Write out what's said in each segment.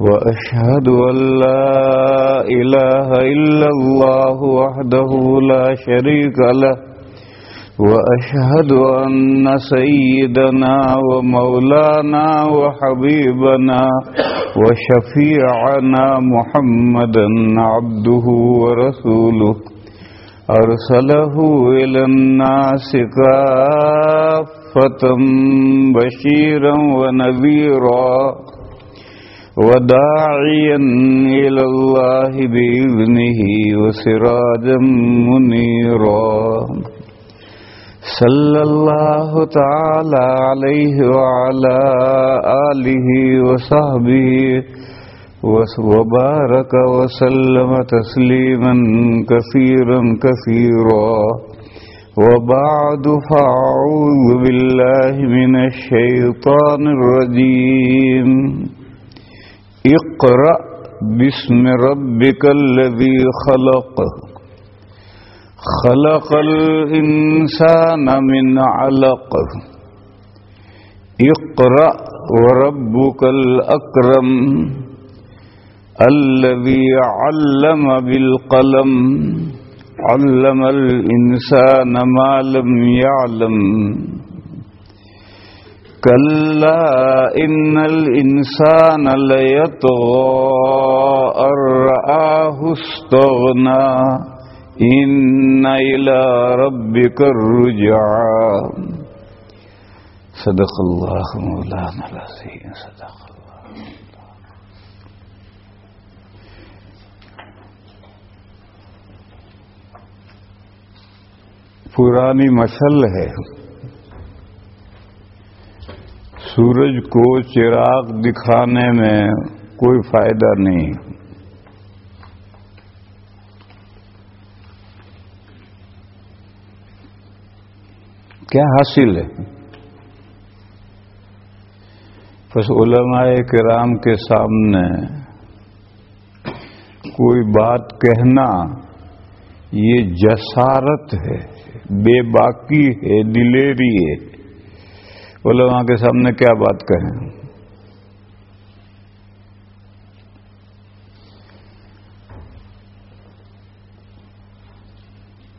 وأشهد أن لا إله إلا الله وحده لا شريك له. وأشهد أن سيدنا ومولانا وحبيبنا وشفيعنا محمدا عبده ورسوله. أرسله إلى الناس كافة بشيرا ونذيرا. وداعيا إلى الله بإذنه وسراجا منيرا. صلى الله تعالى عليه وعلى آله وصحبه وبارك وسلم تسليما كثيرا كثيرا. وبعد فأعوذ بالله من الشيطان الرجيم. اقرأ باسم ربك الذي خلق. خلق الإنسان من علق. اقرأ وربك الأكرم الذي علم بالقلم. علم الإنسان ما لم يعلم. كلا إن الإنسان ليطغى أن رآه استغنى إن إلى ربك الرجعى. صدق الله مولانا العظيم صدق الله پرانی مشل ہے۔ سورج کو چراغ دکھانے میں کوئی فائدہ نہیں۔ کیا حاصل ہے؟ بس علماء کرام کے سامنے کوئی بات کہنا یہ جسارت ہے، بے باکی ہے، دلیری ہے۔ علماء کے سامنے کیا بات کہیں؟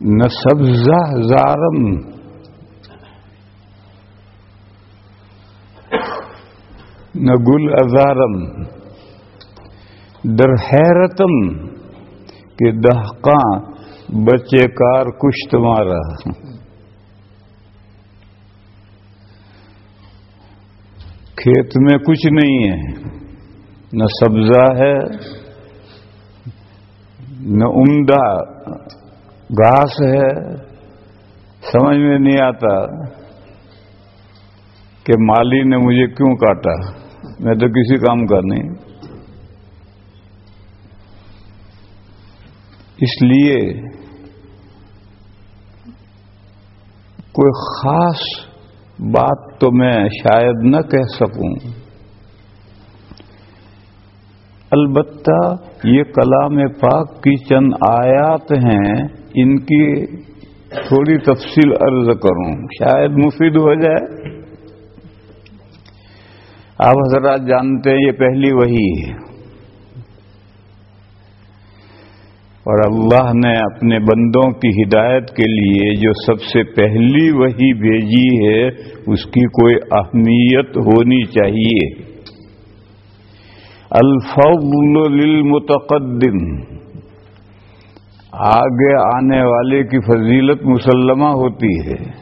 نہ سبزہ زارم نہ گل ازارم در حیرتم کہ دہقاں بچے کار کش تمہارا کھیت میں کچھ نہیں ہے۔ نہ سبزہ ہے، نہ عمدہ گھاس ہے۔ سمجھ میں نہیں آتا کہ مالی نے مجھے کیوں کاٹا۔ میں تو کسی کام کا نہیں۔ اس لیے کوئی خاص بات تو میں شاید نہ کہہ سکوں۔ البتہ یہ کلام پاک کی چند آیات ہیں، ان کی تھوڑی تفصیل عرض کروں۔ شاید مفید ہو جائے۔ آپ حضرات جانتے ہیں، یہ پہلی وہی ہے۔ اور اللہ نے اپنے بندوں کی ہدایت کے لیے جو سب سے پہلی وہی بھیجی ہے، اس کی کوئی اہمیت ہونی چاہیے۔ الفضل للمتقدم۔ آگے آنے والے کی فضیلت مسلمہ ہوتی ہے۔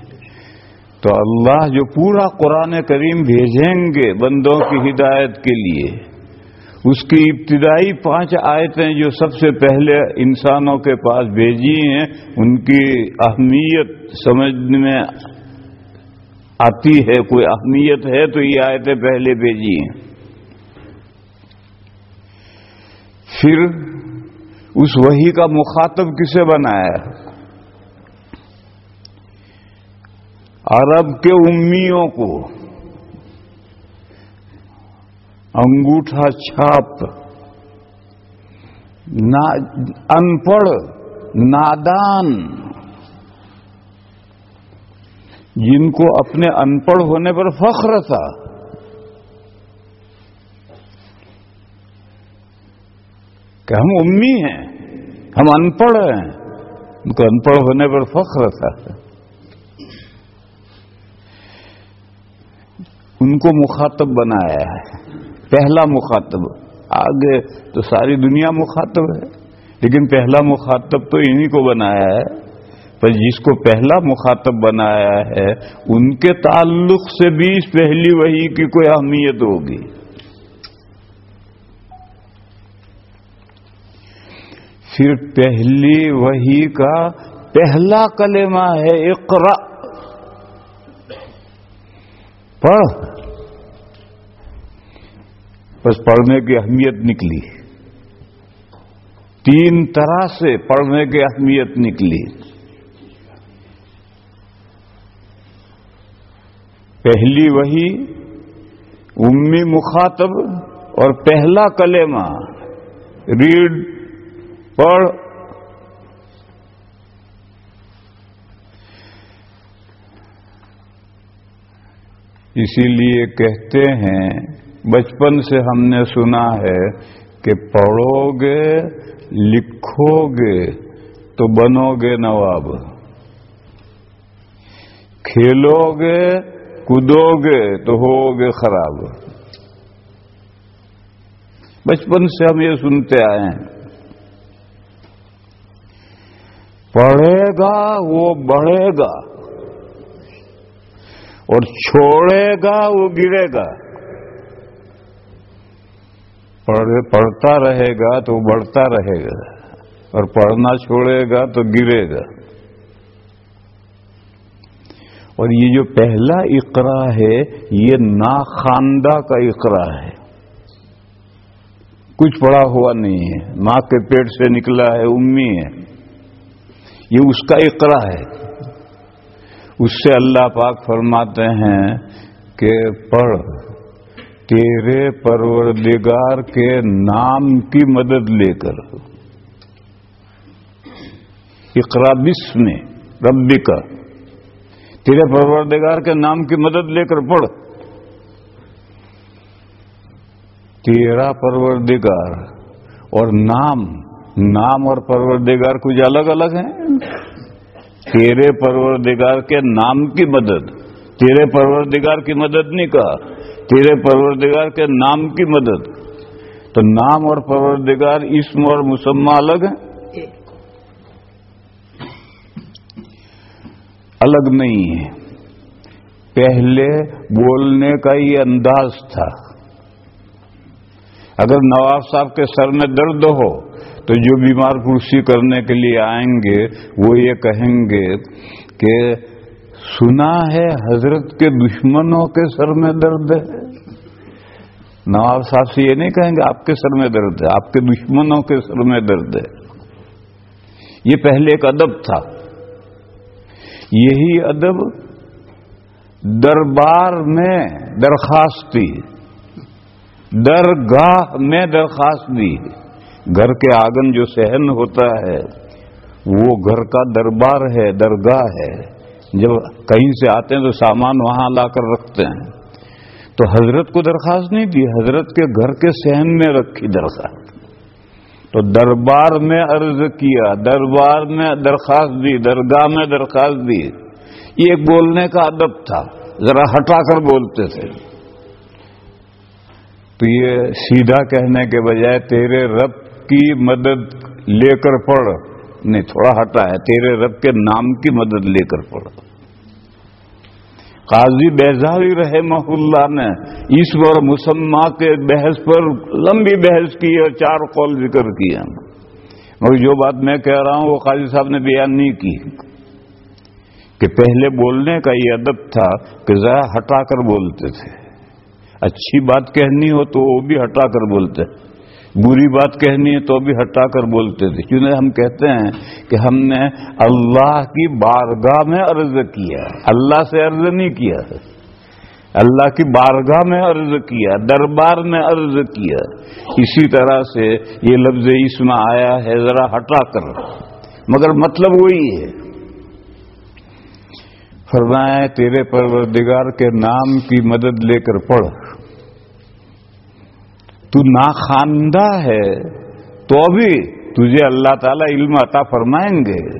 تو اللہ جو پورا قرآن کریم بھیجیں گے بندوں کی ہدایت کے لیے۔ اس کی ابتدائی پانچ آیتیں جو سب سے پہلے انسانوں کے پاس بھیجی ہیں، ان کی اہمیت سمجھ میں آتی ہے، کوئی اہمیت ہے تو یہ آیتیں پہلے بھیجی ہیں۔ پھر اس وہی کا مخاطب کسے بنایا؟ عرب کے امیوں کو۔ انگوٹھا چھاپ ان پڑھ نادان۔ جن کو اپنے ان پڑھ ہونے پر فخر تھا۔ کہ ہم امی ہیں، ہم ان پڑھ ہیں۔ ان کو ان پڑھ ہونے پر فخر تھا۔ ان کو مخاطب بنایا ہے۔ پہلا مخاطب۔ آگے تو ساری دنیا مخاطب ہے۔ لیکن پہلا مخاطب تو انہی کو بنایا ہے۔ پر جس کو پہلا مخاطب بنایا ہے، ان کے تعلق سے بھی اس پہلی وہی کی کوئی اہمیت ہوگی۔ پھر پہلی وہی کا پہلا کلمہ ہے اقرا پڑھ۔ بس پڑھنے کی اہمیت نکلی۔ تین طرح سے پڑھنے کی اہمیت نکلی۔ پہلی وہی، امی مخاطب اور پہلا کلمہ ریڈ پڑھ۔ اسی لیے کہتے ہیں بچپن سے ہم نے سنا ہے کہ پڑھو گے لکھو گے تو بنو گے نواب۔ کھیلو گے کودو گے تو ہو گے خراب۔ بچپن سے ہم یہ سنتے آئے ہیں۔ پڑھے گا وہ بڑھے گا اور چھوڑے گا وہ گرے گا۔ پڑھتا رہے گا تو بڑھتا رہے گا، اور پڑھنا چھوڑے گا تو گرے گا۔ اور یہ جو پہلا اقرا ہے، یہ ناخاندہ کا اقرا ہے۔ کچھ پڑا ہوا نہیں ہے، ماں کے پیٹ سے نکلا ہے، امی ہے۔ یہ اس کا اقرا ہے۔ اس سے اللہ پاک فرماتے ہیں کہ پڑھ۔ تیرے پروردگار کے نام کی مدد لے کر۔ اقرا بسم ربی کا تیرے پروردگار کے نام کی مدد لے کر پڑھ۔ تیرا پروردگار اور نام نام اور پروردگار کچھ الگ الگ ہیں؟ تیرے پروردگار کے نام کی مدد، تیرے پروردگار کی مدد نہیں کہا۔ تیرے پروردگار کے نام کی مدد۔ تو نام اور پروردگار اسم اور مسمہ الگ ہیں۔ الگ نہیں ہے پہلے بولنے کا یہ انداز تھا۔ اگر نواب صاحب کے سر میں درد ہو، تو جو بیمار کرسی کرنے کے لیے آئیں گے، وہ یہ کہیں گے کہ سنا ہے حضرت کے دشمنوں کے سر میں درد ہے۔ نواب صاحب سے یہ نہیں کہیں گے آپ کے سر میں درد ہے، آپ کے دشمنوں کے سر میں درد ہے۔ یہ پہلے ایک ادب تھا۔ یہی ادب دربار میں درخواست دی درگاہ میں درخواست دی گھر کے آنگن جو سہن ہوتا ہے، وہ گھر کا دربار ہے، درگاہ ہے۔ جب کہیں سے آتے ہیں تو سامان وہاں لا کر رکھتے ہیں۔ تو حضرت کو درخواست نہیں دی، حضرت کے گھر کے سہن میں رکھی درخواست۔ تو دربار میں عرض کیا، دربار میں درخواست دی، درگاہ میں درخواست دی۔ یہ بولنے کا ادب تھا، ذرا ہٹا کر بولتے تھے۔ تو یہ سیدھا کہنے کے بجائے تیرے رب کی مدد لے کر پڑھ۔ نہیں، تھوڑا ہٹا ہے، تیرے رب کے نام کی مدد لے کر پڑھ قاضی بیزاوی رہے اللہ نے اس اور مسمہ کے بحث پر لمبی بحث کی اور چار قول ذکر کیا مگر جو بات میں کہہ رہا ہوں، وہ قاضی صاحب نے بیان نہیں کی۔ کہ پہلے بولنے کا یہ ادب تھا کہ ذرا ہٹا کر بولتے تھے۔ اچھی بات کہنی ہو تو وہ بھی ہٹا کر بولتے۔ بری بات کہنی ہے تو بھی ہٹا کر بولتے تھے۔ کیونکہ ہم کہتے ہیں کہ ہم نے اللہ کی بارگاہ میں عرض کیا اللہ سے عرض نہیں کیا اللہ کی بارگاہ میں عرض کیا دربار میں عرض کیا اسی طرح سے یہ لفظ اس میں آیا ہے، ذرا ہٹا کر۔ مگر مطلب وہی ہے۔ فرمایا، تیرے پروردگار کے نام کی مدد لے کر پڑھ۔ تو ناخواندہ ہے۔ تو ابھی تجھے اللہ تعالی علم عطا فرمائیں گے۔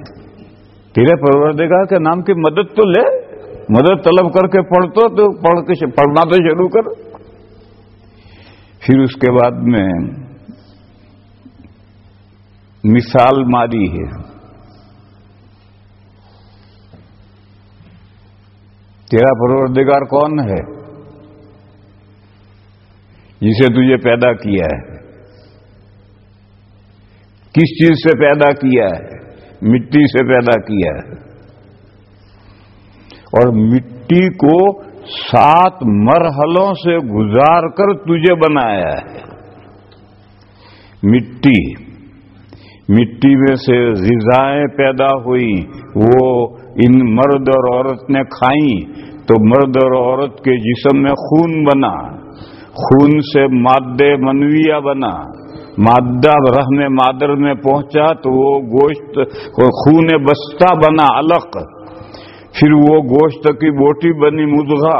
تیرے پروردگار کے نام کی مدد تو لے۔ مدد طلب کر کے پڑھتا تو پڑھ کے پڑھنا تو شروع کر۔ پھر اس کے بعد میں مثال ماری ہے۔ تیرا پروردگار کون ہے؟ جسے تجھے پیدا کیا ہے۔ کس چیز سے پیدا کیا ہے؟ مٹی سے پیدا کیا ہے۔ اور مٹی کو سات مرحلوں سے گزار کر تجھے بنایا ہے۔ مٹی مٹی میں سے غذائیں پیدا ہوئی وہ ان مرد اور عورت نے کھائیں تو مرد اور عورت کے جسم میں خون بنا۔ خون سے مادے منویا بنا، مادہ رحم مادر میں پہنچا تو وہ گوشت خون بستہ بنا الگ پھر وہ گوشت کی بوٹی بنی مدغا۔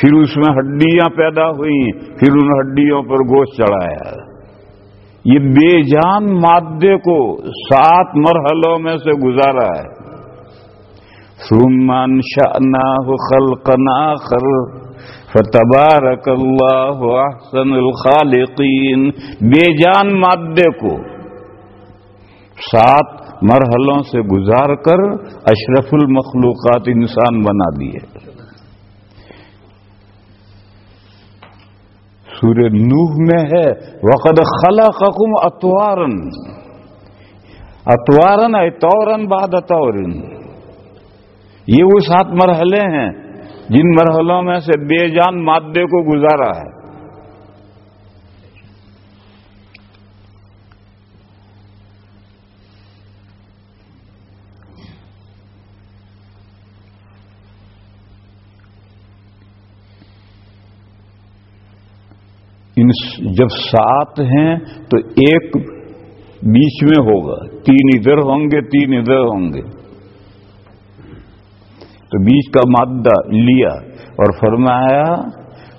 پھر اس میں ہڈیاں پیدا ہوئی پھر ان ہڈیوں پر گوشت چڑھایا۔ یہ بے جان مادے کو سات مرحلوں میں سے گزارا ہے۔ سمان شانا خلقنا خر فتبارک اللہ احسن الخالقین۔ بے جان مادے کو سات مرحلوں سے گزار کر اشرف المخلوقات انسان بنا دیے۔ سورہ نوح میں ہے، وقد خلقکم اتوارن اتوارن اتورن بعد اتورن یہ وہ سات مرحلے ہیں۔ جن مرحلوں میں سے بے جان مادے کو گزارا ہے۔ ان جب سات ہیں تو ایک بیچ میں ہوگا، تین ادھر ہوں گے، تین ادھر ہوں گے۔ تو بیچ کا مادہ لیا اور فرمایا،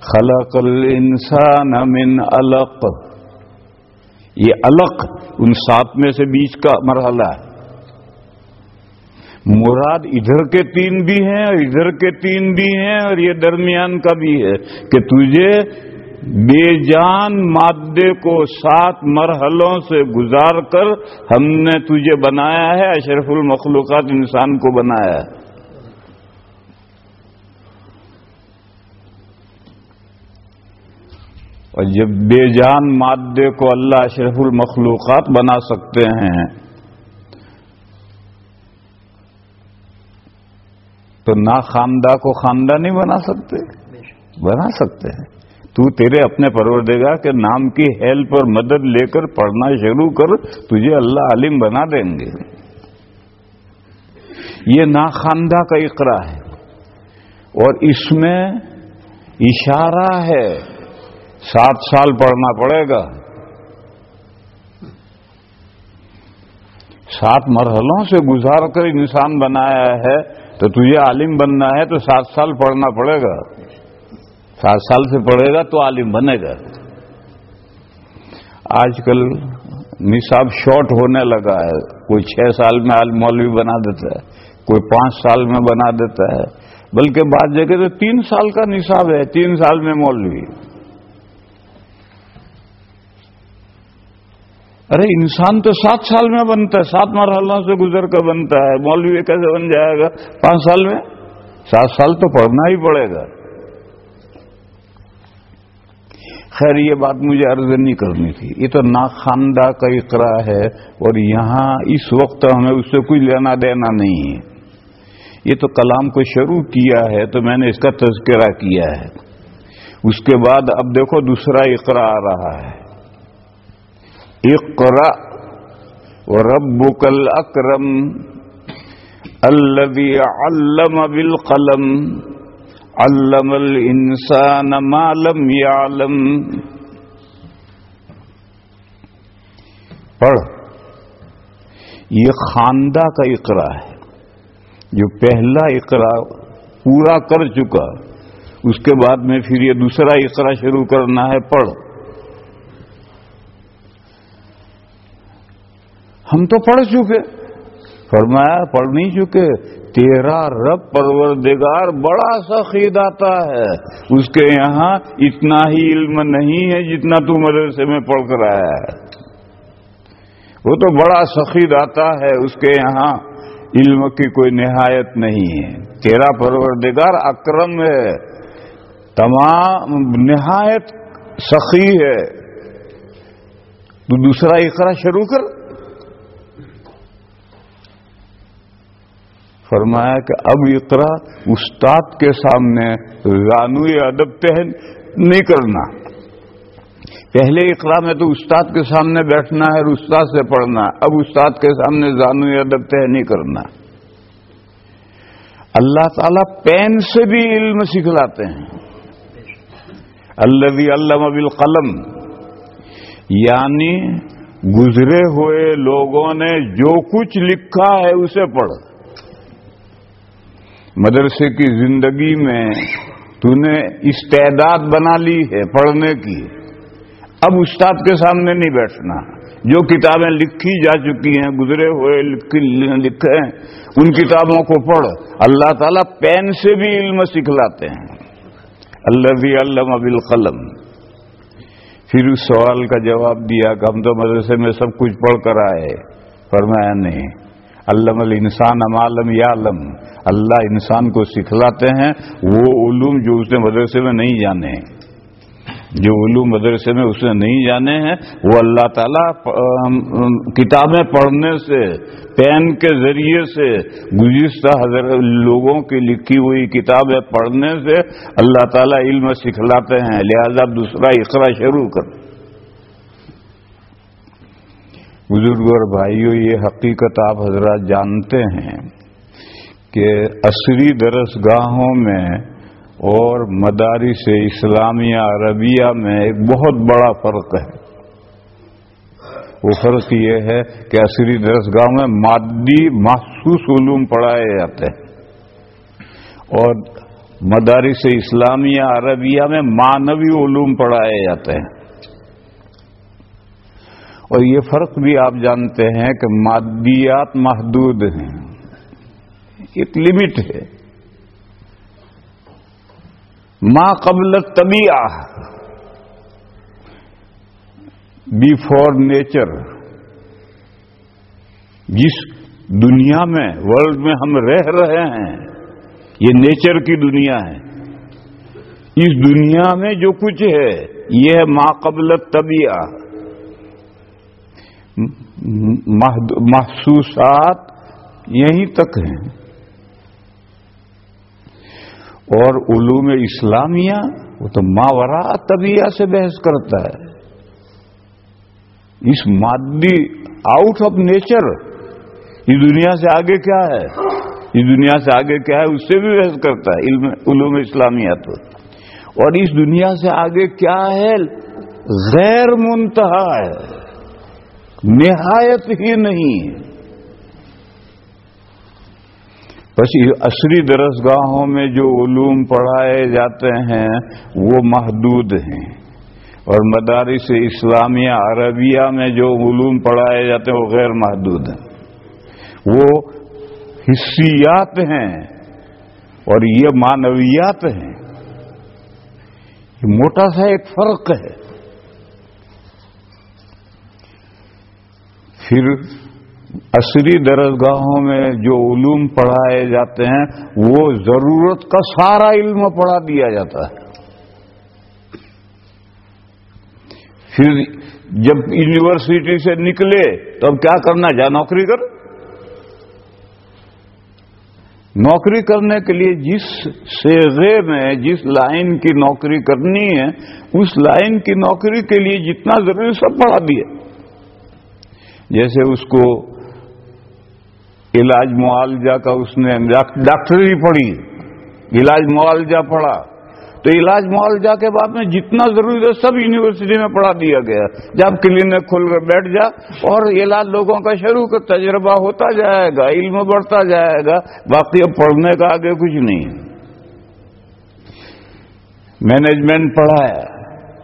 خلق الانسان من الق یہ الق ان سات میں سے بیچ کا مرحلہ ہے۔ مراد ادھر کے تین بھی ہیں اور ادھر کے تین بھی ہیں اور یہ درمیان کا بھی ہے کہ تجھے بے جان مادے کو سات مرحلوں سے گزار کر ہم نے تجھے بنایا ہے، اشرف المخلوقات انسان کو بنایا ہے۔ اور جب بے جان مادے کو اللہ اشرف المخلوقات بنا سکتے ہیں، تو نہ خاندہ کو خاندہ نہیں بنا سکتے؟ بنا سکتے ہیں۔ تو تیرے اپنے پروردگار کے نام کی ہیلپ اور مدد لے کر پڑھنا شروع کر، تجھے اللہ عالم بنا دیں گے۔ یہ ناخواندہ کا اقرا ہے۔ اور اس میں اشارہ ہے۔ سات سال پڑھنا پڑے گا۔ سات مرحلوں سے گزار کر انسان بنایا ہے، تو تجھے عالم بننا ہے تو سات سال پڑھنا پڑے گا۔ سات سال سے پڑھے گا تو عالم بنے گا۔ آج کل نصاب شارٹ ہونے لگا ہے۔ کوئی چھ سال میں مولوی بنا دیتا ہے، کوئی پانچ سال میں بنا دیتا ہے۔ بلکہ بعض جگہ تو تین سال کا نصاب ہے، تین سال میں مولوی۔ ارے، انسان تو سات سال میں بنتا ہے، سات مرحلوں سے گزر کر بنتا ہے، مولوی کیسے بن جائے گا؟ پانچ سال میں؟ سات سال تو پڑھنا ہی پڑے گا۔ خیر، یہ بات مجھے عرض نہیں کرنی تھی۔ یہ تو ناخواندہ کا اقرا ہے اور یہاں اس وقت ہمیں اس سے کوئی لینا دینا نہیں ہے۔ یہ تو کلام کو شروع کیا ہے، تو میں نے اس کا تذکرہ کیا ہے۔ اس کے بعد اب دیکھو، دوسرا اقرا آ رہا ہے۔ اقرا ربك الأكرم الذي علم بالقلم، علم الإنسان ما لم يعلم. پڑھ۔ یہ خاندہ کا اقرا ہے۔ جو پہلا اقرا پورا کر چکا، اس کے بعد میں پھر یہ دوسرا اقرا شروع کرنا ہے۔ پڑھ۔ ہم تو پڑھ چکے۔ فرمایا، پڑھ نہیں چکے۔ تیرا رب پروردگار بڑا سخید آتا ہے۔ اس کے یہاں اتنا ہی علم نہیں ہے جتنا تو مدرسے میں پڑھ کر آیا ہے۔ وہ تو بڑا سخید آتا ہے۔ اس کے یہاں علم کی کوئی نہایت نہیں ہے۔ تیرا پروردگار اکرم ہے۔ تمام نہایت سخی ہے۔ تو دوسرا اقرا شروع کر۔ فرمایا کہ اب اقرا استاد کے سامنے رانو ادب تہن نہیں کرنا۔ پہلے اقرا میں تو استاد کے سامنے بیٹھنا ہے اور استاد سے پڑھنا۔ اب استاد کے سامنے زانو ادب تہ نہیں کرنا۔ اللہ تعالی پین سے بھی علم سکھلاتے ہیں۔ اللہ علم بالقلم یعنی گزرے ہوئے لوگوں نے جو کچھ لکھا ہے اسے پڑھ۔ مدرسے کی زندگی میں تو نے استعداد بنا لی ہے پڑھنے کی۔ اب استاد کے سامنے نہیں بیٹھنا۔ جو کتابیں لکھی جا چکی ہیں، گزرے ہوئے لکھے ہیں، ان کتابوں کو پڑھ۔ اللہ تعالیٰ پین سے بھی علم سکھلاتے ہیں۔ اللہ بھی علم ابل قلم پھر اس سوال کا جواب دیا کہ ہم تو مدرسے میں سب کچھ پڑھ کر آئے۔ فرمایا نہیں۔ علم الانسان عالم یا علم اللہ انسان کو سکھلاتے ہیں، وہ علوم جو اس نے مدرسے میں نہیں جانے جو علوم مدرسے میں اس نے نہیں جانے ہیں، وہ اللہ تعالیٰ کتابیں پڑھنے سے، پین کے ذریعے سے گزشتہ حضرت لوگوں کی لکھی ہوئی کتابیں پڑھنے سے اللہ تعالیٰ علم سکھلاتے ہیں۔ لہذا دوسرا اقرا شروع کر بزرگ اور بھائیوں یہ حقیقت آپ حضرات جانتے ہیں کہ عصری درس گاہوں میں اور مدارس اسلامیہ عربیہ میں ایک بہت بڑا فرق ہے۔ وہ فرق یہ ہے کہ عصری درس گاہ میں مادی محسوس علوم پڑھائے جاتے ہیں۔ اور مدارس اسلامیہ عربیہ میں مانوی علوم پڑھائے جاتے ہیں۔ اور یہ فرق بھی آپ جانتے ہیں کہ مادیات محدود ہیں۔ ایک لمٹ ہے۔ ما قبل طبیعہ بفور نیچر جس دنیا میں ورلڈ میں ہم رہ رہے ہیں، یہ نیچر کی دنیا ہے۔ اس دنیا میں جو کچھ ہے، یہ ہے ما قبل طبیعہ محسوسات یہیں تک ہیں۔ اور علوم اسلامیہ وہ تو ماورا طبیعہ سے بحث کرتا ہے۔ اس مادی آؤٹ آف نیچر اس دنیا سے آگے کیا ہے؟ اس دنیا سے آگے کیا ہے؟ اس سے بھی بحث کرتا ہے علم علوم اسلامیہ تو۔ اور اس دنیا سے آگے کیا ہے؟ غیر منتہا ہے۔ نہایت ہی نہیں بس عصری درس گاہوں میں جو علوم پڑھائے جاتے ہیں، وہ محدود ہیں۔ اور مدارس اسلامیہ، عربیہ میں جو علوم پڑھائے جاتے ہیں، وہ غیر محدود ہیں۔ وہ حصیات ہیں اور یہ مانویات ہیں۔ یہ موٹا سا ایک فرق ہے۔ پھر عصری درسگاہوں میں جو علوم پڑھائے جاتے ہیں، وہ ضرورت کا سارا علم پڑھا دیا جاتا ہے۔ پھر جب یونیورسٹی سے نکلے تو اب کیا کرنا، جا نوکری کر۔ نوکری کرنے کے لیے جس سیغے میں، جس لائن کی نوکری کرنی ہے، اس لائن کی نوکری کے لیے جتنا ضروری سب پڑھا دیا جیسے اس کو علاج معالجہ کا اس نے ڈاکٹری پڑھی، علاج معالجہ پڑھا۔ تو علاج معالجہ کے بعد میں جتنا ضروری ہے سب یونیورسٹی میں پڑھا دیا گیا۔ جب کلینک کھل کر بیٹھ جا اور علاج لوگوں کا شروع کا تجربہ ہوتا جائے گا، علم بڑھتا جائے گا، باقی اب پڑھنے کا آگے کچھ نہیں۔ مینجمنٹ پڑھا ہے۔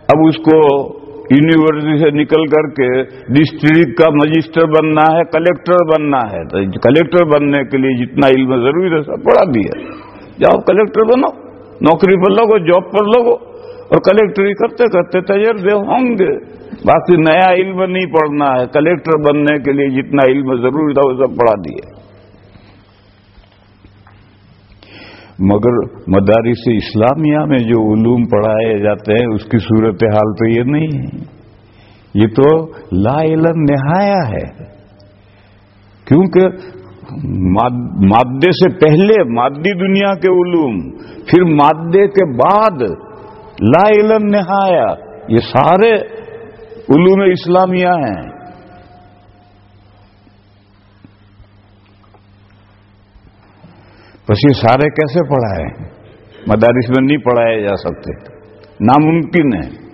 اب اس کو یونیورسٹی سے نکل کر کے ڈسٹرکٹ کا مجسٹر بننا ہے کلیکٹر بننا ہے۔ تو کلیکٹر بننے کے لیے جتنا علم ضروری ہے سب پڑھا دیا۔ جاؤ کلیکٹر بنو، نوکری پر لوگو جاب پر لوگو اور کلیکٹری کرتے کرتے تجربے ہوں گے۔ باقی نیا علم نہیں پڑھنا ہے۔ کلیکٹر بننے کے لیے جتنا علم ضروری تھا، وہ سب پڑھا دیے۔ مگر مدارس اسلامیہ میں جو علوم پڑھائے جاتے ہیں، اس کی صورت حال تو یہ نہیں ہے۔ یہ تو لا علم نہایا ہے۔ کیونکہ مادے سے پہلے مادی دنیا کے علوم، پھر مادے کے بعد لا علم نہایا۔ یہ سارے علوم اسلامیہ ہیں۔ بس یہ سارے کیسے پڑھائے؟ مدارس میں نہیں پڑھائے جا سکتے۔ ناممکن ہے۔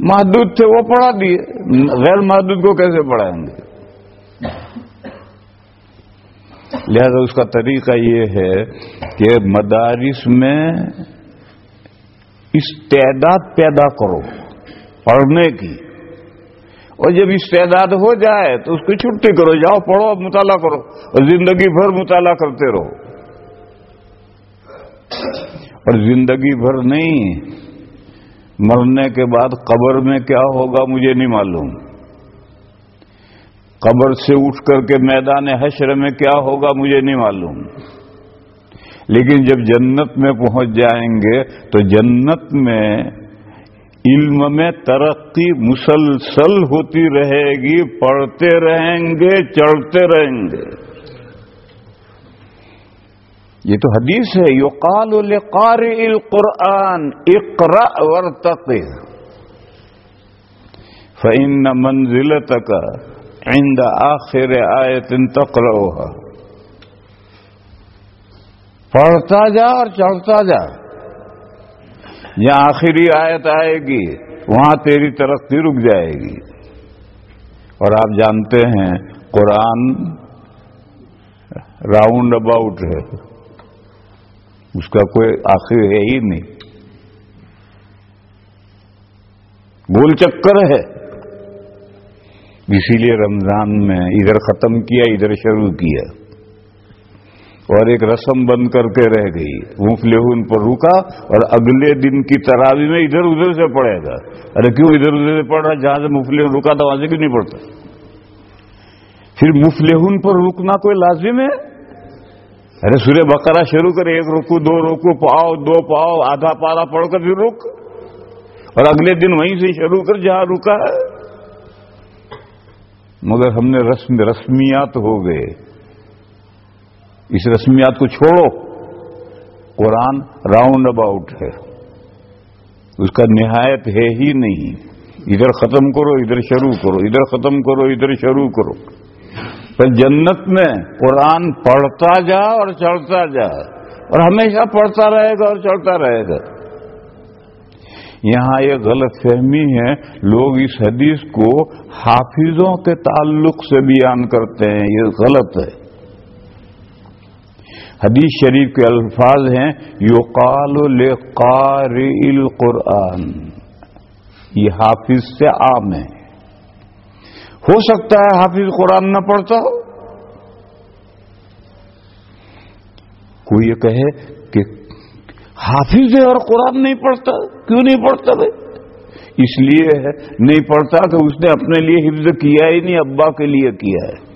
محدود تھے، وہ پڑھا دیے۔ غیر محدود کو کیسے پڑھائیں گے؟ لہذا اس کا طریقہ یہ ہے کہ مدارس میں استعداد پیدا کرو پڑھنے کی۔ اور جب استعداد ہو جائے تو اس کی چھٹی کرو، جاؤ پڑھو مطالعہ کرو، اور زندگی بھر مطالعہ کرتے رہو۔ اور زندگی بھر نہیں، مرنے کے بعد قبر میں کیا ہوگا مجھے نہیں معلوم۔ قبر سے اٹھ کر کے میدان حشر میں کیا ہوگا مجھے نہیں معلوم۔ لیکن جب جنت میں پہنچ جائیں گے تو جنت میں علم میں ترقی مسلسل ہوتی رہے گی، پڑھتے رہیں گے، چڑھتے رہیں گے۔ یہ تو حدیث ہے یو قال القار القرآن اقرا ورتق فعن منزل تک عند آخر آیت تقرأها پڑھتا جا اور چڑھتا جا۔ جہاں آخری آیت آئے گی، وہاں تیری ترقی رک جائے گی۔ اور آپ جانتے ہیں، قرآن راؤنڈ اباؤٹ ہے۔ اس کا کوئی آخر ہے ہی نہیں۔ گول چکر ہے۔ اسی لیے رمضان میں ادھر ختم کیا، ادھر شروع کیا۔ اور ایک رسم بند کر کے رہ گئی۔ مفلحون پر رکا اور اگلے دن کی تراوی میں ادھر ادھر سے پڑے گا۔ ارے کیوں ادھر ادھر سے پڑ رہا جہاں سے مفلحون رکا تھا وہاں سے کیوں نہیں پڑتا۔ پھر مفلحون پر رکنا کوئی لازم ہے؟ ارے سورہ بقرہ شروع کر، ایک رکو، دو رکو، پاؤ، دو پاؤ، آدھا پارا پڑھ کر پھر رک۔ اور اگلے دن وہیں سے شروع کر جہاں رکا ہے۔ مگر ہم نے رسم رسمیات ہو گئے۔ اس رسمیات کو چھوڑو۔ قرآن راؤنڈ اباؤٹ ہے۔ اس کا نہایت ہے ہی نہیں۔ ادھر ختم کرو، ادھر شروع کرو۔ ادھر ختم کرو، ادھر شروع کرو۔ پر جنت میں قرآن پڑھتا جا اور چڑھتا جا۔ اور ہمیشہ پڑھتا رہے گا اور چڑھتا رہے گا۔ یہاں یہ غلط فہمی ہے۔ لوگ اس حدیث کو حافظوں کے تعلق سے بیان کرتے ہیں۔ یہ غلط ہے۔ حدیث شریف کے الفاظ ہیں یو قال القرآن۔ یہ حافظ سے عام ہے ہو سکتا ہے حافظ قرآن نہ پڑھتا ہو۔ کوئی یہ کہے کہ حافظ ہے اور قرآن نہیں پڑھتا، کیوں نہیں پڑھتا بھائی؟ اس لیے ہے، نہیں پڑھتا کہ اس نے اپنے لیے حفظ کیا ہی نہیں، ابا کے لیے کیا ہے۔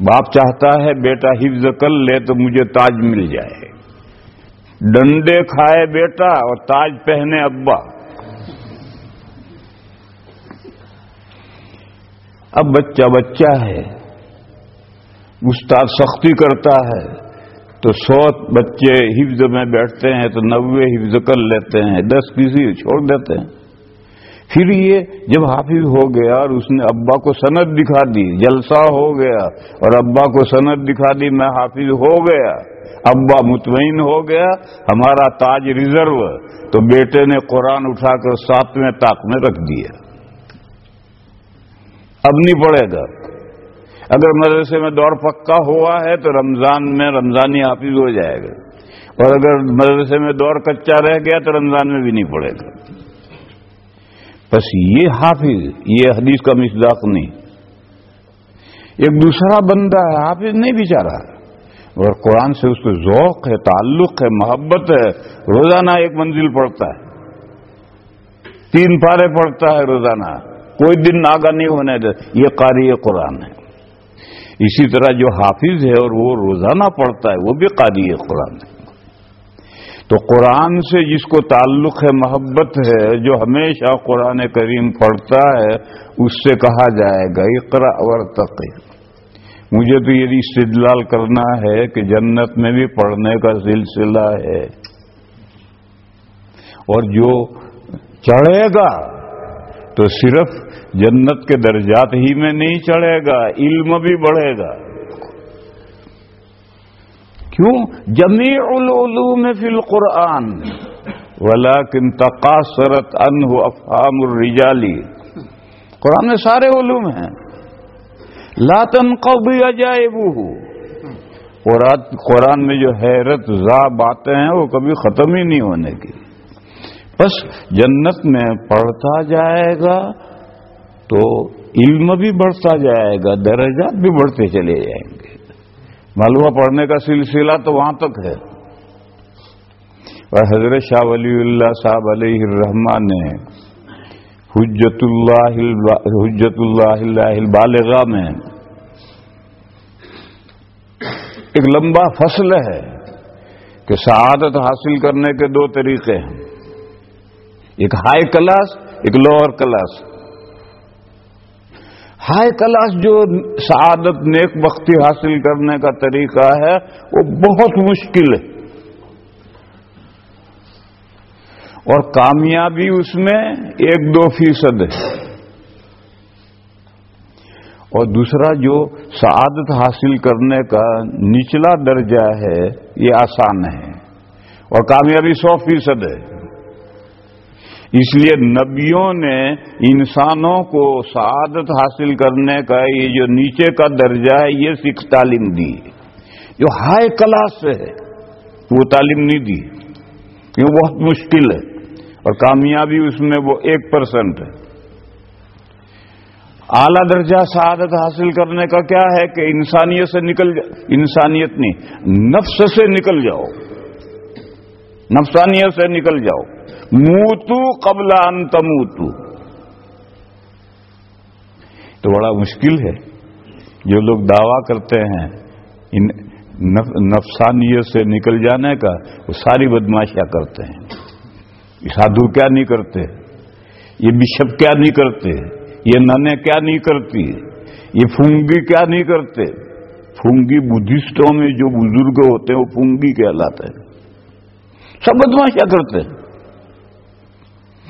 باپ چاہتا ہے بیٹا حفظ کر لے تو مجھے تاج مل جائے۔ ڈنڈے کھائے بیٹا اور تاج پہنے ابا۔ اب بچہ بچہ ہے۔ استاد سختی کرتا ہے۔ تو سو بچے حفظ میں بیٹھتے ہیں تو نوے حفظ کر لیتے ہیں۔ دس کسی چھوڑ دیتے ہیں۔ پھر یہ جب حافظ ہو گیا اور اس نے ابا کو سند دکھا دی، جلسہ ہو گیا اور ابا کو سند دکھا دی، میں حافظ ہو گیا، ابا مطمئن ہو گیا، ہمارا تاج ریزرو، تو بیٹے نے قرآن اٹھا کر ساتویں طاق میں رکھ دیا۔ اب نہیں پڑے گا۔ اگر مدرسے میں دور پکا ہوا ہے تو رمضان میں رمضانی حافظ ہو جائے گا۔ اور اگر مدرسے میں دور کچا رہ گیا تو رمضان میں بھی نہیں پڑے گا۔ بس یہ حافظ، یہ حدیث کا مصداق نہیں۔ ایک دوسرا بندہ ہے حافظ نہیں بیچارہ۔ اور قرآن سے اس کو ذوق ہے، تعلق ہے، محبت ہے، روزانہ ایک منزل پڑتا ہے۔ تین پارے پڑتا ہے روزانہ۔ کوئی دن ناگا نہیں ہونے دے۔ یہ قاری قرآن ہے۔ اسی طرح جو حافظ ہے اور وہ روزانہ پڑھتا ہے، وہ بھی قاری قرآن ہے۔ تو قرآن سے جس کو تعلق ہے، محبت ہے، جو ہمیشہ قرآن کریم پڑھتا ہے، اس سے کہا جائے گا اقرا اور مجھے تو یہ استدلال کرنا ہے کہ جنت میں بھی پڑھنے کا سلسلہ ہے۔ اور جو چڑھے گا، تو صرف جنت کے درجات ہی میں نہیں چڑھے گا، علم بھی بڑھے گا۔ کیوں؟ جمی العلوم فی القرآن، ولیکن تقاصرت انہ افہام الرجالی۔ قرآن میں سارے علوم ہیں۔ لاتن قبی عجائب قرآن میں جو حیرت زا باتیں ہیں، وہ کبھی ختم ہی نہیں ہونے کی۔ بس جنت میں پڑھتا جائے گا تو علم بھی بڑھتا جائے گا، درجات بھی بڑھتے چلے جائیں گے۔ معلومہ پڑھنے کا سلسلہ تو وہاں تک ہے۔ اور حضرت شاہ ولی اللہ صاحب علیہ الرحمان نے حجت اللہ حجت اللہ البالغہ میں ایک لمبا فصل ہے کہ سعادت حاصل کرنے کے دو طریقے ہیں۔ ایک ہائی کلاس ایک لوور کلاس ہائی کلاس جو سعادت نیک بختی حاصل کرنے کا طریقہ ہے، وہ بہت مشکل ہے۔ اور کامیابی اس میں ایک دو فیصد ہے۔ اور دوسرا جو سعادت حاصل کرنے کا نچلا درجہ ہے، یہ آسان ہے۔ اور کامیابی سو فیصد ہے۔ اس لیے نبیوں نے انسانوں کو سعادت حاصل کرنے کا یہ جو نیچے کا درجہ ہے، یہ سکھ تعلیم دی۔ جو ہائی کلاس سے ہے، وہ تعلیم نہیں دی۔ یہ بہت مشکل ہے۔ اور کامیابی اس میں وہ ایک پرسنٹ ہے۔ اعلی درجہ سعادت حاصل کرنے کا کیا ہے کہ انسانیت سے نکل جا، انسانیت نہیں، نفس سے نکل جاؤ۔ نفسانیت سے نکل جاؤ۔ موتو قبل انتموتو تو بڑا مشکل ہے۔ جو لوگ دعویٰ کرتے ہیں، ان نفسانیت سے نکل جانے کا، وہ ساری بدماشیاں کرتے ہیں۔ سادھو کیا نہیں کرتے؟ یہ بشپ کیا نہیں کرتے؟ یہ ننے کیا نہیں کرتی؟ یہ فونگی کیا نہیں کرتے؟ فونگی بدھسٹوں میں جو بزرگ ہوتے ہیں، وہ فونگی کہلاتے ہیں۔ سب بدماشیاں کرتے ہیں۔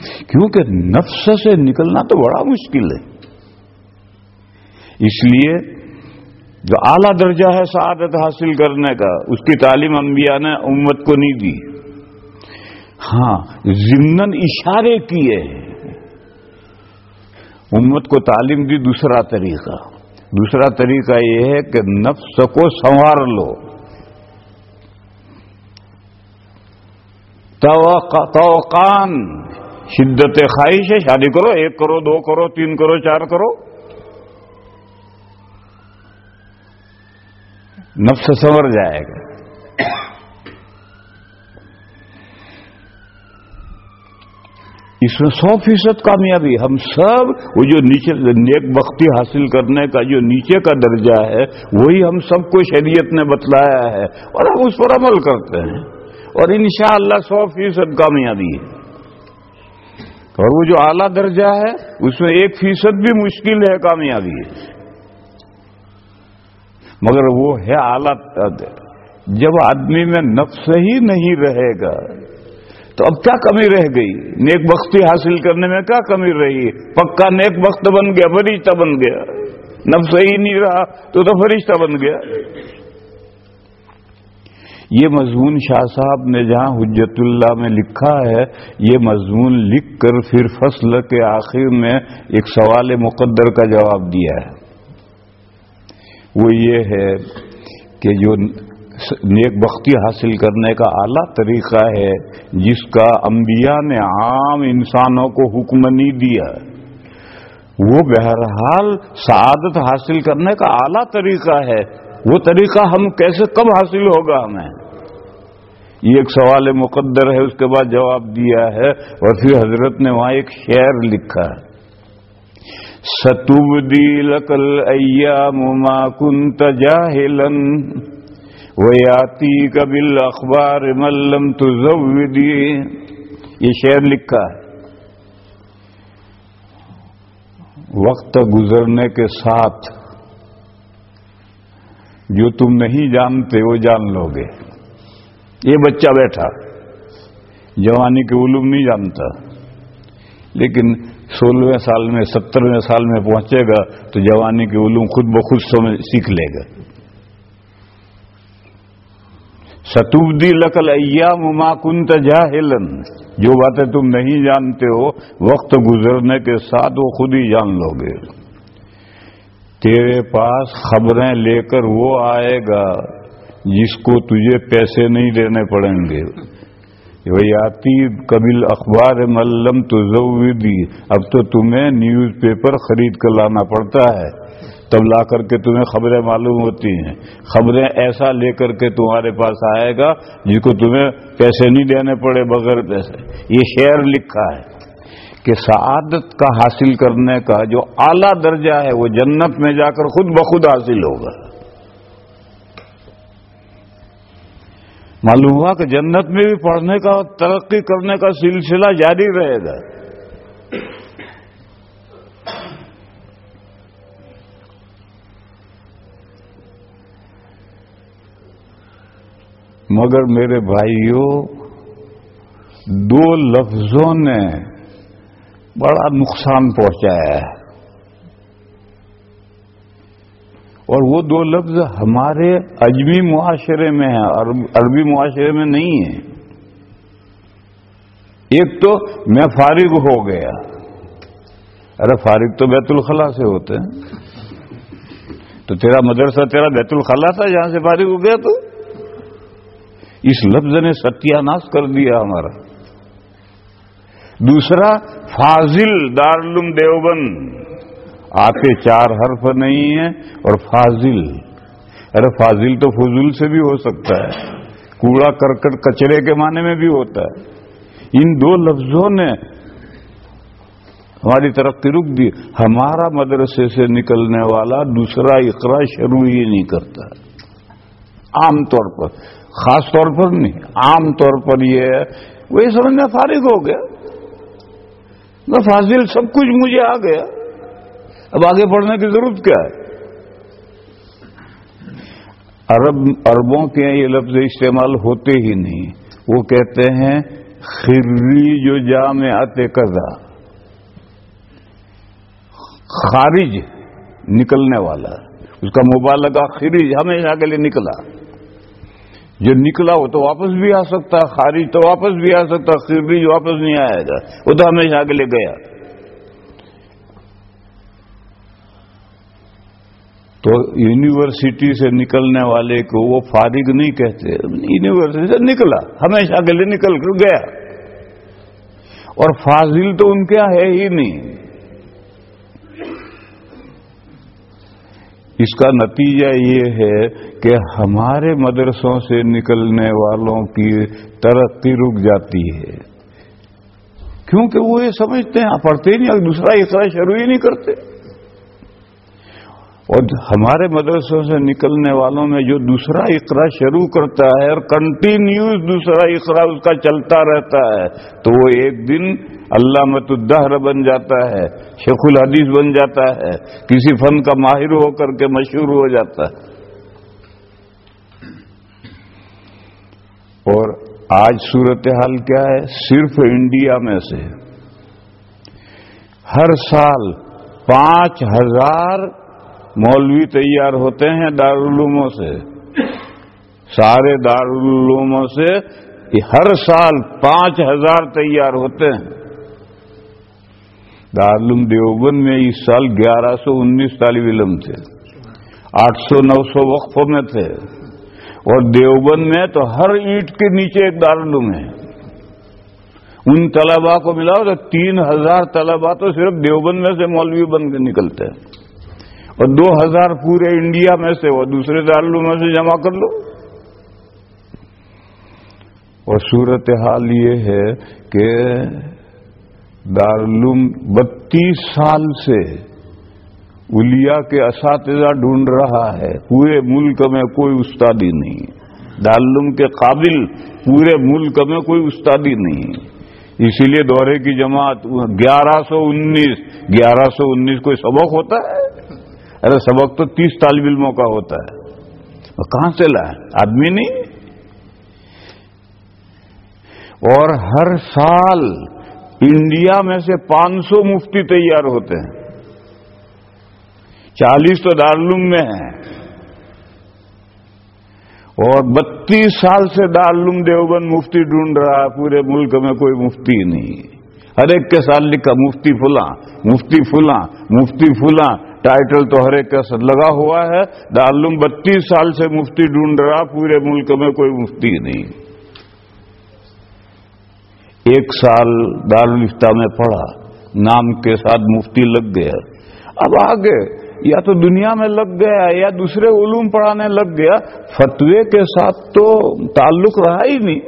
کیونکہ نفس سے نکلنا تو بڑا مشکل ہے۔ اس لیے جو اعلی درجہ ہے سعادت حاصل کرنے کا، اس کی تعلیم انبیاء نے امت کو نہیں دی۔ ہاں ضمن اشارے کیے امت کو تعلیم دی دوسرا طریقہ۔ دوسرا طریقہ یہ ہے کہ نفس کو سنوار لو۔ توقان شدت خواہش ہے، شادی کرو، ایک کرو، دو کرو، تین کرو، چار کرو۔ نفس سنور جائے گا۔ اس میں سو فیصد کامیابی۔ ہم سب، وہ جو نیچے نیک بختی حاصل کرنے کا، جو نیچے کا درجہ ہے، وہی ہم سب کو شریعت نے بتلایا ہے اور ہم اس پر عمل کرتے ہیں۔ اور انشاءاللہ سو فیصد کامیابی ہے۔ اور وہ جو اعلی درجہ ہے، اس میں ایک فیصد بھی مشکل ہے، کامیابی ہے۔ مگر وہ ہے اعلی، جب آدمی میں نفس ہی نہیں رہے گا، تو اب کیا کمی رہ گئی؟ نیک بختی حاصل کرنے میں کیا کمی رہی؟ پکا نیک بخت بن گیا، فرشتہ بن گیا۔ نفس ہی نہیں رہا، تو تو فرشتہ بن گیا۔ یہ مضمون شاہ صاحب نے جہاں حجت اللہ میں لکھا ہے، یہ مضمون لکھ کر پھر فصل کے آخر میں ایک سوال مقدر کا جواب دیا ہے۔ وہ یہ ہے کہ جو نیک بختی حاصل کرنے کا اعلیٰ طریقہ ہے، جس کا انبیاء نے عام انسانوں کو حکم نہیں دیا، وہ بہرحال سعادت حاصل کرنے کا اعلیٰ طریقہ ہے۔ وہ طریقہ ہم کیسے کب حاصل ہوگا ہمیں؟ یہ ایک سوال مقدر ہے، اس کے بعد جواب دیا ہے۔ اور پھر حضرت نے وہاں ایک شعر لکھا ہے۔ ستوب دی لکل ایا کنت جاہلن ویاتی کبل اخبار ملم تو یہ شعر لکھا ہے۔ وقت گزرنے کے ساتھ جو تم نہیں جانتے وہ جان لو گے۔ یہ بچہ بیٹھا۔ جوانی کے علوم نہیں جانتا، لیکن سولہویں سال میں، سترویں سال میں پہنچے گا تو جوانی کے علوم خود بخود سمجھ، سیکھ لے گا۔ ستوبدی لکل ایام ما کنت جاہلن۔ جو باتیں تم نہیں جانتے ہو، وقت گزرنے کے ساتھ وہ خود ہی جان لو گے۔ تیرے پاس خبریں لے کر وہ آئے گا۔ جس کو تجھے پیسے نہیں دینے پڑیں گے۔ وہی آتی قبل اخبار ملم تو دی اب تو تمہیں نیوز پیپر خرید کر لانا پڑتا ہے۔ تب لا کر کے تمہیں خبریں معلوم ہوتی ہیں۔ خبریں ایسا لے کر کے تمہارے پاس آئے گا جس کو تمہیں پیسے نہیں دینے پڑے بغیر پیسے۔ یہ شعر لکھا ہے کہ سعادت کا حاصل کرنے کا جو اعلیٰ درجہ ہے، وہ جنت میں جا کر خود بخود حاصل ہوگا۔ معلوم ہوا کہ جنت میں بھی پڑھنے کا اور ترقی کرنے کا سلسلہ جاری رہے گا۔ مگر میرے بھائیوں دو لفظوں نے بڑا نقصان پہنچایا ہے۔ اور وہ دو لفظ ہمارے اجمی معاشرے میں ہیں عربی معاشرے میں نہیں ہیں۔ ایک تو میں فارغ ہو گیا۔ ارے فارغ تو بیت الخلا سے ہوتے ہیں۔ تو تیرا مدرسہ، تیرا بیت الخلا تھا، جہاں سے فارغ ہو گیا تو؟ اس لفظ نے ستیہ ناش کر دیا ہمارا۔ دوسرا، فاضل دارالعلوم دیوبند۔ آتے چار حرف نہیں ہیں اور فاضل، ارے فاضل تو فضول سے بھی ہو سکتا ہے، کوڑا کرکٹ کچرے کے معنی میں بھی ہوتا ہے۔ ان دو لفظوں نے ہماری ترقی رک دی۔ ہمارا مدرسے سے نکلنے والا دوسرا اقرا شروع ہی نہیں کرتا۔ عام طور پر، خاص طور پر نہیں، عام طور پر یہ ہے۔ وہی سمجھنا فارغ ہو گیا۔ میں فاضل سب کچھ مجھے آ گیا۔ اب آگے بڑھنے کی ضرورت کیا ہے؟ عرب عربوں کے یہ لفظ استعمال ہوتے ہی نہیں۔ وہ کہتے ہیں، خری جو جام آتے کزا خارج نکلنے والا۔ اس کا مبالغہ خریج ہمیشہ کے لیے نکلا۔ جو نکلا وہ تو واپس بھی آ سکتا، خارج تو واپس بھی آ سکتا خریج واپس نہیں آئے گا، وہ تو ہمیشہ کے لیے گیا۔ تو یونیورسٹی سے نکلنے والے کو وہ فارغ نہیں کہتے۔ یونیورسٹی سے نکلا، ہمیشہ کے لیے نکل کر گیا۔ اور فاضل تو ان کے ہے ہی نہیں۔ اس کا نتیجہ یہ ہے کہ ہمارے مدرسوں سے نکلنے والوں کی ترقی رک جاتی ہے۔ کیونکہ وہ یہ سمجھتے ہیں، پڑھتے ہی نہیں، دوسرا حصہ شروع ہی نہیں کرتے۔ اور ہمارے مدرسوں سے نکلنے والوں میں جو دوسرا اقرا شروع کرتا ہے اور کنٹینیوس دوسرا اقرا اس کا چلتا رہتا ہے، تو وہ ایک دن اللہ متدہر بن جاتا ہے، شیخ الحدیث بن جاتا ہے، کسی فن کا ماہر ہو کر کے مشہور ہو جاتا ہے۔ اور آج صورتحال کیا ہے؟ صرف انڈیا میں سے۔ ہر سال پانچ ہزار مولوی تیار ہوتے ہیں دارالعلوموں سے۔ سارے دارالعلوموں سے ہر سال پانچ ہزار تیار ہوتے ہیں۔ دارالعلوم دیوبند میں اس سال گیارہ سو انیس طالب علم تھے۔ آٹھ سو نو سو وقفوں میں تھے۔ اور دیوبند میں تو ہر اینٹ کے نیچے ایک دارالعلوم ہے۔ ان طلبا کو ملا تو تین ہزار طلبا تو صرف دیوبند میں سے مولوی بن کے نکلتے ہیں۔ اور دو ہزار پورے انڈیا میں سے وہ دوسرے دارالعلوم میں سے جمع کر لو۔ اور صورت حال یہ ہے کہ دارالعلوم بتیس سال سے الیا کے اساتذہ ڈھونڈ رہا ہے۔ پورے ملک میں کوئی استادی نہیں دارالعلوم کے قابل پورے ملک میں کوئی استادی نہیں اسی لیے دورے کی جماعت گیارہ سو انیس، گیارہ سو انیس کوئی سبق ہوتا ہے؟ ارے سبق تو تیس طالب علموں کا ہوتا ہے۔ اور کہاں سے لائے؟ آدمی نہیں۔ اور ہر سال انڈیا میں سے پانچ سو مفتی تیار ہوتے ہیں۔ چالیس تو دارالعلوم میں ہیں۔ اور بتیس سال سے دارالعلوم دیوبند مفتی ڈھونڈ رہا ہے، پورے ملک میں کوئی مفتی نہیں۔ ہر ایک کے ساتھ لکھا، مفتی فلاں مفتی فلاں مفتی فلاں۔ ٹائٹل تو ہر ایک کے ساتھ لگا ہوا ہے۔ دارالعلوم بتیس سال سے مفتی ڈھونڈ رہا، پورے ملک میں کوئی مفتی نہیں۔ ایک سال دارالفتہ میں پڑھا، نام کے ساتھ مفتی لگ گیا۔ اب آگے، یا تو دنیا میں لگ گیا یا دوسرے علوم پڑھانے لگ گیا، فتوے کے ساتھ تو تعلق رہا ہی نہیں۔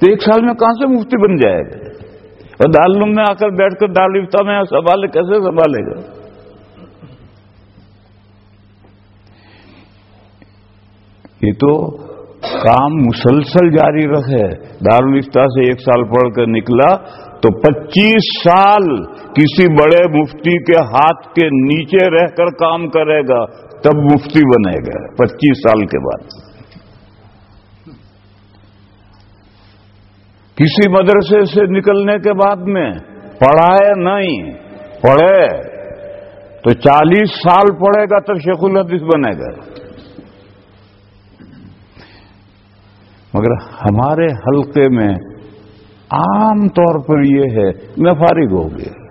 تو ایک سال میں کہاں سے مفتی بن جائے گا؟ اور دارالعلوم میں آ کر بیٹھ کر دارالفتا میں سنبھالے، کیسے سنبھالے گا؟ یہ تو کام مسلسل جاری رکھے۔ دارالفتا سے ایک سال پڑھ کر نکلا تو پچیس سال کسی بڑے مفتی کے ہاتھ کے نیچے رہ کر کام کرے گا، تب مفتی بنے گا۔ پچیس سال کے بعد۔ کسی مدرسے سے نکلنے کے بعد میں پڑھائے نہیں، پڑھے تو چالیس سال پڑھے گا تب شیخ الحدیث بنے گا۔ مگر ہمارے حلقے میں عام طور پر یہ ہے، میں فارغ ہو گیا۔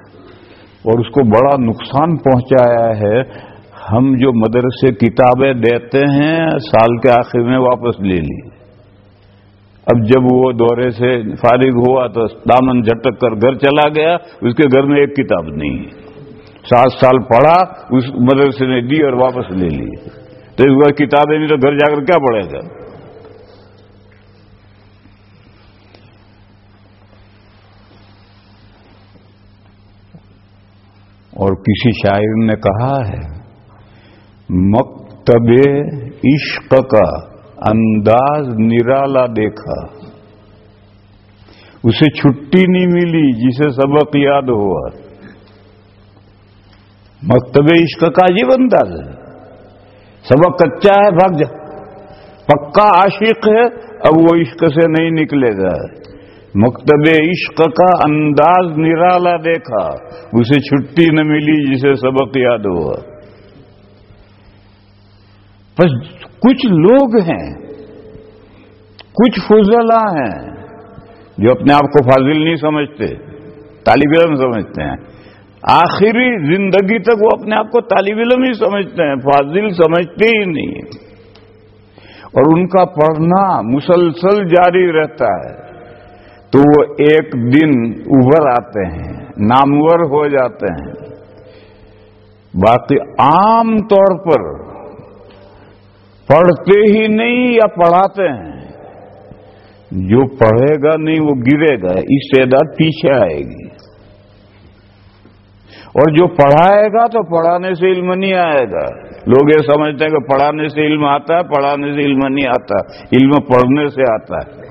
اور اس کو بڑا نقصان پہنچایا ہے۔ ہم جو مدرسے کتابیں دیتے ہیں، سال کے آخر میں واپس لے لی اب جب وہ دورے سے فارغ ہوا تو دامن جھٹک کر گھر چلا گیا۔ اس کے گھر میں ایک کتاب نہیں۔ سات سال پڑھا، اس مدرسے نے دی اور واپس لے لی تو اس بار کتابیں نہیں تو گھر جا کر کیا پڑھے گا؟ اور کسی شاعر نے کہا ہے، مکتب عشق کا انداز نرالا دیکھا۔ اسے چھٹی نہیں ملی جسے سبق یاد ہوا۔ مکتب عشق کا عجیب انداز ہے۔ سبق کچا ہے، بھاگ جا۔ پکا عاشق ہے، اب وہ عشق سے نہیں نکلے گا۔ مکتب عشق کا انداز نرالا دیکھا، اسے چھٹی نہ ملی جسے سبق یاد ہوا۔ بس کچھ لوگ ہیں، کچھ فضلہ ہیں جو اپنے آپ کو فاضل نہیں سمجھتے، طالب علم سمجھتے ہیں۔ آخری زندگی تک وہ اپنے آپ کو طالب علم ہی سمجھتے ہیں، فاضل سمجھتے ہی نہیں۔ اور ان کا پڑھنا مسلسل جاری رہتا ہے۔ تو وہ ایک دن ابھر آتے ہیں، نامور ہو جاتے ہیں۔ باقی عام طور پر پڑھتے ہی نہیں یا پڑھاتے ہیں۔ جو پڑھے گا نہیں وہ گرے گا، اس سے پیچھے آئے گی۔ اور جو پڑھائے گا تو پڑھانے سے علم نہیں آئے گا۔ لوگ یہ سمجھتے ہیں کہ پڑھانے سے علم آتا ہے، پڑھانے سے علم نہیں آتا۔ علم پڑھنے سے آتا ہے۔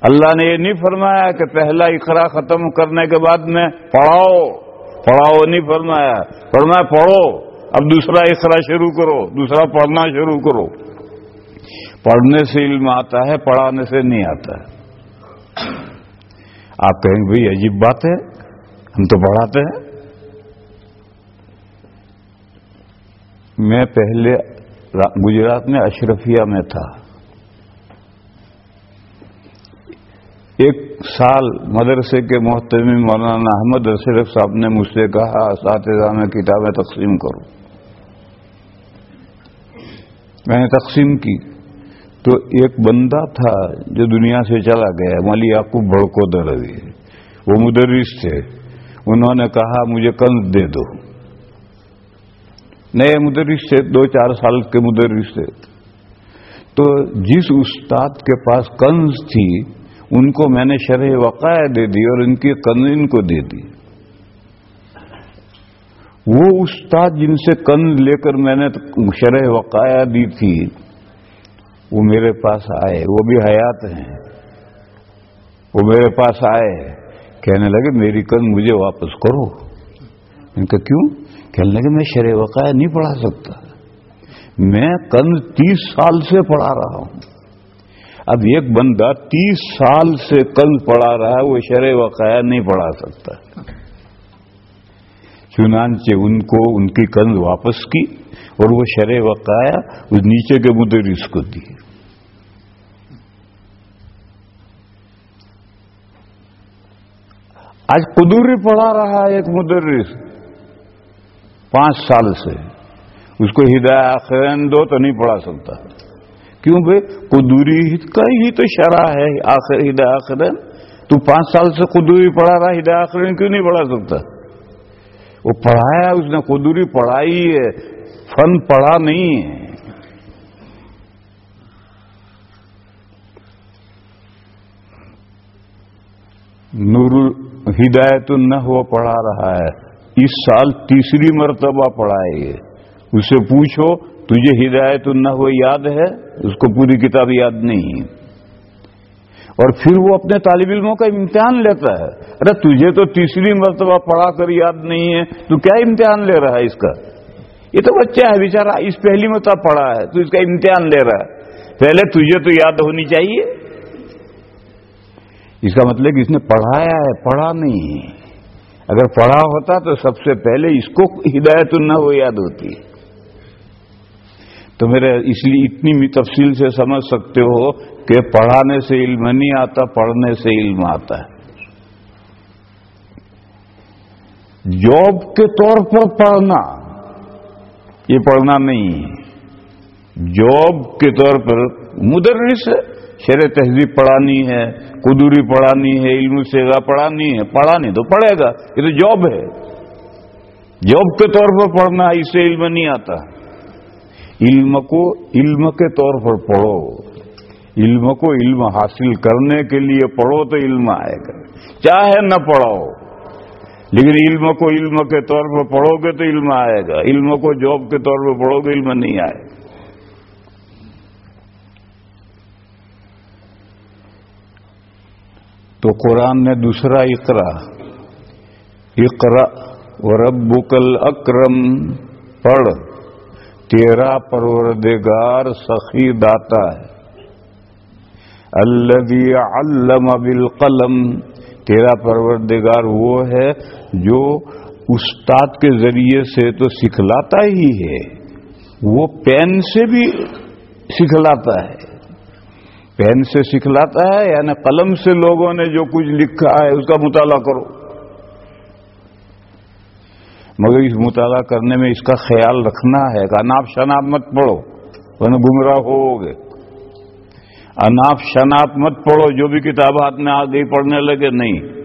اللہ نے یہ نہیں فرمایا کہ پہلا اقرا ختم کرنے کے بعد میں پڑھاؤ پڑھاؤ نہیں فرمایا۔ فرمایا پڑھو، اب دوسرا اقرا شروع کرو، دوسرا پڑھنا شروع کرو۔ پڑھنے سے علم آتا ہے، پڑھانے سے نہیں آتا ہے۔ آپ کہیں گے بھائی عجیب بات ہے، ہم تو پڑھاتے ہیں۔ میں پہلے گجرات میں اشرفیہ میں تھا۔ ایک سال مدرسے کے محتمی مولانا احمد اشرف صاحب نے مجھ سے کہا، اساتذہ میں کتابیں تقسیم کرو۔ میں نے تقسیم کی۔ تو ایک بندہ تھا جو دنیا سے چلا گیا ملی یعقوب بڑکو دروی وہ مدرس تھے۔ انہوں نے کہا، مجھے کنز دے دو۔ نئے مدرس تھے، دو چار سال کے مدرس تھے۔ تو جس استاد کے پاس کنز تھی ان کو میں نے شرح وقاع دے دی اور ان کی کنز ان کو دے دی۔ وہ استاد جن سے کنز لے کر میں نے شرح وقایا دی تھی، وہ میرے پاس آئے۔ وہ بھی حیات ہیں۔ وہ میرے پاس آئے۔ کہنے لگے، میری کن مجھے واپس کرو۔ ان کا کیوں؟ کہنے لگے، میں شرح وقاع نہیں پڑھا سکتا۔ میں کن تیس سال سے پڑھا رہا ہوں۔ اب ایک بندہ تیس سال سے کن پڑھا رہا ہے، وہ شرح وقاع نہیں پڑھا سکتا۔ چنانچہ ان کو ان کی کنز واپس کی اور وہ شرح وقایا اس نیچے کے مدرس کو دی۔ آج قدوری پڑھا رہا ہے ایک مدرس پانچ سال سے۔ اس کو ہدایہ آخرین دو تو نہیں پڑھا سکتا۔ کیوں بھائی؟ قدوری کا ہی تو شرح ہے، آخر ہدایہ آخرین۔ تو پانچ سال سے قدوری پڑھا رہا ہدایہ آخرین کیوں نہیں پڑھا سکتا؟ وہ پڑھایا، اس نے قدوری پڑھائی ہے، فن پڑھا نہیں ہے۔ نور ہدایت نہ ہو پڑھا رہا ہے۔ اس سال تیسری مرتبہ پڑھائے اسے پوچھو، تجھے ہدایت نہ ہو یاد ہے؟ اس کو پوری کتاب یاد نہیں اور پھر وہ اپنے طالب علموں کا امتحان لیتا ہے۔ ارے تجھے تو تیسری مرتبہ پڑھا کر یاد نہیں ہے۔ تو کیا امتحان لے رہا ہے اس کا؟ یہ تو بچہ ہے، بیچارہ اس پہلی مرتبہ پڑھا ہے، تو اس کا امتحان لے رہا ہے۔ پہلے تجھے تو یاد ہونی چاہیے۔ اس کا مطلب کہ اس نے پڑھایا ہے، پڑھا نہیں اگر پڑھا ہوتا تو سب سے پہلے اس کو ہدایت نہ ہو یاد ہوتی۔ تو میرے اس لیے اتنی تفصیل سے سمجھ سکتے ہو کہ پڑھانے سے علم نہیں آتا، پڑھنے سے علم آتا ہے۔ جاب کے طور پر پڑھنا، یہ پڑھنا نہیں ہے۔ جاب کے طور پر مدرس شر تہذیب پڑھانی ہے، قدوری پڑھانی ہے، علم سیگا پڑھانی ہے پڑھانی تو پڑھے گا، یہ تو جاب ہے۔ جاب کے طور پر پڑھنا، اس سے علم نہیں آتا۔ علم کو علم کے طور پر پڑھو۔ علم کو علم حاصل کرنے کے لیے پڑھو تو علم آئے گا۔ چاہے نہ پڑھو لیکن علم کو علم کے طور پر پڑھو گے تو علم آئے گا۔ علم کو جاب کے طور پر پڑھو گے، علم نہیں آئے۔ گا تو قرآن نے دوسرا اقرا۔ اقرا و رب اکرم۔ پڑھ۔ تیرا پروردگار سخی داتا ہے۔ الذي علم بالقلم۔ تیرا پروردگار وہ ہے جو استاد کے ذریعے سے تو سکھلاتا ہی ہے۔ وہ پین سے بھی سکھلاتا ہے۔ پین سے سکھلاتا ہے یعنی قلم سے لوگوں نے جو کچھ لکھا ہے، اس کا مطالعہ کرو۔ مگر اس مطالعہ کرنے میں اس کا خیال رکھنا ہے کہ اناپ شناب مت پڑھو، ورنہ گمراہ ہو گے اناپ شناپ مت پڑھو، جو بھی کتاب ہاتھ میں آ گئی پڑھنے لگے، نہیں۔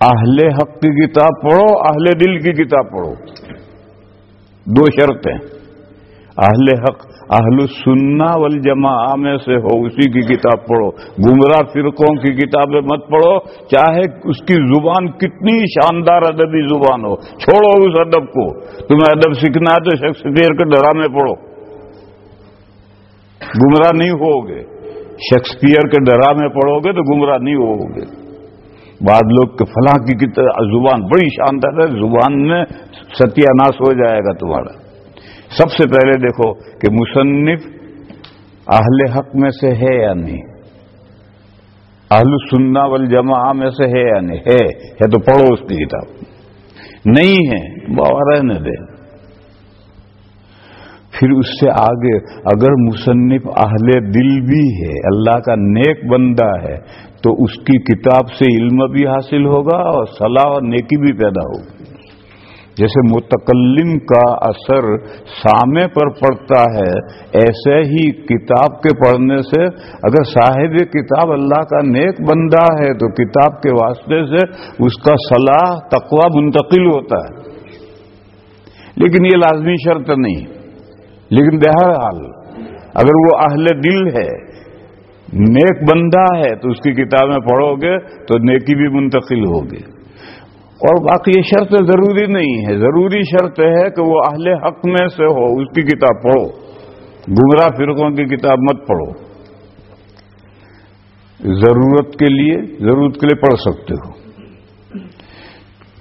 اہل حق کی کتاب پڑھو، اہل دل کی کتاب پڑھو۔ دو شرطیں۔ اہل حق اہل سننا والجماع میں سے ہو، اسی کی کتاب پڑھو۔ گمراہ فرقوں کی کتابیں مت پڑھو۔ چاہے اس کی زبان کتنی شاندار ادبی زبان ہو، چھوڑو اس ادب کو۔ تمہیں ادب سیکھنا ہے تو شیکسپیئر کے ڈرامے پڑھو۔ گمراہ نہیں ہوگے۔ شیکسپیئر کے ڈرامے پڑھو گے تو گمراہ نہیں ہوگے۔ بعد لوگ کے فلاں کی زبان بڑی شاندار ہے، زبان میں ستیہ ناش ہو جائے گا تمہارا۔ سب سے پہلے دیکھو کہ مصنف اہل حق میں سے ہے یا نہیں؟ اہل سننا والجماع میں سے ہے یا نہیں؟ ہے ہے تو پڑھو اس کی کتاب۔ نہیں ہے بابا رہنے دے۔ پھر اس سے آگے، اگر مصنف اہل دل بھی ہے، اللہ کا نیک بندہ ہے، تو اس کی کتاب سے علم بھی حاصل ہوگا اور صلاح اور نیکی بھی پیدا ہوگی۔ جیسے متکلم کا اثر سامے پر پڑتا ہے، ایسے ہی کتاب کے پڑھنے سے اگر صاحب کتاب اللہ کا نیک بندہ ہے تو کتاب کے واسطے سے اس کا صلاح، تقوی منتقل ہوتا ہے۔ لیکن یہ لازمی شرط نہیں۔ لیکن بہرحال اگر وہ اہل دل ہے، نیک بندہ ہے تو اس کی کتابیں پڑھو گے تو نیکی بھی منتقل ہوگی۔ اور باقی یہ شرط ضروری نہیں ہے۔ ضروری شرط ہے کہ وہ اہل حق میں سے ہو، اس کی کتاب پڑھو۔ گمراہ فرقوں کی کتاب مت پڑھو۔ ضرورت کے لیے ضرورت کے لیے پڑھ سکتے ہو۔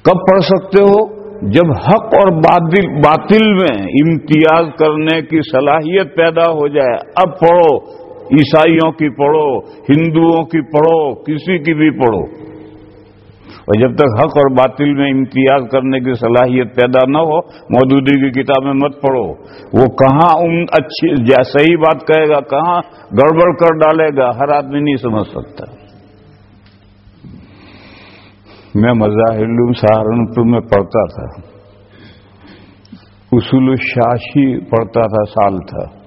کب پڑھ سکتے ہو؟ جب حق اور باطل میں امتیاز کرنے کی صلاحیت پیدا ہو جائے۔ اب پڑھو، عیسائیوں کی پڑھو، ہندوؤں کی پڑھو، کسی کی بھی پڑھو۔ اور جب تک حق اور باطل میں امتیاز کرنے کی صلاحیت پیدا نہ ہو مودودی کی کتابیں مت پڑھو۔ وہ کہاں اچھی صحیح بات کہے گا، کہاں گڑبڑ کر ڈالے گا، ہر آدمی نہیں سمجھ سکتا۔ میں مظاہر سہارنپور میں پڑھتا تھا۔ اصول الشاشی پڑھتا تھا، سال تھا۔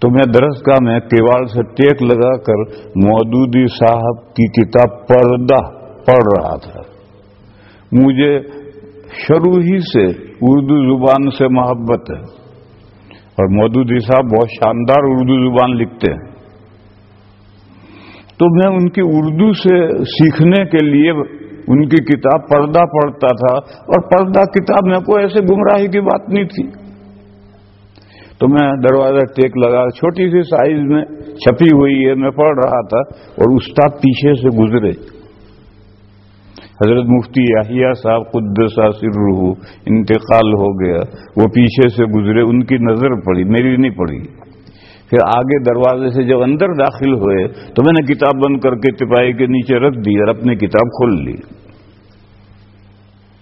تو میں درسگاہ میں کیواڑ سے ٹیک لگا کر مودودی صاحب کی کتاب پردہ پڑھ رہا تھا۔ مجھے شروع ہی سے اردو زبان سے محبت ہے۔ اور مودودی صاحب بہت شاندار اردو زبان لکھتے ہیں۔ تو میں ان کی اردو سے سیکھنے کے لیے ان کی کتاب پردہ پڑھتا تھا۔ اور پردہ کتاب میں کوئی ایسے گمراہی کی بات نہیں تھی۔ تو میں دروازہ ٹیک لگا، چھوٹی سی سائز میں چھپی ہوئی ہے، میں پڑھ رہا تھا اور استاد پیچھے سے گزرے۔ حضرت مفتی یاہیا صاحب خود سر روح انتقال ہو گیا۔ وہ پیچھے سے گزرے، ان کی نظر پڑی، میری نہیں پڑی۔ پھر آگے دروازے سے جب اندر داخل ہوئے، تو میں نے کتاب بند کر کے تپاہی کے نیچے رکھ دی اور اپنی کتاب کھول لی۔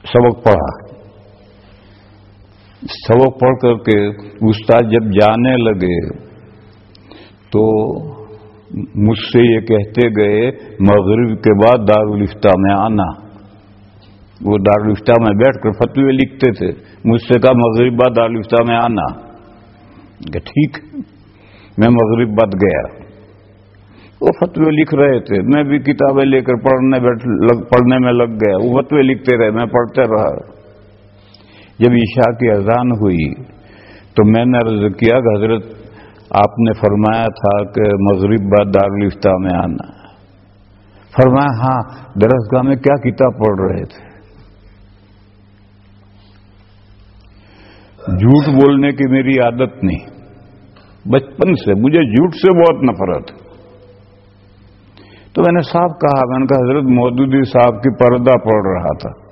سبق پڑھا۔ سبق پڑھ کر کے استاد جب جانے لگے، تو مجھ سے یہ کہتے گئے، مغرب کے بعد دارالفتہ میں آنا۔ وہ دارالفتہ میں بیٹھ کر فتوے لکھتے تھے، مجھ سے کہا، مغرب بعد دارالفتہ میں آنا۔ کہ ٹھیک۔ میں مغرب بعد گیا۔ وہ فتوے لکھ رہے تھے۔ میں بھی کتابیں لے کر پڑھنے پڑھنے میں لگ گیا۔ وہ فتوے لکھتے رہے۔ میں پڑھتے رہا۔ جب عشاء کی اذان ہوئی تو میں نے عرض کیا کہ حضرت، آپ نے فرمایا تھا کہ مغرب بعد دارالفتہ میں آنا۔ فرمایا ہاں درسگاہ میں کیا کتاب پڑھ رہے تھے؟ جھوٹ بولنے کی میری عادت نہیں۔ بچپن سے، مجھے جھوٹ سے بہت نفرت۔ تو میں نے صاحب کہا، میں نے کہا، حضرت مودودی صاحب کی پردہ پڑھ رہا تھا۔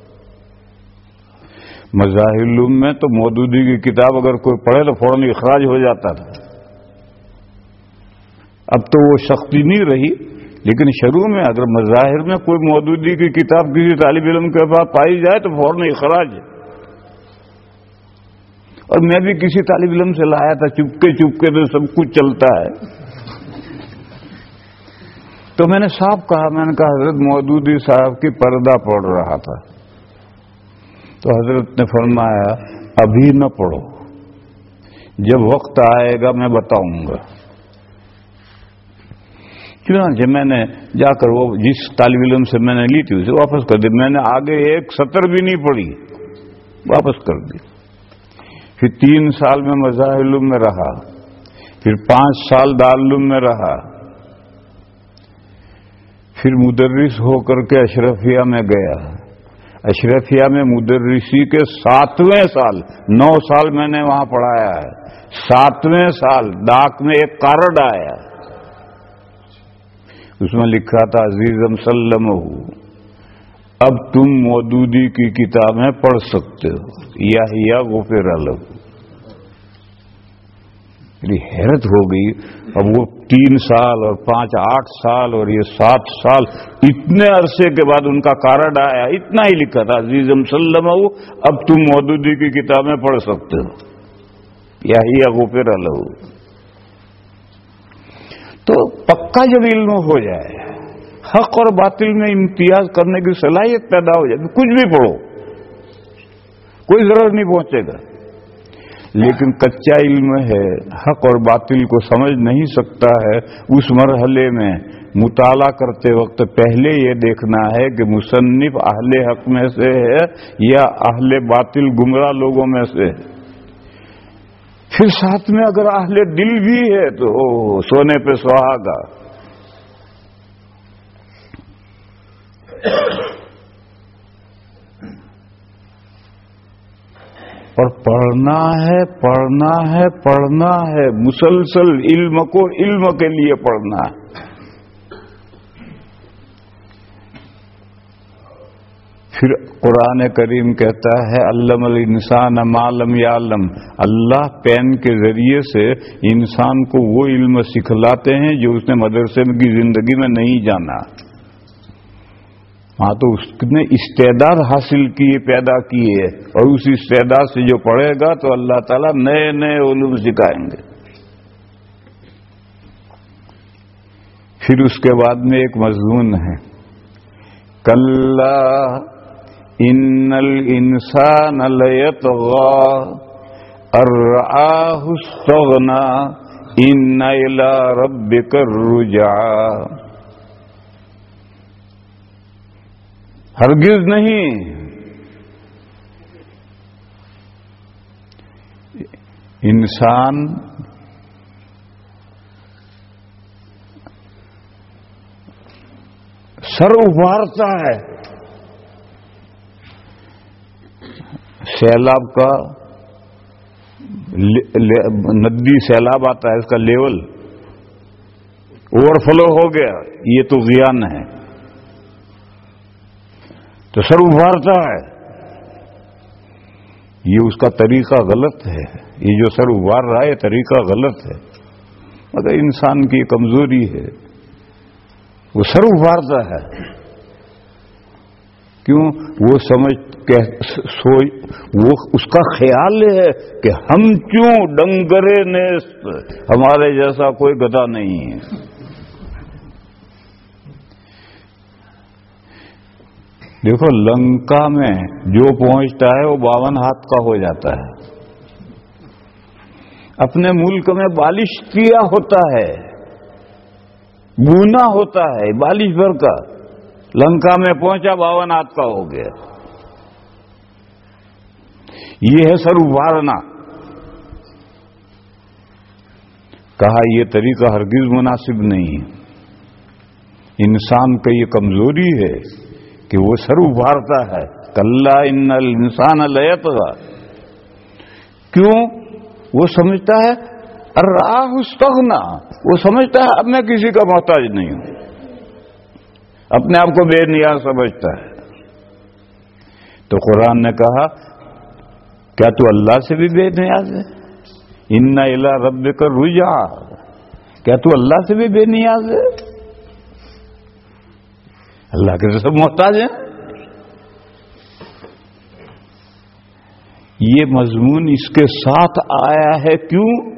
مظاہر میں تو مودودی کی کتاب اگر کوئی پڑھے تو فوراً اخراج ہو جاتا تھا۔ اب تو وہ سختی نہیں رہی، لیکن شروع میں اگر مظاہر میں کوئی مودودی کی کتاب کسی طالب علم کے پاس پائی جائے تو فوراً اخراج۔ ہے اور میں بھی کسی طالب علم سے لایا تھا، چپکے چپکے تو سب کچھ چلتا ہے۔ تو میں نے صاحب کہا، میں نے کہا، حضرت مودودی صاحب کی پردہ پڑھ رہا تھا۔ تو حضرت نے فرمایا، ابھی نہ پڑھو۔ جب وقت آئے گا، میں بتاؤں گا۔ چنانچہ میں نے جا کر وہ جس طالب علم سے میں نے لی تھی، اسے واپس کر دی۔ میں نے آگے ایک سطر بھی نہیں پڑھی، واپس کر دی۔ پھر تین سال میں مظاہر میں رہا، پھر پانچ سال دارالعلوم میں رہا۔ پھر مدرس ہو کر کے اشرفیہ میں گیا۔ اشرفیہ میں مدرسی کے ساتویں سال، نو سال میں نے وہاں پڑھایا ہے۔ ساتویں سال ڈاک میں ایک کارڈ آیا۔ اس میں لکھا تھا، عزیزم سلم اب تم مودودی کی کتابیں پڑھ سکتے ہو۔ یا یا وہ پھر الگ میری حیرت ہو گئی۔ اب وہ تین سال اور پانچ، آٹھ سال اور یہ سات سال اتنے عرصے کے بعد ان کا کارڈ آیا، اتنا ہی لکھا تھا، عزیز مسلم اب تم مودودی کی کتابیں پڑھ سکتے ہو۔ یا ہی اگو پہ تو پکا جب علم ہو جائے حق اور باطل میں امتیاز کرنے کی صلاحیت پیدا ہو جائے کچھ بھی پڑھو۔ کوئی ضرورت نہیں پہنچے گا۔ لیکن کچا علم ہے، حق اور باطل کو سمجھ نہیں سکتا ہے۔ اس مرحلے میں مطالعہ کرتے وقت پہلے یہ دیکھنا ہے کہ مصنف اہل حق میں سے ہے یا اہل باطل گمراہ لوگوں میں سے۔ ہے پھر ساتھ میں اگر اہل دل بھی ہے تو سونے پہ سہاگا اور پڑھنا ہے پڑھنا ہے پڑھنا ہے۔ مسلسل علم کو علم کے لیے پڑھنا ہے۔ پھر قرآن کریم کہتا ہے، علم الانسان معلم یا علم اللہ پین کے ذریعے سے انسان کو وہ علم سکھلاتے ہیں جو اس نے مدرسے کی زندگی میں نہیں جانا۔ ہاں تو اس نے استعداد حاصل کیے، پیدا کیے اور اس استعداد سے جو پڑھے گا، تو اللہ تعالیٰ نئے نئے علوم سکھائیں گے۔ پھر اس کے بعد میں ایک مضمون ہے۔ کل ان انسان لیت استغنا ان رب کر رجا ہرگز نہیں۔ انسان سر ابھارتا ہے۔ سیلاب کا ندی سیلاب آتا ہے، اس کا لیول اوور فلو ہو گیا۔ یہ تو زیان ہے۔ تو سر ابھارتا ہے۔ یہ اس کا طریقہ غلط ہے۔ یہ جو سر ابھار رہا ہے، یہ طریقہ غلط ہے۔ مگر انسان کی کمزوری ہے۔ وہ سر ابھارتا ہے۔ کیوں؟ وہ سمجھ سوچ، وہ اس کا خیال ہے کہ ہم کیوں ڈنگرے نے ہمارے جیسا کوئی گدا نہیں ہے۔ دیکھو، لنکا میں جو پہنچتا ہے، وہ باون ہاتھ کا ہو جاتا ہے۔ اپنے ملک میں بالش کیا ہوتا ہے، بونا ہوتا ہے، بالش بھر کا۔ لنکا میں پہنچا، باون ہاتھ کا ہو گیا۔ یہ ہے سر ابھارنا۔ کہا، یہ طریقہ ہرگز مناسب نہیں ہے۔ انسان کا یہ کمزوری ہے۔ کہ وہ سر ابھارتا ہے۔ کل ان انسان لیت کیوں؟ وہ سمجھتا ہے راہ استغنا وہ سمجھتا ہے، اب میں کسی کا محتاج نہیں ہوں۔ اپنے آپ کو بے نیاز سمجھتا ہے۔ تو قرآن نے کہا، کیا تو اللہ سے بھی بے نیاز ہے؟ ان الا رب کر رجا کیا تو اللہ سے بھی بے نیاز ہے؟ اللہ کے سب محتاج ہیں۔ یہ مضمون اس کے ساتھ آیا ہے کیوں؟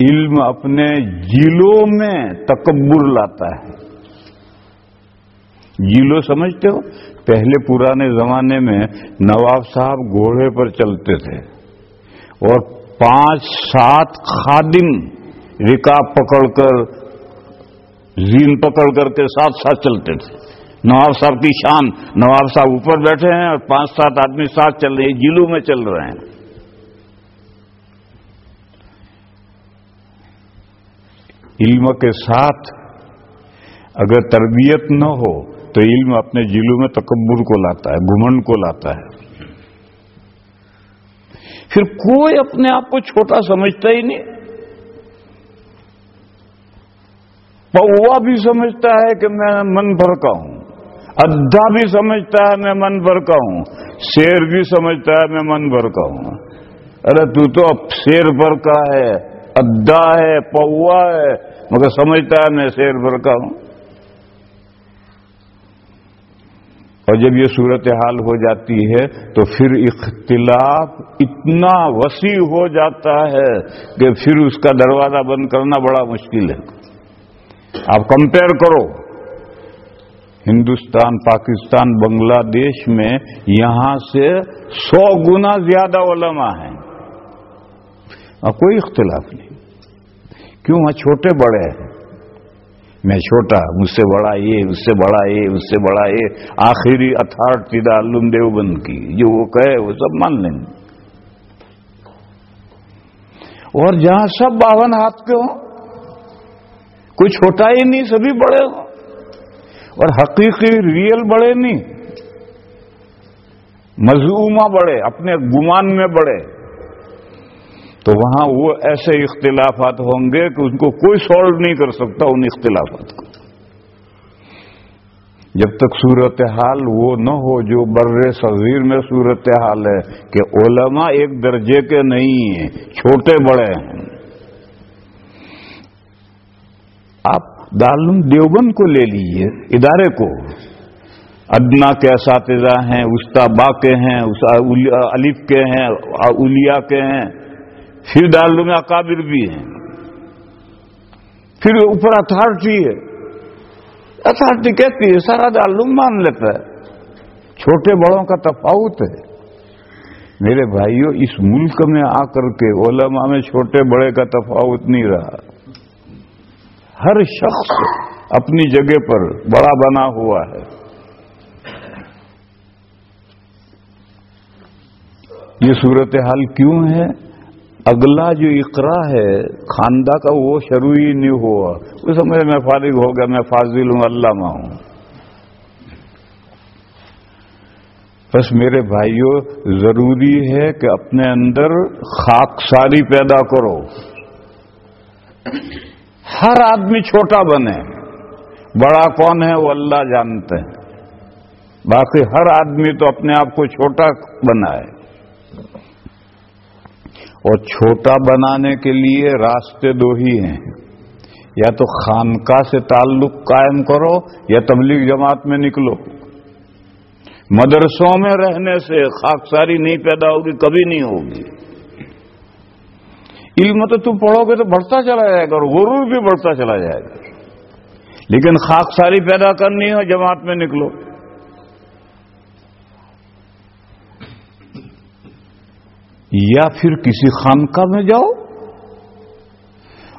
علم اپنے جیلوں میں تکبر لاتا ہے۔ جیلو سمجھتے ہو؟ پہلے پرانے زمانے میں نواب صاحب گھوڑے پر چلتے تھے اور پانچ سات خادم رکاب پکڑ کر زین پکڑ کر کے ساتھ ساتھ چلتے تھے۔ نواب صاحب کی شان۔ نواب صاحب اوپر بیٹھے ہیں اور پانچ سات آدمی ساتھ چل رہے ہیں جیلو میں چل رہے ہیں۔ علم کے ساتھ اگر تربیت نہ ہو تو علم اپنے جیلو میں تکبر کو لاتا ہے گمنڈ کو لاتا ہے۔ پھر کوئی اپنے آپ کو چھوٹا سمجھتا ہی نہیں۔ پوا بھی سمجھتا ہے کہ میں من بھر کا ہوں۔ ادھا بھی سمجھتا ہے میں من بھر کا ہوں۔ شیر بھی سمجھتا ہے میں من بھر کا ہوں۔ ارے تو تو اب شیر پر کا ہے ادا ہے، پوا ہے، مگر سمجھتا ہے میں شیر پر کا ہوں۔ اور جب یہ صورتحال ہو جاتی ہے تو پھر اختلاف اتنا وسیع ہو جاتا ہے کہ پھر اس کا دروازہ بند کرنا بڑا مشکل ہے۔ آپ کمپیئر کرو۔ ہندوستان، پاکستان، بنگلہ دیش میں یہاں سے سو گنا زیادہ علماء ہیں۔ اور کوئی اختلاف نہیں۔ کیوں؟ وہاں چھوٹے بڑے ہیں۔ میں چھوٹا، مجھ سے بڑا یہ اس سے بڑا یہ اس سے بڑا یہ۔ آخری اتھارٹی علوم دیوبند کی۔ جو وہ کہے، وہ سب مان لیں۔ گے اور جہاں سب باون ہاتھ کے ہوں کوئی چھوٹا ہی نہیں، سبھی بڑے ہوں اور حقیقی ریئل بڑے نہیں۔ مظلومہ بڑے، اپنے گمان میں بڑے۔ تو وہاں وہ ایسے اختلافات ہوں گے کہ ان کو کوئی سالو نہیں کر سکتا ان اختلافات کو۔ جب تک صورتحال وہ نہ ہو، جو بر صغیر میں صورتحال ہے کہ علماء ایک درجے کے نہیں ہیں، چھوٹے بڑے ہیں۔ آپ دارالعلوم دیوبند کو لے لیجیے، ادارے کو۔ ادنا کے اساتذہ ہیں، استابا کے ہیں الف کے ہیں اولیا کے ہیں۔ پھر دارالعلوم اکابر بھی ہیں۔ پھر اوپر اتھارٹی ہے۔ اتھارٹی کہتی ہے، سارا دارالعلوم مان لیتا ہے۔ چھوٹے بڑوں کا تفاوت ہے۔ میرے بھائیوں اس ملک میں آ کر کے علماء میں چھوٹے بڑے کا تفاوت نہیں رہا۔ ہر شخص اپنی جگہ پر بڑا بنا ہوا ہے۔ یہ صورتحال کیوں ہے؟ اگلا جو اقرا ہے، خاندہ کا وہ شروع ہی نہیں ہوا۔ اس سمجھ میں فارغ ہو گیا، میں فاضل ہوں، علامہ ہوں۔ بس میرے بھائیوں ضروری ہے کہ اپنے اندر خاک ساری پیدا کرو۔ ہر آدمی چھوٹا بنے۔ بڑا کون ہے؟ وہ اللہ جانتے ہیں۔ باقی ہر آدمی تو اپنے آپ کو چھوٹا بنائے۔ اور چھوٹا بنانے کے لیے راستے دو ہی ہیں۔ یا تو خانقاہ سے تعلق قائم کرو یا تبلیغ جماعت میں نکلو۔ مدرسوں میں رہنے سے خاکساری نہیں پیدا ہوگی، کبھی نہیں ہوگی۔ علم تو تم پڑھو گے تو بڑھتا چلا جائے گا اور غرور بھی بڑھتا چلا جائے گا۔ لیکن خاکساری پیدا کرنی ہو جماعت میں نکلو۔ یا پھر کسی خانقاہ میں جاؤ۔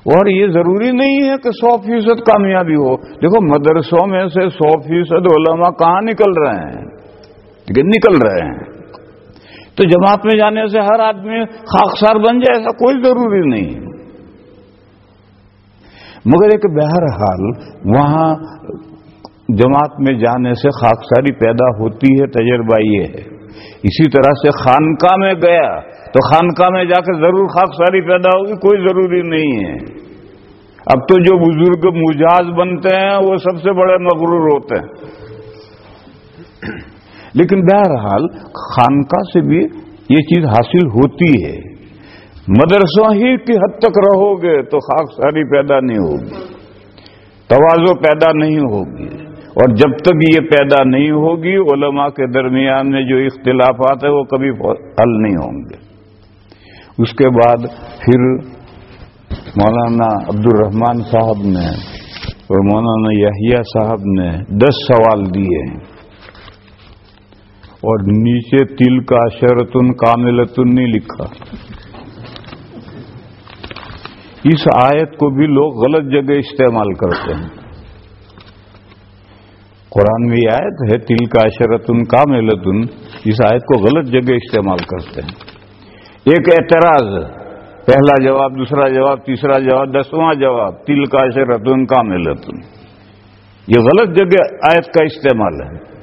اور یہ ضروری نہیں ہے کہ سو فیصد کامیابی ہو۔ دیکھو، مدرسوں میں سے سو فیصد علماء کہاں نکل رہے ہیں؟ لیکن نکل رہے ہیں۔ تو جماعت میں جانے سے ہر آدمی خاکسار بن جائے، ایسا کوئی ضروری نہیں۔ مگر ایک بہرحال وہاں جماعت میں جانے سے خاکساری پیدا ہوتی ہے، تجربہ یہ ہے۔ اسی طرح سے خانقاہ میں گیا، تو خانقاہ میں جا کے ضرور خاک ساری پیدا ہوگی، کوئی ضروری نہیں ہے۔ اب تو جو بزرگ مجاز بنتے ہیں، وہ سب سے بڑے مغرور ہوتے ہیں۔ لیکن بہرحال خانقاہ سے بھی یہ چیز حاصل ہوتی ہے۔ مدرسوں ہی کی حد تک رہو گے تو خاک ساری پیدا نہیں ہوگی۔ توازو پیدا نہیں ہوگی۔ اور جب تک یہ پیدا نہیں ہوگی، علماء کے درمیان میں جو اختلافات ہیں وہ کبھی حل نہیں ہوں گے۔ اس کے بعد پھر مولانا عبد الرحمان صاحب نے اور مولانا یحییٰ صاحب نے دس سوال دیے ہیں۔ اور نیچے تل کا شرتن کاملتن نہیں لکھا۔ اس آیت کو بھی لوگ غلط جگہ استعمال کرتے ہیں۔ قرآن میں آیت ہے، تل کا شرتن کاملتن۔ اس آیت کو غلط جگہ استعمال کرتے ہیں۔ ایک اعتراض، پہلا جواب، دوسرا جواب، تیسرا جواب، دسواں جواب، تل کا سے رتن کا ملتن یہ غلط جگہ آیت کا استعمال ہے۔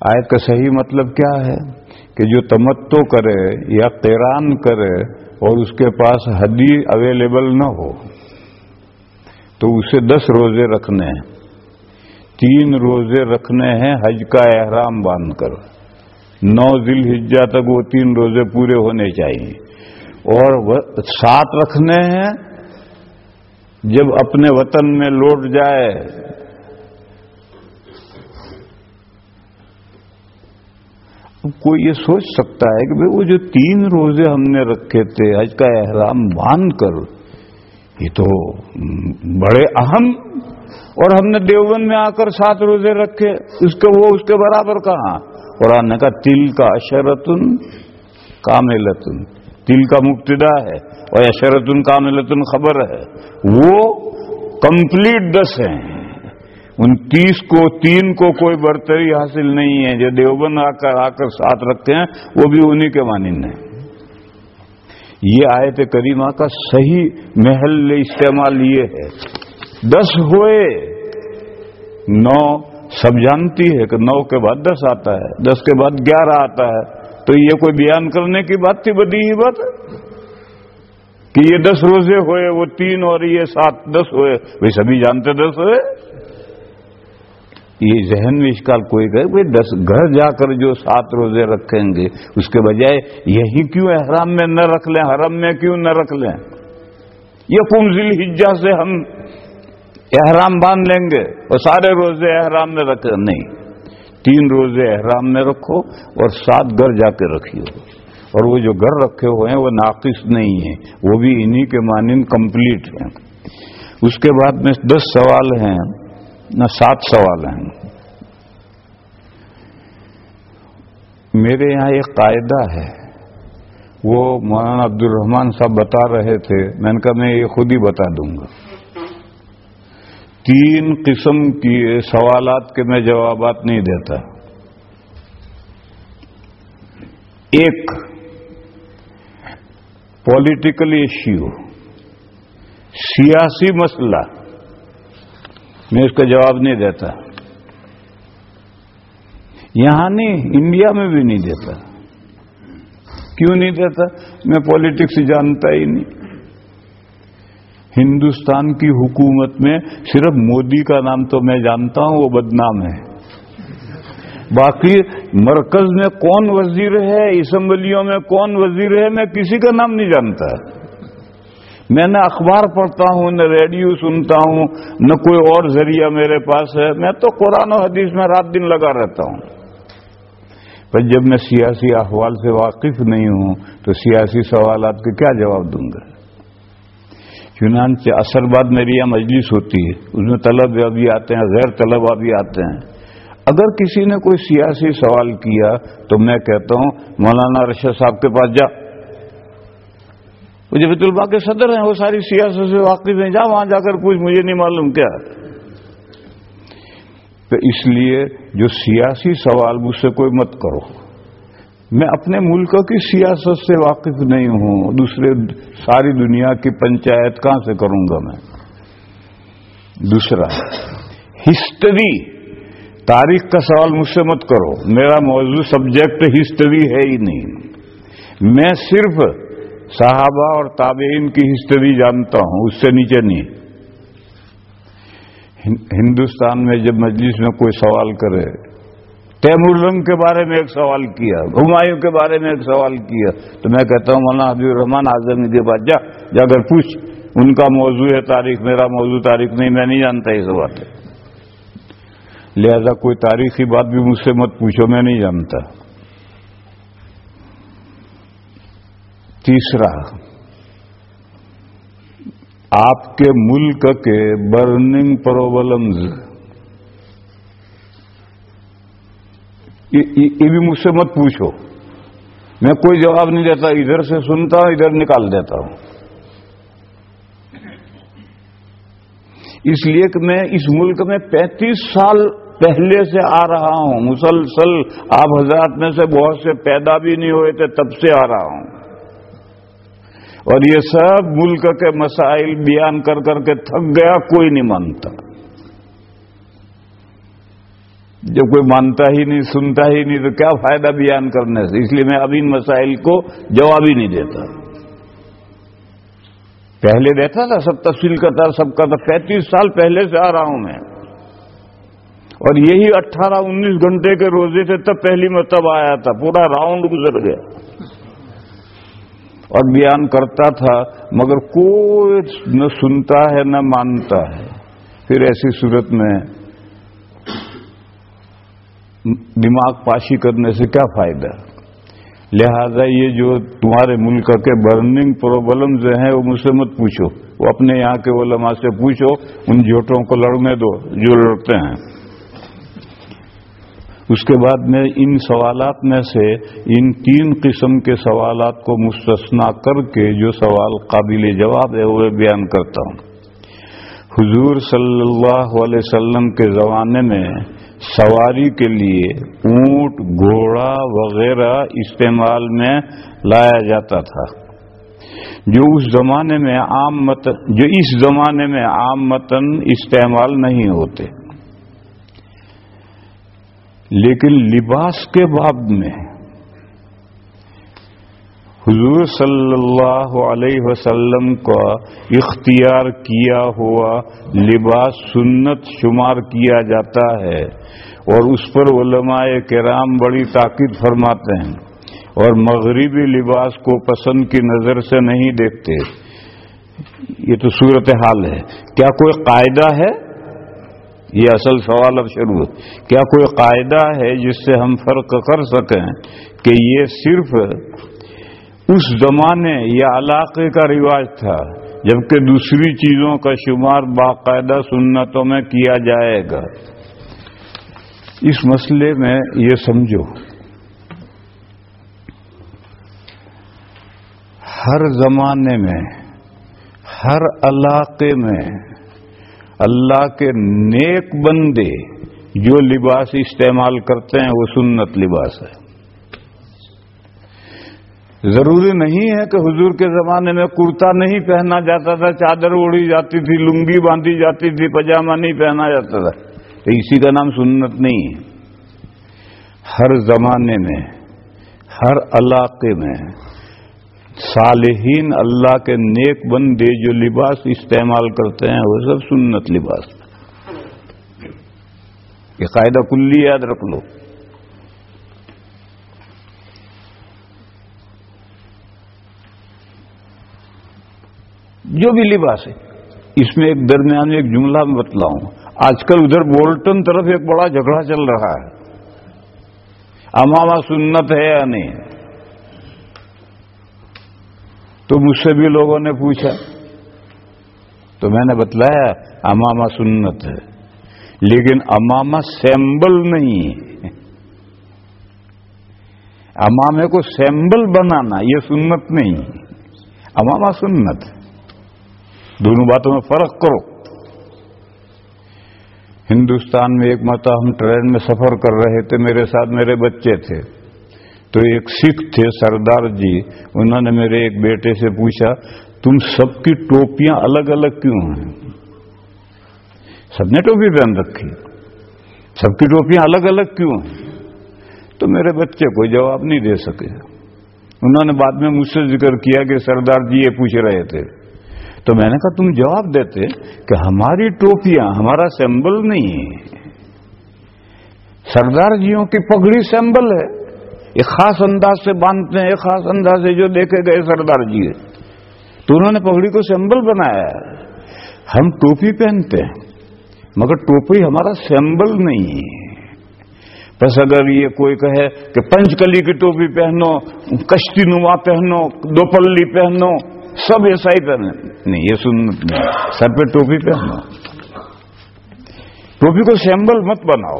آیت کا صحیح مطلب کیا ہے کہ جو تمتو کرے یا تیران کرے اور اس کے پاس حدی اویلیبل نہ ہو، تو اسے دس روزے رکھنے ہیں۔ تین روزے رکھنے ہیں حج کا احرام باندھ کر۔ نو ذیل ہجا تک وہ تین روزے پورے ہونے چاہیے۔ اور ساتھ رکھنے ہیں۔ جب اپنے وطن میں لوٹ جائے کوئی یہ سوچ سکتا ہے کہ وہ جو تین روزے ہم نے رکھے تھے، حج کا احرام باندھ کر، یہ تو بڑے اہم اور ہم نے دیوبند میں آ کر سات روزے رکھے، اس کے وہ، اس کے برابر کہاں؟ قرآن نے کہا تل کا اشرتن کاملتن تل کا مقتدا ہے اور اشرتن کاملتن خبر ہے۔ وہ کمپلیٹ دس ہیں۔ ان تیس کو تین کو کوئی برتری حاصل نہیں ہے، جو دیوبند آ کر آ کر ساتھ رکھتے ہیں، وہ بھی انہی کے مانند ہیں۔ یہ آیت کریمہ کا صحیح محل استعمال یہ ہے۔ دس ہوئے، نو سب جانتی ہے کہ نو کے بعد دس آتا ہے، دس کے بعد گیارہ آتا ہے۔ تو یہ کوئی بیان کرنے کی بات تھی، بدی ہی بات کہ یہ دس روزے ہوئے، وہ تین اور یہ سات دس ہوئے۔ وہ سبھی جانتے دس ہوئے۔ یہ ذہن میں اشکال کوئی کہ دس گھر جا کر جو سات روزے رکھیں گے، اس کے بجائے یہی کیوں احرام میں نہ رکھ لیں، حرم میں کیوں نہ رکھ لیں؟ یہ پمزل ہجا سے ہم احرام باندھ لیں گے اور سارے روزے احرام میں رکھ، نہیں۔ تین روزے احرام میں رکھو اور سات گھر جا کے رکھیے اور وہ جو گھر رکھے ہوئے ہیں، وہ ناقص نہیں ہیں، وہ بھی انہی کے مانند کمپلیٹ ہیں۔ اس کے بعد میں دس سوال ہیں۔ نہ سات سوال ہیں۔ میرے یہاں ایک قاعدہ ہے۔ وہ مولانا عبد الرحمان صاحب بتا رہے تھے۔ میں نے کہا میں یہ خود ہی بتا دوں گا۔ تین قسم کی سوالات کے میں جوابات نہیں دیتا۔ ایک پولیٹیکل ایشو سیاسی مسئلہ۔ میں اس کا جواب نہیں دیتا۔ یہاں نہیں، انڈیا میں بھی نہیں دیتا۔ کیوں نہیں دیتا؟ میں پالیٹکس جانتا ہی نہیں۔ ہندوستان کی حکومت میں صرف مودی کا نام تو میں جانتا ہوں، وہ بدنام ہے۔ باقی مرکز میں کون وزیر ہے؟ اسمبلیوں میں کون وزیر ہے؟ میں کسی کا نام نہیں جانتا۔ میں نہ اخبار پڑھتا ہوں، نہ ریڈیو سنتا ہوں، نہ کوئی اور ذریعہ میرے پاس ہے۔ میں تو قرآن و حدیث میں رات دن لگا رہتا ہوں۔ پر جب میں سیاسی احوال سے واقف نہیں ہوں، تو سیاسی سوالات کے کیا جواب دوں گا؟ چنانچہ اثر بعد میری یہاں مجلس ہوتی ہے۔ اس میں طلب ابھی آتے ہیں، غیر طلب ابھی آتے ہیں۔ اگر کسی نے کوئی سیاسی سوال کیا، تو میں کہتا ہوں، مولانا رشد صاحب کے پاس جا۔ وہ جب طلبا کے صدر ہیں، وہ ساری سیاست سے واقف ہیں۔ جا وہاں جا کر پوچھ، مجھے نہیں معلوم کیا۔ تو اس لیے جو سیاسی سوال مجھ سے کوئی مت کرو۔ میں اپنے ملک کی سیاست سے واقف نہیں ہوں، دوسرے ساری دنیا کی پنچایت کہاں سے کروں گا میں؟ دوسرا، ہسٹری، تاریخ کا سوال مجھ سے مت کرو۔ میرا موضوع سبجیکٹ ہسٹری ہے ہی نہیں۔ میں صرف صحابہ اور تابعین کی ہسٹری جانتا ہوں، اس سے نیچے نہیں۔ ہندوستان میں جب مجلس میں کوئی سوال کرے، تیمور رنگ کے بارے میں ایک سوال کیا، ہمایوں کے بارے میں ایک سوال کیا، تو میں کہتا ہوں، مولانا حبیب الرحمان اعظم کے بعد جا جا کر پوچھ، ان کا موضوع ہے تاریخ، میرا موضوع تاریخ نہیں، میں نہیں جانتا یہ بات لہذا کوئی تاریخی بات بھی مجھ سے مت پوچھو، میں نہیں جانتا۔ تیسرا، آپ کے ملک کے برننگ پرابلمز یہ بھی مجھ سے مت پوچھو۔ میں کوئی جواب نہیں دیتا، ادھر سے سنتا ہوں، ادھر نکال دیتا ہوں۔ اس لیے کہ میں اس ملک میں پینتیس سال پہلے سے آ رہا ہوں۔ مسلسل آپ حضرات میں سے بہت سے پیدا بھی نہیں ہوئے تھے، تب سے آ رہا ہوں۔ اور یہ سب ملک کے مسائل بیان کر کر کے تھک گیا، کوئی نہیں مانتا۔ جب کوئی مانتا ہی نہیں، سنتا ہی نہیں، تو کیا فائدہ بیان کرنے سے؟ اس لیے میں اب ان مسائل کو جواب ہی نہیں دیتا۔ پہلے دیتا تھا، سب تفصیل کا تھا، سب کا تھا۔ پینتیس سال پہلے سے آ رہا ہوں میں۔ اور یہی اٹھارہ، انیس گھنٹے کے روزے سے تب پہلی مرتبہ آیا تھا۔ پورا راؤنڈ گزر گیا۔ اور بیان کرتا تھا، مگر کوئی نہ سنتا ہے، نہ مانتا ہے۔ پھر ایسی صورت میں دماغ پاشی کرنے سے کیا فائدہ؟ لہذا یہ جو تمہارے ملک کے برننگ پرابلمز ہیں، وہ مجھ سے مت پوچھو۔ وہ اپنے یہاں کے علماء سے پوچھو، ان جھوٹوں کو لڑنے دو جو لڑتے ہیں۔ اس کے بعد میں ان سوالات میں سے ان تین قسم کے سوالات کو مستثنا کر کے جو سوال قابل جواب ہے وہ بیان کرتا ہوں۔ حضور صلی اللہ علیہ وسلم کے زمانے میں سواری کے لیے اونٹ، گھوڑا وغیرہ استعمال میں لایا جاتا تھا۔ جو اس زمانے میں عام متن جو اس زمانے میں عام متن استعمال نہیں ہوتے۔ لیکن لباس کے باب میں حضور صلی اللہ علیہ وسلم کا اختیار کیا ہوا، لباس سنت شمار کیا جاتا ہے اور اس پر علماء کرام بڑی تاکید فرماتے ہیں اور مغربی لباس کو پسند کی نظر سے نہیں دیکھتے۔ یہ تو صورت حال ہے۔ کیا کوئی قاعدہ ہے؟ یہ اصل سوال اب شروع کیا کوئی قاعدہ ہے جس سے ہم فرق کر سکیں کہ یہ صرف اس زمانے یا علاقے کا رواج تھا، جبکہ دوسری چیزوں کا شمار باقاعدہ سنتوں میں کیا جائے گا؟ اس مسئلے میں یہ سمجھو۔ ہر زمانے میں، ہر علاقے میں اللہ کے نیک بندے جو لباس استعمال کرتے ہیں وہ سنت لباس ہے۔ ضروری نہیں ہے کہ حضور کے زمانے میں کرتا نہیں پہنا جاتا تھا، چادر اڑی جاتی تھی، لنگی باندھی جاتی تھی، پجامہ نہیں پہنا جاتا تھا۔ تو اسی کا نام سنت نہیں ہے۔ ہر زمانے میں، ہر علاقے میں صالحین اللہ کے نیک بندے جو لباس استعمال کرتے ہیں، وہ سب سنت لباس یہ قاعدہ کلی یاد رکھ لو۔ جو بھی لباس ہے، اس میں ایک درمیان ایک جملہ میں بتلاؤں۔ آج کل ادھر بولٹن طرف ایک بڑا جھگڑا چل رہا ہے۔ اماما سنت ہے یا نہیں؟ تو مجھ سے بھی لوگوں نے پوچھا۔ تو میں نے بتلایا اماما سنت ہے۔ لیکن اماما سیمبل نہیں ہے۔ امامے کو سیمبل بنانا یہ سنت نہیں اماما سنت دونوں باتوں میں فرق کرو۔ ہندوستان میں ایک مرتبہ ہم ٹرین میں سفر کر رہے تھے، میرے ساتھ میرے بچے تھے۔ تو ایک سکھ تھے، سردار جی انہوں نے میرے ایک بیٹے سے پوچھا، تم سب کی ٹوپیاں الگ الگ کیوں ہیں؟ سب نے ٹوپی پہن رکھی۔ سب کی ٹوپیاں الگ الگ کیوں ہیں؟ تو میرے بچے کوئی جواب نہیں دے سکے۔ انہوں نے بعد میں مجھ سے ذکر کیا کہ سردار جی یہ پوچھ رہے تھے۔ تو میں نے کہا، تم جواب دیتے کہ ہماری ٹوپیاں ہمارا سیمبل نہیں ہے۔ سردار جیوں کی پگڑی سیمبل ہے۔ ایک خاص انداز سے باندھتے ہیں، ایک خاص انداز سے جو دیکھے گئے سردار جی۔ تو انہوں نے پگڑی کو سیمبل بنایا ہے۔ ہم ٹوپی پہنتے ہیں، مگر ٹوپی ہمارا سیمبل نہیں ہے۔ بس اگر یہ کوئی کہے کہ پنچ کلی کی ٹوپی پہنو، کشتی نما پہنو، دو پلی پہنو، سب ایسا ہی پہنے نہیں، یہ سنت نہیں سر پہ ٹوپی پہنو۔ ٹوپی کو سیمبل مت بناؤ۔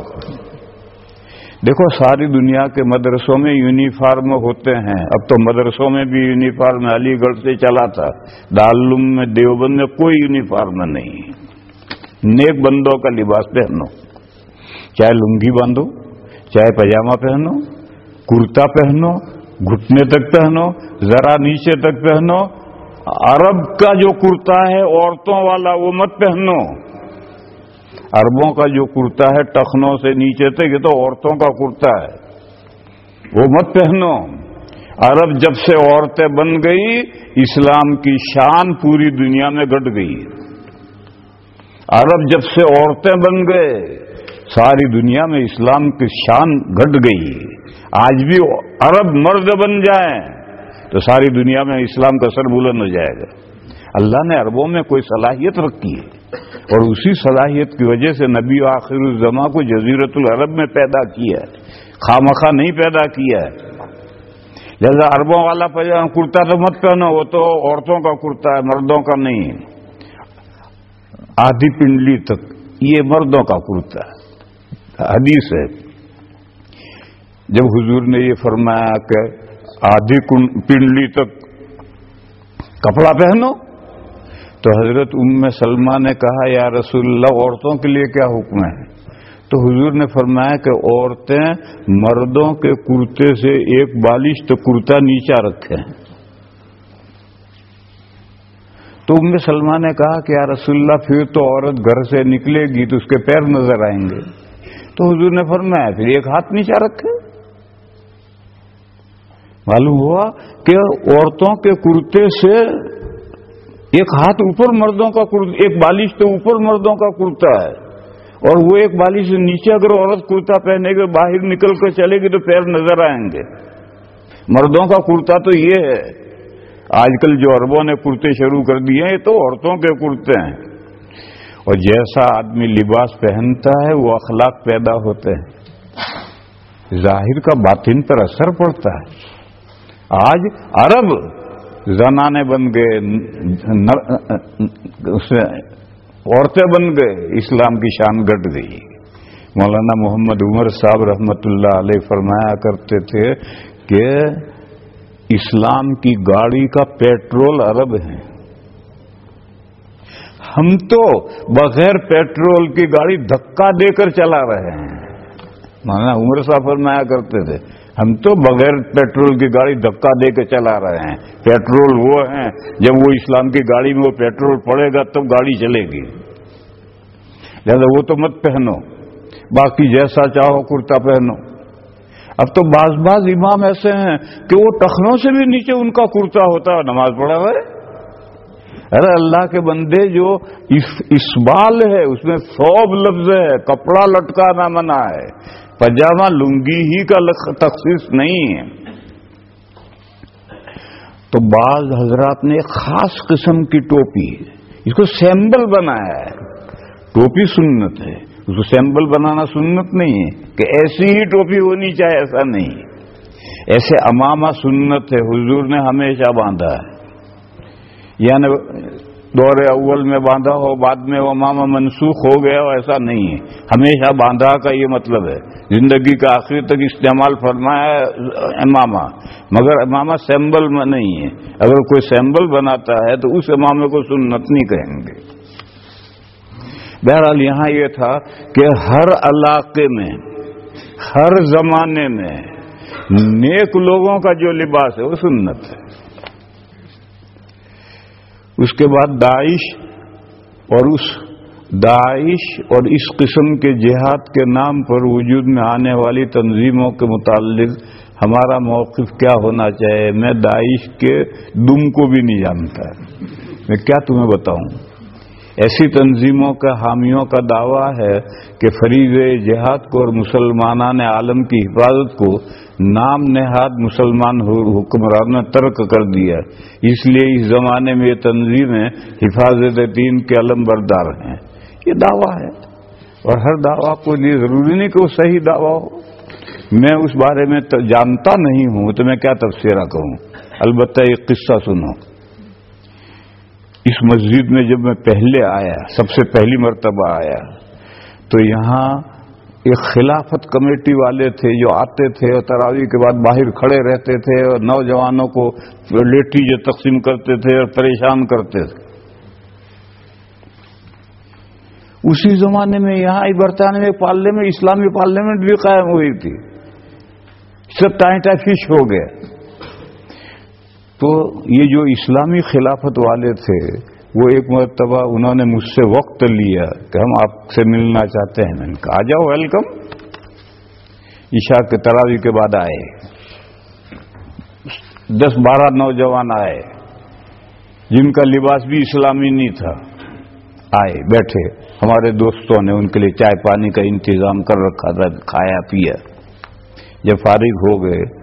دیکھو، ساری دنیا کے مدرسوں میں یونیفارم ہوتے ہیں۔ اب تو مدرسوں میں بھی یونیفارم علی گڑھ سے چلا تھا۔ دارالعلوم میں، دیوبند میں کوئی یونیفارم نہیں۔ نیک بندوں کا لباس پہنو۔ چاہے لنگی باندھو، چاہے پاجامہ پہنو، کرتا پہنو، گھٹنے تک پہنو، ذرا نیچے تک پہنو۔ عرب کا جو کرتا ہے، عورتوں والا وہ مت پہنو۔ عربوں کا جو کرتا ہے ٹخنوں سے نیچے تک یہ تو عورتوں کا کرتا ہے۔ وہ مت پہنو۔ عرب جب سے عورتیں بن گئی اسلام کی شان پوری دنیا میں گٹ گئی عرب جب سے عورتیں بن گئے، ساری دنیا میں اسلام کی شان گھٹ گئی آج بھی عرب مرد بن جائیں، تو ساری دنیا میں اسلام کا سر بلند ہو جائے گا۔ اللہ نے عربوں میں کوئی صلاحیت رکھی ہے؟ اور اسی صلاحیت کی وجہ سے نبی آخر الزما کو جزیرت العرب میں پیدا کیا ہے خامخواہ نہیں پیدا کیا ہے۔ جیسا اربوں والا کرتا تو مت پہنو، وہ تو عورتوں کا کرتا ہے، مردوں کا نہیں۔ آدھی پنڈلی تک، یہ مردوں کا کرتا ہے۔ حدیث ہے۔ جب حضور نے یہ فرمایا کہ آدھی پنڈلی تک کپڑا پہنو تو حضرت ام سلمہ نے کہا، یا رسول اللہ، عورتوں کے لیے کیا حکم ہے؟ تو حضور نے فرمایا کہ عورتیں مردوں کے کرتے سے ایک بالش تو کرتا نیچا رکھیں۔ تو ام سلمہ نے کہا کہ، یا رسول اللہ، پھر تو عورت گھر سے نکلے گی تو اس کے پیر نظر آئیں گے۔ تو حضور نے فرمایا، پھر ایک ہاتھ نیچا رکھے معلوم ہوا کہ عورتوں کے کرتے سے ایک ہاتھ اوپر مردوں کا کرتا ایک بالش تو اوپر مردوں کا کرتا ہے۔ اور وہ ایک بالش سے نیچے اگر عورت کرتا پہنے گے باہر نکل کر چلے گی تو پیر نظر آئیں گے۔ مردوں کا کرتا تو یہ ہے۔ آج کل جو عربوں نے کرتے شروع کر دیے ہیں، یہ تو عورتوں کے کرتے ہیں۔ اور جیسا آدمی لباس پہنتا ہے، وہ اخلاق پیدا ہوتے ہیں۔ ظاہر کا باطن پر اثر پڑتا ہے۔ آج عرب زنانے بن گئے عورتیں بن گئے، اسلام کی شان گٹ گئی۔ مولانا محمد عمر صاحب رحمت اللہ علیہ فرمایا کرتے تھے کہ اسلام کی گاڑی کا پیٹرول عرب ہے۔ ہم تو بغیر پیٹرول کی گاڑی دھکا دے کر چلا رہے ہیں۔ مولانا عمر صاحب فرمایا کرتے تھے، ہم تو بغیر پیٹرول کی گاڑی دھکا دے کے چلا رہے ہیں، پیٹرول وہ ہیں، جب وہ اسلام کی گاڑی میں وہ پیٹرول پڑے گا تب گاڑی چلے گی۔ لہٰذا وہ تو مت پہنو، باقی جیسا چاہو کرتا پہنو۔ اب تو بعض بعض امام ایسے ہیں کہ وہ ٹخنوں سے بھی نیچے ان کا کرتا ہوتا ہے نماز پڑھا ہوا ہے۔ ارے اللہ کے بندے جو اسبال ہے، اس میں سوب لفظ ہے، کپڑا لٹکا نہ منع ہے۔ پجامہ لنگی ہی کا تخصیص نہیں ہے۔ تو بعض حضرات نے ایک خاص قسم کی ٹوپی اس کو سیمبل بنایا ہے۔ ٹوپی سنت ہے۔ اس کو سیمبل بنانا سنت نہیں ہے کہ ایسی ہی ٹوپی ہونی چاہے ایسا نہیں۔ ایسے امامہ سنت ہے، حضور نے ہمیشہ باندھا ہے۔ یعنی دور اول میں باندھا ہو، بعد میں وہ امامہ منسوخ ہو گیا ہو، ایسا نہیں ہے۔ ہمیشہ باندھا کا یہ مطلب ہے۔ زندگی کا آخر تک استعمال فرمایا امامہ مگر امامہ سیمبل میں نہیں ہے۔ اگر کوئی سیمبل بناتا ہے تو اس امامے کو سنت نہیں کہیں گے۔ بہرحال یہاں یہ تھا کہ ہر علاقے میں، ہر زمانے میں نیک لوگوں کا جو لباس ہے، وہ سنت ہے۔ اس کے بعد داعش اور اس داعش اور اس قسم کے جہاد کے نام پر وجود میں آنے والی تنظیموں کے متعلق ہمارا موقف کیا ہونا چاہیے؟ میں داعش کے دم کو بھی نہیں جانتا۔ میں کیا تمہیں بتاؤں؟ ایسی تنظیموں کا حامیوں کا دعویٰ ہے کہ فریض جہاد کو اور مسلمان عالم کی حفاظت کو نام نہاد مسلمان حکمران نے ترک کر دیا اس لیے اس زمانے میں یہ تنظیمیں حفاظت دین کے علم بردار ہیں۔ یہ دعویٰ ہے۔ اور ہر دعویٰ کو لیے ضروری نہیں کہ وہ صحیح دعویٰ ہو۔ میں اس بارے میں جانتا نہیں ہوں، تو میں کیا تبصرہ کروں؟ البتہ ایک قصہ سنو۔ اس مسجد میں جب میں پہلے آیا، سب سے پہلی مرتبہ آیا، تو یہاں ایک خلافت کمیٹی والے تھے جو آتے تھے اور تراوی کے بعد باہر کھڑے رہتے تھے اور نوجوانوں کو لیٹی جو تقسیم کرتے تھے اور پریشان کرتے تھے۔ اسی زمانے میں یہاں برطانوی پارلیمنٹ، اسلامی پارلیمنٹ بھی قائم ہوئی تھی۔ سب ٹائٹا فش ہو گئے۔ تو یہ جو اسلامی خلافت والے تھے وہ ایک مرتبہ انہوں نے مجھ سے وقت لیا کہ ہم آپ سے ملنا چاہتے ہیں۔ میں نے کہا، آ جاؤ، ویلکم۔ عشاء کے تراوی کے بعد آئے۔ دس بارہ نوجوان آئے، جن کا لباس بھی اسلامی نہیں تھا۔ آئے، بیٹھے۔ ہمارے دوستوں نے ان کے لیے چائے پانی کا انتظام کر رکھا تھا، کھایا، پیا۔ جب فارغ ہو گئے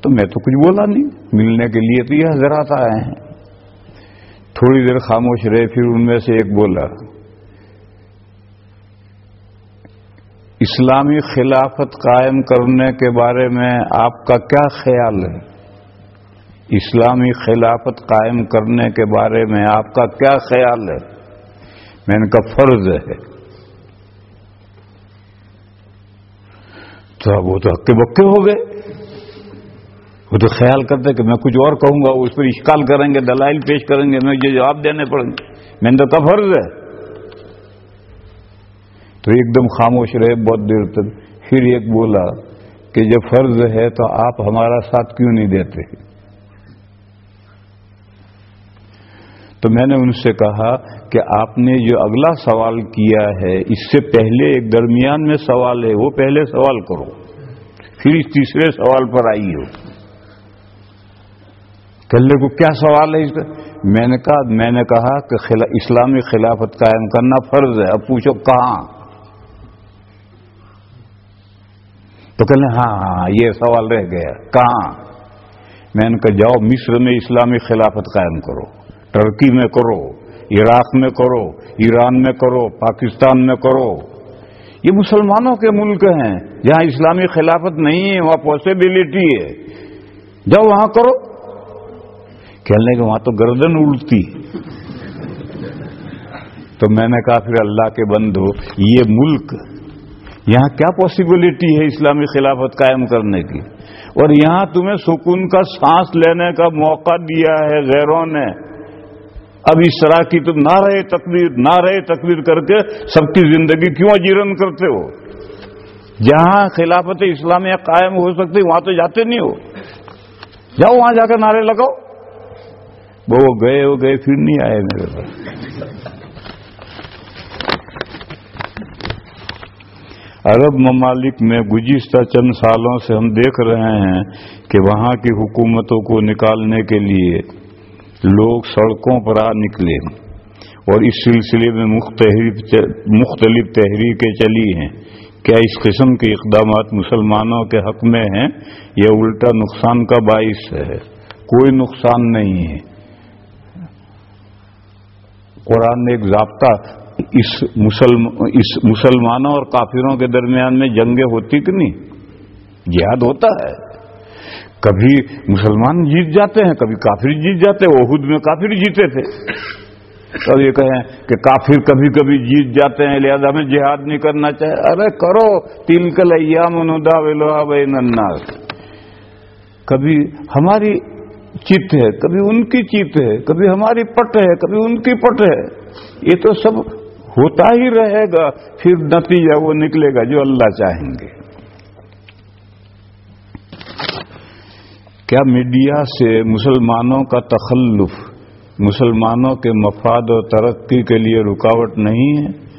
تو میں تو کچھ بولا نہیں۔ ملنے کے لیے تو یہ حضرات آئے ہیں۔ تھوڑی دیر خاموش رہے، پھر ان میں سے ایک بولا، اسلامی خلافت قائم کرنے کے بارے میں آپ کا کیا خیال ہے؟ اسلامی خلافت قائم کرنے کے بارے میں آپ کا کیا خیال ہے؟ میں ان کا فرض ہے۔ تو اب وہ تو ہکے بکے ہو گئے۔ وہ تو خیال کرتے کہ میں کچھ اور کہوں گا، اس پر اشکال کریں گے، دلائل پیش کریں گے، میں یہ جواب دینے پڑیں گے میں نے تو فرض ہے؟ تو ایک دم خاموش رہے، بہت دیر تک۔ پھر ایک بولا کہ جب فرض ہے تو آپ ہمارا ساتھ کیوں نہیں دیتے؟ تو میں نے ان سے کہا کہ آپ نے جو اگلا سوال کیا ہے، اس سے پہلے ایک درمیان میں سوال ہے، وہ پہلے سوال کرو۔ پھر اس تیسرے سوال پر آئی ہو کلے کو کیا سوال ہے اس میں نے کہا، میں نے کہا کہ اسلامی خلافت قائم کرنا فرض ہے۔ اب پوچھو کہاں؟ تو کہنے ہاں ہاں یہ سوال رہ گیا۔ کہاں؟ میں نے کہا، جاؤ مصر میں اسلامی خلافت قائم کرو ٹرکی میں کرو، عراق میں کرو، ایران میں کرو، پاکستان میں کرو۔ یہ مسلمانوں کے ملک ہیں۔ جہاں اسلامی خلافت نہیں ہے، وہاں پاسبلٹی ہے۔ جاؤ وہاں کرو۔ کہنے کہ وہاں تو گردن اڑتی۔ تو میں نے کہا پھر اللہ کے بندو، یہ ملک یہاں کیا پاسبلٹی ہے اسلامی خلافت قائم کرنے کی؟ اور یہاں تمہیں سکون کا سانس لینے کا موقع دیا ہے غیروں نے۔ اب اس طرح کی تم نہ رہے تقریر نہ رہے تقریر کر کے سب کی زندگی کیوں اجیرن کرتے ہو؟ جہاں خلافت اسلامیہ قائم ہو سکتی، وہاں تو جاتے نہیں ہو۔ جاؤ وہاں جا کر نعرے لگاؤ۔ وہ گئے وہ گئے، پھر نہیں آئے میرے پاس۔ عرب ممالک میں گزشتہ چند سالوں سے ہم دیکھ رہے ہیں کہ وہاں کی حکومتوں کو نکالنے کے لیے لوگ سڑکوں پر آ نکلے اور اس سلسلے میں مختلف تحریکیں چلی ہیں۔ کیا اس قسم کے اقدامات مسلمانوں کے حق میں ہیں؟ یا الٹا نقصان کا باعث ہے۔ کوئی نقصان نہیں ہے۔ قرآن نے ایک ضابطہ اس مسلم، اس مسلمانوں اور کافروں کے درمیان میں جنگیں ہوتی کہ نہیں؟ جہاد ہوتا ہے۔ کبھی مسلمان جیت جاتے ہیں، کبھی کافر جیت جاتے ہیں۔ عہد میں کافر جیتے تھے۔ تو یہ کہیں کہ کافر کبھی کبھی جیت جاتے ہیں، لہذا ہمیں جہاد نہیں کرنا چاہے ارے کرو تین کل منودا ویلوہا بین الناس۔ کبھی ہماری چیت ہے کبھی ان کی چیت ہے کبھی ہماری پٹ ہے کبھی ان کی پٹ ہے یہ تو سب ہوتا ہی رہے گا، پھر نتیجہ وہ نکلے گا جو اللہ چاہیں گے۔ کیا میڈیا سے مسلمانوں کا تخلف، مسلمانوں کے مفاد و ترقی کے لیے رکاوٹ نہیں ہے؟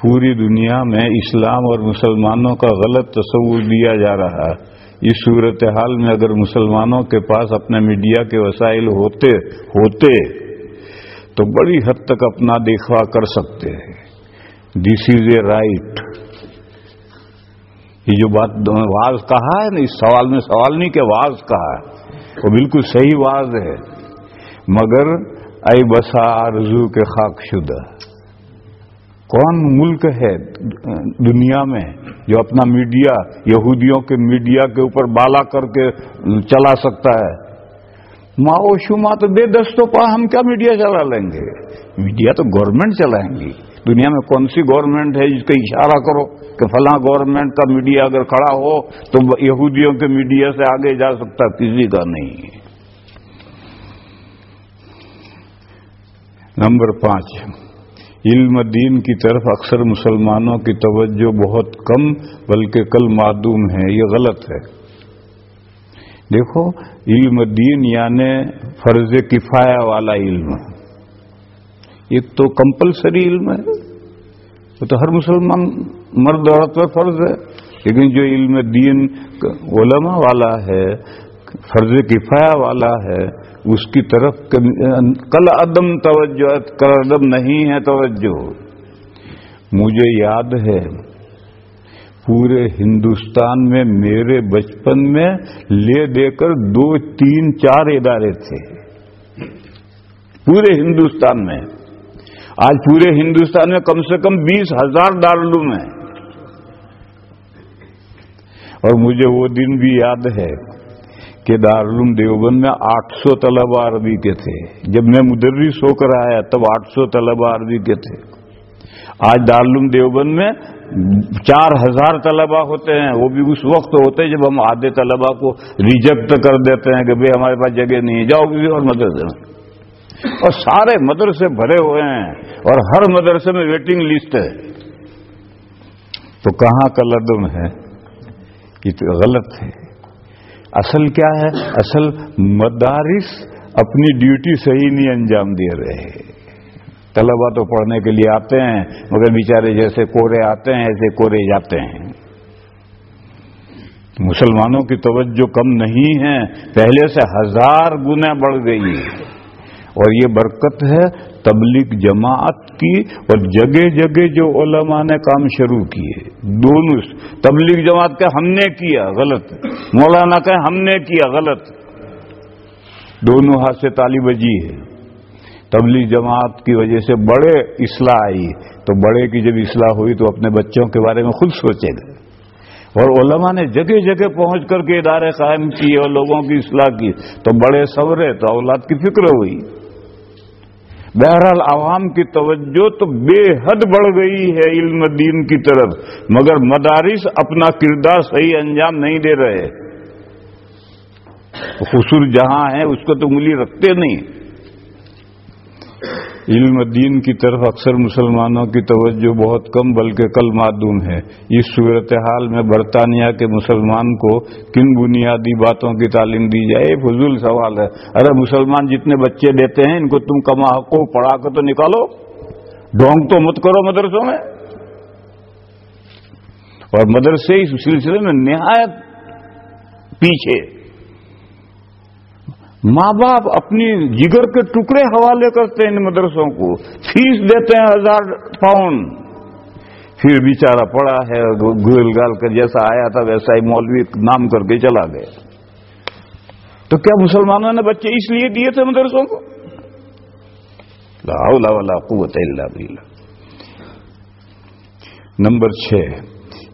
پوری دنیا میں اسلام اور مسلمانوں کا غلط تصور دیا جا رہا ہے۔ اس صورتحال میں اگر مسلمانوں کے پاس اپنے میڈیا کے وسائل ہوتے ہوتے، تو بڑی حد تک اپنا دیکھوا کر سکتے ہیں۔ دس از اے رائٹ یہ جو بات واز کہا ہے نا، اس سوال میں سوال نہیں کہ واز کہا ہے، وہ بالکل صحیح واز ہے۔ مگر اے بسا رضو کے خاک شدہ۔ کون ملک ہے دنیا میں جو اپنا میڈیا یہودیوں کے میڈیا کے اوپر بالا کر کے چلا سکتا ہے؟ ماں و شما تو بے دستوں پا، ہم کیا میڈیا چلا لیں گے؟ میڈیا تو گورنمنٹ چلائیں گی۔ دنیا میں کون سی گورنمنٹ ہے جس کا اشارہ کرو کہ فلاں گورنمنٹ کا میڈیا اگر کھڑا ہو تو یہودیوں کے میڈیا سے آگے جا سکتا کسی کا نہیں۔ نمبر پانچ۔ علم دین کی طرف اکثر مسلمانوں کی توجہ بہت کم، بلکہ کل معدوم ہے، یہ غلط ہے۔ دیکھو، علم دین یعنی فرض کفایا والا علم۔ یہ تو کمپلسری علم ہے۔ وہ تو ہر مسلمان مرد عورت پر فرض ہے۔ لیکن جو علم دین علماء والا ہے، فرض کفایا والا ہے اس کی طرف کل عدم توجہ کل عدم نہیں ہے توجہ۔ مجھے یاد ہے پورے ہندوستان میں، میرے بچپن میں لے دے کر دو، تین، چار ادارے تھے۔ پورے ہندوستان میں۔ آج پورے ہندوستان میں کم سے کم بیس ہزار دارالعلوم ہیں۔ اور مجھے وہ دن بھی یاد ہے۔ کہ دارالعلوم دیوبند میں آٹھ سو طلبا عربی کے تھے جب میں مدرس ہو کر آیا تب آٹھ سو طلبا عربی کے تھے آج دارالعلوم دیوبند میں چار ہزار طلبا ہوتے ہیں وہ بھی اس وقت ہوتے ہیں جب ہم آدھے طلبا کو ریجیکٹ کر دیتے ہیں کہ بھائی ہمارے پاس جگہ نہیں ہے جاؤ کسی اور مدرسے میں اور سارے مدرسے بھرے ہوئے ہیں اور ہر مدرسے میں ویٹنگ لسٹ ہے تو کہاں کا لدم ہے یہ تو غلط ہے اصل کیا ہے؟ اصل مدارس اپنی ڈیوٹی صحیح نہیں انجام دے رہے۔ طلبا تو پڑھنے کے لیے آتے ہیں، مگر بیچارے جیسے کورے آتے ہیں، ایسے کورے جاتے ہیں۔ مسلمانوں کی توجہ کم نہیں ہے، پہلے سے ہزار گنا بڑھ گئی۔ اور یہ برکت ہے تبلیغ جماعت کی اور جگہ جگہ جو علماء نے کام شروع کیے، دونوں تبلیغ جماعت کا ہم نے کیا، غلط۔ مولانا کا ہم نے کیا، غلط۔ دونوں ہاتھ سے تالی بجی ہے تبلیغ جماعت کی وجہ سے بڑے اصلاح آئی۔ تو بڑے کی جب اصلاح ہوئی تو اپنے بچوں کے بارے میں خود سوچے گئے۔ اور علماء نے جگہ جگہ پہنچ کر کے ادارے قائم کیے اور لوگوں کی اصلاح کی۔ تو بڑے سورے تو اولاد کی فکر ہوئی۔ بہرحال عوام کی توجہ تو بے حد بڑھ گئی ہے علم دین کی طرف، مگر مدارس اپنا کردار صحیح انجام نہیں دے رہے۔ خصور جہاں ہے اس کو تو انگلی رکھتے نہیں۔ علم دین کی طرف اکثر مسلمانوں کی توجہ بہت کم، بلکہ کل معدوم ہے۔ اس صورتحال میں برطانیہ کے مسلمان کو کن بنیادی باتوں کی تعلیم دی جائے؟ فضول سوال ہے۔ ارے مسلمان جتنے بچے دیتے ہیں، ان کو تم کما کو پڑھا کر تو نکالو۔ ڈھونگ تو مت کرو مدرسوں میں۔ اور مدرسے اس سلسلے میں نہایت پیچھے۔ ماں باپ اپنی جگر کے ٹکڑے حوالے کرتے ہیں ان مدرسوں کو، فیس دیتے ہیں ہزار پاؤنڈ۔ پھر بیچارہ پڑا ہے گل گال کر جیسا آیا تھا ویسا ہی مولوی نام کر کے چلا گیا۔ تو کیا مسلمانوں نے بچے اس لیے دیے تھے مدرسوں کو؟ لا ولا قوت اللہ بلّہ نمبر چھ،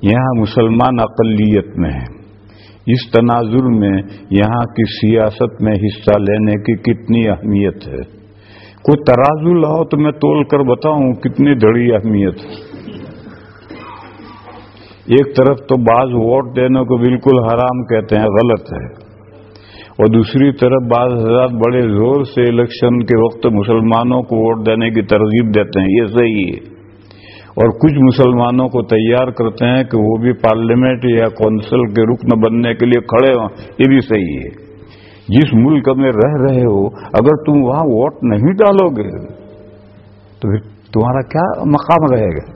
یہاں مسلمان اقلیت میں ہے اس تناظر میں یہاں کی سیاست میں حصہ لینے کی کتنی اہمیت ہے؟ کوئی ترازو لاؤ تو میں تول کر بتاؤں کتنی دڑی اہمیت ہے۔ ایک طرف تو بعض ووٹ دینے کو بالکل حرام کہتے ہیں، غلط ہے۔ اور دوسری طرف بعض حضرات بڑے زور سے الیکشن کے وقت مسلمانوں کو ووٹ دینے کی ترغیب دیتے ہیں، یہ صحیح ہے۔ اور کچھ مسلمانوں کو تیار کرتے ہیں کہ وہ بھی پارلیمنٹ یا کونسل کے رکن بننے کے لیے کھڑے ہوں، یہ بھی صحیح ہے۔ جس ملک میں رہ رہے ہو، اگر تم وہاں ووٹ نہیں ڈالو گے، تو پھر تمہارا کیا مقام رہے گا؟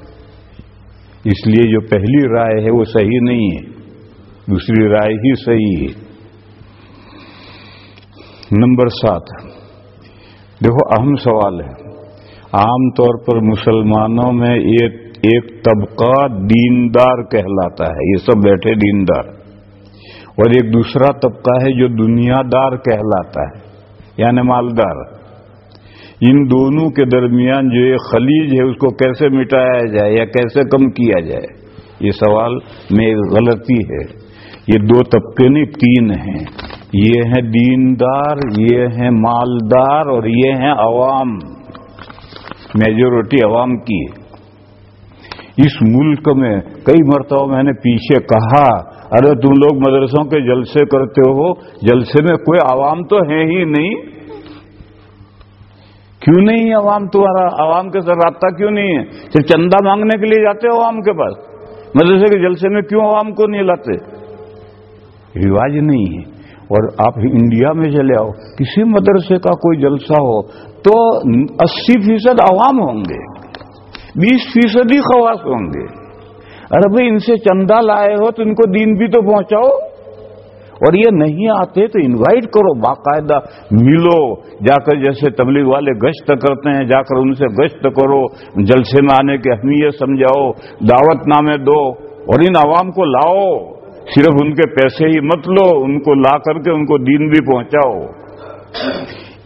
اس لیے جو پہلی رائے ہے وہ صحیح نہیں ہے، دوسری رائے ہی صحیح ہے۔ نمبر سات۔ دیکھو، اہم سوال ہے۔ عام طور پر مسلمانوں میں ایک ایک طبقہ دیندار کہلاتا ہے، یہ سب بیٹھے دیندار۔ اور ایک دوسرا طبقہ ہے جو دنیا دار کہلاتا ہے یعنی مالدار۔ ان دونوں کے درمیان جو ایک خلیج ہے، اس کو کیسے مٹایا جائے یا کیسے کم کیا جائے، یہ سوال میں غلطی ہے۔ یہ دو طبقے نہیں، تین ہیں۔ یہ ہیں دیندار، یہ ہیں مالدار اور یہ ہیں عوام۔ میجورٹی عوام کی ہے۔ اس ملک میں کئی مرتبہ میں نے پیچھے کہا، ارے تم لوگ مدرسوں کے جلسے کرتے ہو، جلسے میں کوئی عوام تو ہے ہی نہیں۔ کیوں نہیں عوام تمہارا؟ عوام کے ساتھ رابطہ کیوں نہیں ہے؟ صرف چندہ مانگنے کے لیے جاتے ہو عوام کے پاس۔ مدرسے کے جلسے میں کیوں عوام کو نہیں لاتے؟ رواج نہیں ہے۔ اور آپ انڈیا میں چلے آؤ، کسی مدرسے کا کوئی جلسہ ہو تو اسی فیصد عوام ہوں گے، بیس فیصد ہی خواص ہوں گے۔ ارے بھائی، ان سے چندہ لائے ہو تو ان کو دین بھی تو پہنچاؤ۔ اور یہ نہیں آتے تو انوائٹ کرو، باقاعدہ ملو، جا کر جیسے تبلیغ والے گشت کرتے ہیں، جا کر ان سے گشت کرو، جلسے میں آنے کی اہمیت سمجھاؤ، دعوت نامے دو، اور ان عوام کو لاؤ۔ صرف ان کے پیسے ہی مت لو، ان کو لا کر کے ان کو دین بھی پہنچاؤ۔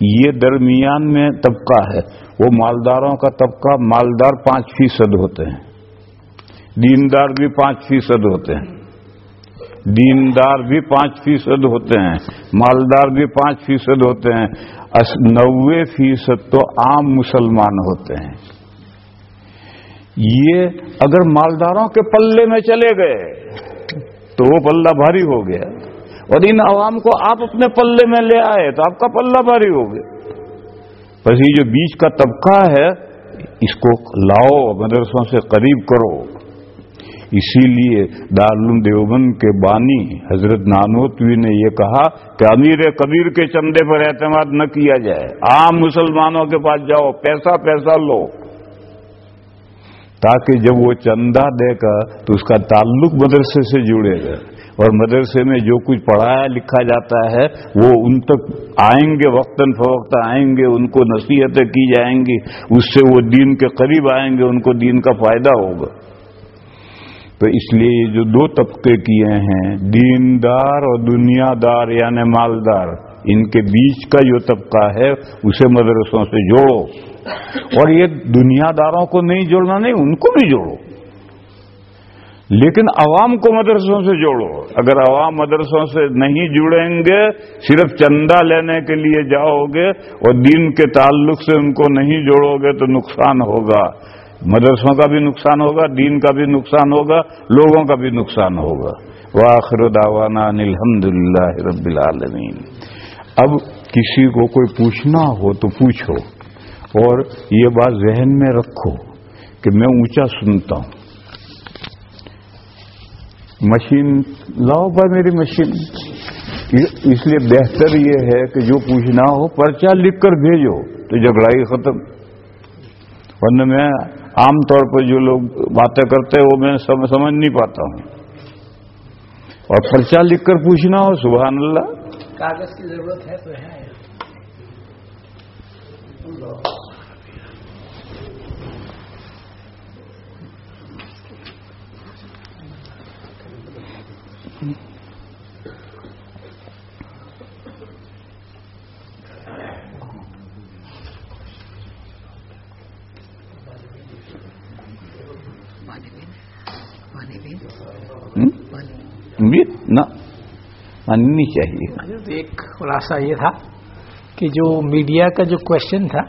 یہ درمیان میں طبقہ ہے۔ وہ مالداروں کا طبقہ مالدار پانچ فیصد ہوتے ہیں۔ دیندار بھی پانچ فیصد ہوتے ہیں۔ دیندار بھی پانچ فیصد ہوتے ہیں۔ مالدار بھی پانچ فیصد ہوتے ہیں۔ نوے فیصد تو عام مسلمان ہوتے ہیں۔ یہ اگر مالداروں کے پلے میں چلے گئے تو وہ پلہ بھاری ہو گیا۔ اور ان عوام کو آپ اپنے پلے میں لے آئے تو آپ کا پلہ بھاری ہو گیا۔ بس یہ جو بیچ کا طبقہ ہے، اس کو لاؤ مدرسوں سے قریب کرو۔ اسی لیے دارالعلوم دیوبند کے بانی حضرت نانوتوی نے یہ کہا کہ امیر کبیر کے چندے پر اعتماد نہ کیا جائے۔ عام مسلمانوں کے پاس جاؤ، پیسہ پیسہ لو۔ تاکہ جب وہ چندہ دے گا تو اس کا تعلق مدرسے سے جڑے گا۔ اور مدرسے میں جو کچھ پڑھایا لکھا جاتا ہے، وہ ان تک آئیں گے، وقتاً فوقتا آئیں گے، ان کو نصیحتیں کی جائیں گی، اس سے وہ دین کے قریب آئیں گے، ان کو دین کا فائدہ ہوگا۔ تو اس لیے جو دو طبقے کیے ہیں، دیندار اور دنیا دار یعنی مالدار، ان کے بیچ کا جو طبقہ ہے، اسے مدرسوں سے جوڑو۔ اور یہ دنیا داروں کو نہیں جوڑنا نہیں، ان کو بھی جوڑو۔ لیکن عوام کو مدرسوں سے جوڑو۔ اگر عوام مدرسوں سے نہیں جڑیں گے، صرف چندہ لینے کے لیے جاؤ گے اور دین کے تعلق سے ان کو نہیں جوڑو گے تو نقصان ہوگا۔ مدرسوں کا بھی نقصان ہوگا، دین کا بھی نقصان ہوگا، لوگوں کا بھی نقصان ہوگا۔ واخر داوانا الحمد للہ رب العالمین۔ اب کسی کو کوئی پوچھنا ہو تو پوچھو اور یہ بات ذہن میں رکھو کہ میں اونچا سنتا ہوں۔ مشین، لاؤ بھائی میری مشین۔ اس لیے بہتر یہ ہے کہ جو پوچھنا ہو، پرچہ لکھ کر بھیجو، تو جھگڑائی ختم۔ ورنہ میں عام طور پر جو لوگ باتیں کرتے ہیں، وہ میں سمجھ نہیں پاتا ہوں۔ اور پرچہ لکھ کر پوچھنا ہو، سبحان اللہ۔ کاغذ کی ضرورت ہے تو ہے۔ نہ۔ ماننی چاہیے۔ ایک خلاصہ یہ تھا کہ جو میڈیا کا جو کوشچن تھا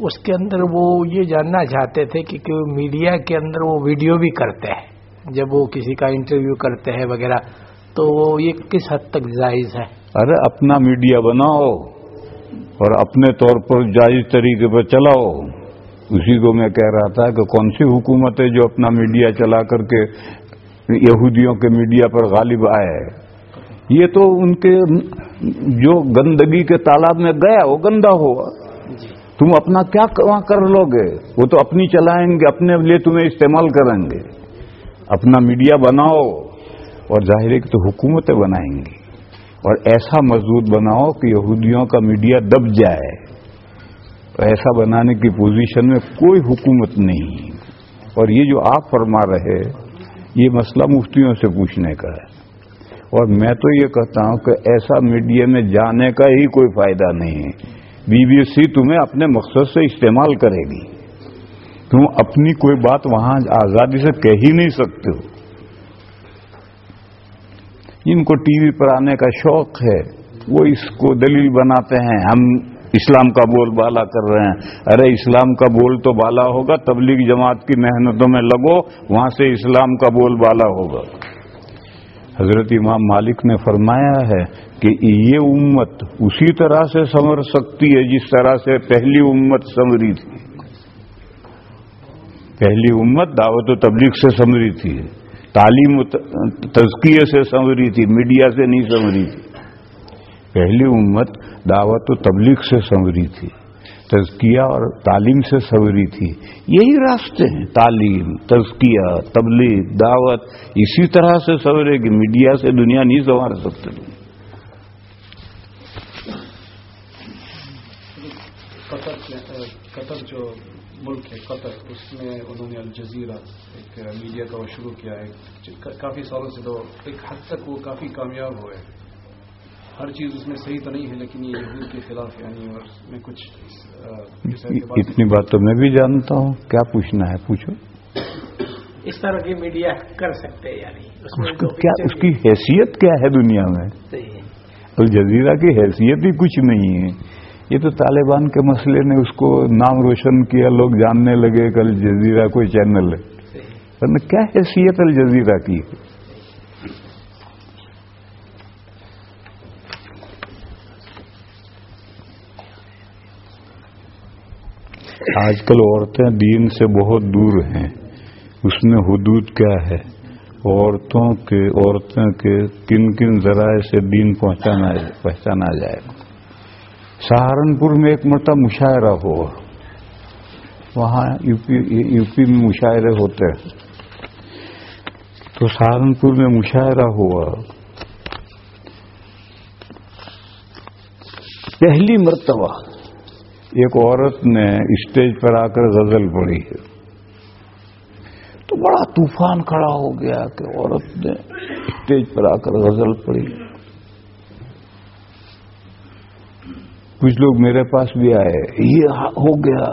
اس کے اندر وہ یہ جاننا چاہتے تھے کہ میڈیا کے اندر وہ ویڈیو بھی کرتے ہیں۔ جب وہ کسی کا انٹرویو کرتے ہیں وغیرہ تو یہ کس حد تک جائز ہے؟ ارے اپنا میڈیا بناؤ اور اپنے طور پر جائز طریقے پر چلاؤ۔ اسی کو میں کہہ رہا تھا کہ کون سی حکومت ہے جو اپنا میڈیا چلا کر کے یہودیوں کے میڈیا پر غالب آئے یہ تو ان کے جو گندگی کے تالاب میں گیا وہ گندا ہوا۔ تم اپنا کیا کر لو گے؟ وہ تو اپنی چلائیں گے اپنے لیے تمہیں استعمال کریں گے۔ اپنا میڈیا بناؤ اور ظاہر کی تو حکومتیں بنائیں گی۔ اور ایسا مضبوط بناؤ کہ یہودیوں کا میڈیا دب جائے۔ ایسا بنانے کی پوزیشن میں کوئی حکومت نہیں۔ اور یہ جو آپ فرما رہے یہ مسئلہ مفتیوں سے پوچھنے کا ہے۔ اور میں تو یہ کہتا ہوں کہ ایسا میڈیا میں جانے کا ہی کوئی فائدہ نہیں ہے۔ بی بی سی تمہیں اپنے مقصد سے استعمال کرے گی۔ تم اپنی کوئی بات وہاں آزادی سے کہہ ہی نہیں سکتے ہو۔ ان کو ٹی وی پر آنے کا شوق ہے، وہ اس کو دلیل بناتے ہیں۔ ہم اسلام کا بول بالا کر رہے ہیں۔ ارے، اسلام کا بول تو بالا ہوگا، تبلیغ جماعت کی محنتوں میں لگو، وہاں سے اسلام کا بول بالا ہوگا۔ حضرت امام مالک نے فرمایا ہے کہ یہ امت اسی طرح سے سمر سکتی ہے جس طرح سے پہلی امت سمری تھی۔ پہلی امت دعوت و تبلیغ سے سمری تھی۔ تعلیم تزکیے سے سمری تھی، میڈیا سے نہیں سمری تھی۔ پہلی امت دعوت و تبلیغ سے سنوری تھی، تزکیہ اور تعلیم سے سنوری تھی۔ یہی راستے ہیں، تعلیم، تزکیہ، تبلیغ، دعوت، اسی طرح سے سنورے گی۔ میڈیا سے دنیا نہیں سنوار سکتے قطر جو ملک ہے، قطر، اس میں انہوں نے الجزیرہ ایک میڈیا کا وہ شروع کیا ہے۔ کافی سالوں سے تو ایک حد تک وہ کافی کامیاب ہوئے۔ ہیں ہر چیز اس میں صحیح تو نہیں ہے لیکن یہ یہود کے خلاف یعنی اور میں کچھ اتنی بات تو میں بھی جانتا ہوں۔ کیا پوچھنا ہے؟ پوچھو۔ اس طرح کی میڈیا کر سکتے ہیں یعنی۔ اس کی حیثیت کیا ہے دنیا میں؟ الجزیرہ کی حیثیت ہی کچھ نہیں ہے۔ یہ تو طالبان کے مسئلے نے اس کو نام روشن کیا لوگ جاننے لگے کہ الجزیرہ کوئی چینل ہے۔ کیا حیثیت الجزیرہ کی آج کل عورتیں دین سے بہت دور ہیں۔ اس میں حدود کیا ہے؟ عورتوں کے عورتوں کے کن کن ذرائع سے دین پہنچانا پہچانا جائے۔ گا سہارنپور میں ایک مرتبہ مشاعرہ ہوا۔ وہاں یو پی میں مشاعرے ہوتے ہیں۔ تو سہارنپور میں مشاعرہ ہوا۔ پہلی مرتبہ ایک عورت نے اسٹیج پر آ کر غزل پڑھی۔ ہے تو بڑا طوفان کھڑا ہو گیا کہ عورت نے اسٹیج پر آ کر غزل پڑھی۔ کچھ لوگ میرے پاس بھی آئے۔ یہ ہو گیا۔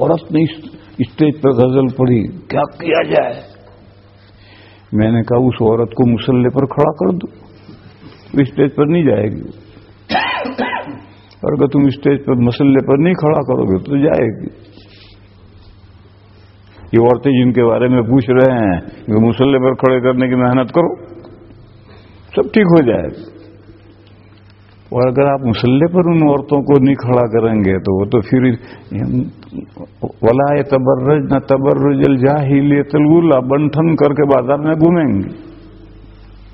عورت نے اسٹیج پہ غزل پڑھی۔ کیا کیا جائے؟ میں نے کہا، اس عورت کو مسلح پر کھڑا کر دو۔ اسٹیج پر نہیں جائے گی۔ اور اگر تم اسٹیج پر مسلح پر نہیں کھڑا کرو گے تو جائے گی۔ یہ عورتیں جن کے بارے میں پوچھ رہے ہیں کہ مسلح پر کھڑے کرنے کی محنت کرو، سب ٹھیک ہو جائے گا اور اگر آپ مسلح پر ان عورتوں کو نہیں کھڑا کریں گے تو وہ تو پھر ولا تبرج نہ تبرج الجاہل تلگلا بنٹھن کر کے بازار میں گھومیں گے۔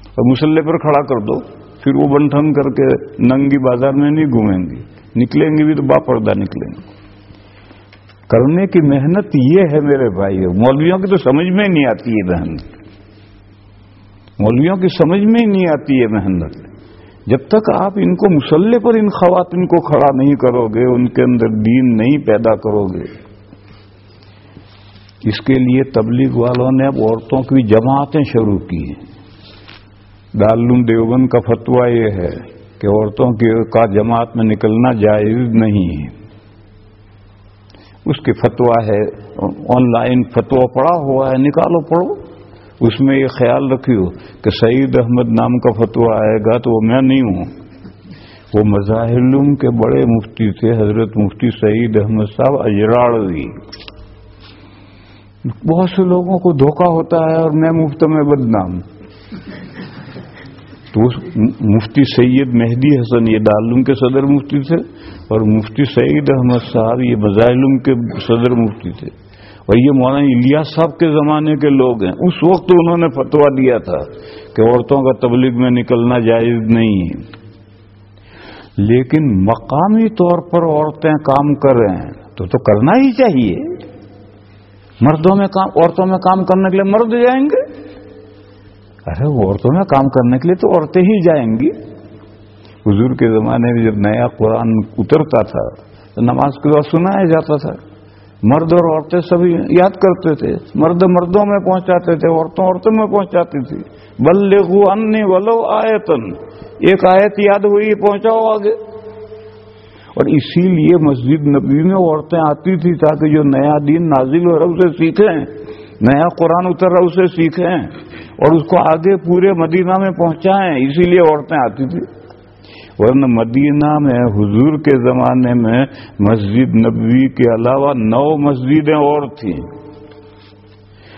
اور مسلح پر کھڑا کر دو۔ پھر وہ بنٹھن کر کے ننگی بازار میں نہیں گھومیں گی۔ نکلیں گے بھی تو با پردہ نکلیں گے۔ کرنے کی محنت یہ ہے میرے بھائی، مولویوں کی تو سمجھ میں نہیں آتی ہے محنت۔ مولویوں کی سمجھ میں ہی نہیں آتی ہے محنت۔ جب تک آپ ان کو مسلح پر ان خواتین کو کھڑا نہیں کرو گے، ان کے اندر دین نہیں پیدا کرو گے۔ اس کے لیے تبلیغ والوں نے اب عورتوں کی جماعتیں شروع کی ہیں۔ دارالعلوم دیوبند کا فتویٰ یہ ہے کہ عورتوں کی کا جماعت میں نکلنا جائز نہیں ہے۔ اس کے فتویٰ ہے، آن لائن فتویٰ پڑا ہوا ہے، نکالو، پڑھو۔ اس میں یہ خیال رکھیو کہ سعید احمد نام کا فتویٰ آئے گا تو وہ میں نہیں ہوں۔ وہ مظاہر کے بڑے مفتی تھے، حضرت مفتی سعید احمد صاحب اجراڑوی۔ بہت سے لوگوں کو دھوکہ ہوتا ہے اور میں مفت میں بدنام۔ تو مفتی سید مہدی حسن، یہ دارالعلوم کے صدر مفتی تھے اور مفتی سعید احمد صاحب، یہ مظاہر کے صدر مفتی تھے۔ اور یہ مولانا الیاس صاحب کے زمانے کے لوگ ہیں۔ اس وقت انہوں نے فتوا دیا تھا کہ عورتوں کا تبلیغ میں نکلنا جائز نہیں ہے۔ لیکن مقامی طور پر عورتیں کام کر رہے ہیں، تو تو کرنا ہی چاہیے۔ مردوں میں کام، عورتوں میں کام کرنے کے لیے مرد جائیں گے؟ ارے وہ عورتوں میں کام کرنے کے لیے تو عورتیں ہی جائیں گی۔ حضور کے زمانے میں جب نیا قرآن اترتا تھا تو نماز کے بعد سنایا جاتا تھا۔ مرد اور عورتیں سبھی یاد کرتے تھے۔ مرد مردوں میں پہنچاتے تھے، عورتوں عورتوں میں پہنچاتی تھی۔ بل لگو ان ولو آیتن۔ ایک آیت یاد ہوئی، پہنچاؤ آگے۔ اور اسی لیے مسجد نبی میں عورتیں آتی تھی تاکہ جو نیا دین نازل ہو رہا اسے سیکھیں۔ نیا قرآن اتر رہا اسے سیکھیں۔ اور اس کو آگے پورے مدینہ میں پہنچائیں۔ اسی لیے عورتیں آتی تھی ورنہ مدینہ میں حضور کے زمانے میں مسجد نبوی کے علاوہ نو مسجدیں اور تھیں۔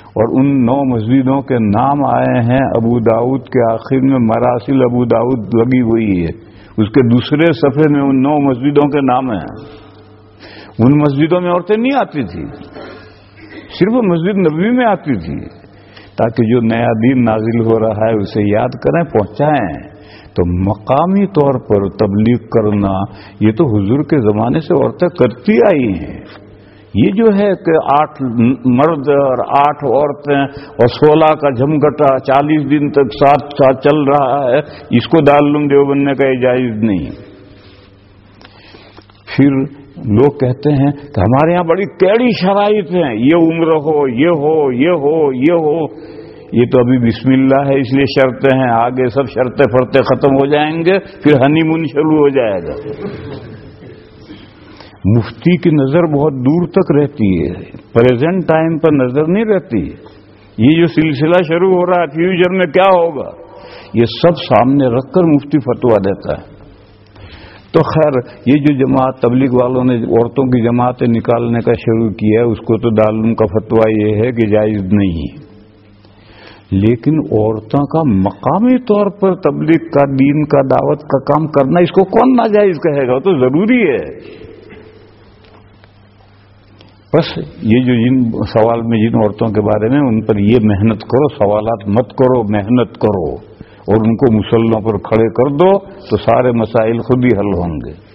اور ان نو مسجدوں کے نام آئے ہیں۔ ابو داود کے آخر میں مراسل ابو داود لگی ہوئی ہے۔ اس کے دوسرے صفحے میں ان نو مسجدوں کے نام ہیں۔ ان مسجدوں میں عورتیں نہیں آتی تھی صرف مسجد نبوی میں آتی تھی، تاکہ جو نیا دین نازل ہو رہا ہے، اسے یاد کریں، پہنچائیں۔ تو مقامی طور پر تبلیغ کرنا، یہ تو حضور کے زمانے سے عورتیں کرتی آئی ہیں۔ یہ جو ہے کہ آٹھ مرد اور آٹھ عورتیں اور سولہ کا جھمگٹا چالیس دن تک ساتھ ساتھ چل رہا ہے، اس کو دارالعلوم دیو بننے کا جائز نہیں۔ پھر لوگ کہتے ہیں کہ ہمارے یہاں بڑی کیڑی شرائط ہیں، یہ عمر ہو، یہ ہو یہ ہو یہ ہو۔ یہ تو ابھی بسم اللہ ہے، اس لیے شرطیں ہیں۔ آگے سب شرطیں فرتے ختم ہو جائیں گے، پھر ہنی مون شروع ہو جائے گا۔ مفتی کی نظر بہت دور تک رہتی ہے پریزنٹ ٹائم پر نظر نہیں رہتی۔ یہ جو سلسلہ شروع ہو رہا ہے فیوچر میں کیا ہوگا؟ یہ سب سامنے رکھ کر مفتی فتوا دیتا ہے۔ تو خیر، یہ جو جماعت تبلیغ والوں نے عورتوں کی جماعتیں نکالنے کا شروع کیا ہے، اس کو تو دالم کا فتویٰ یہ ہے کہ جائز نہیں لیکن عورتوں کا مقامی طور پر تبلیغ کا، دین کا، دعوت کا کام کرنا، اس کو کون ناجائز کہے گا؟ تو ضروری ہے۔ بس یہ جو جن سوال میں، جن عورتوں کے بارے میں، ان پر یہ محنت کرو، سوالات مت کرو، محنت کرو۔ اور ان کو مسلوں پر کھڑے کر دو تو سارے مسائل خود ہی حل ہوں گے۔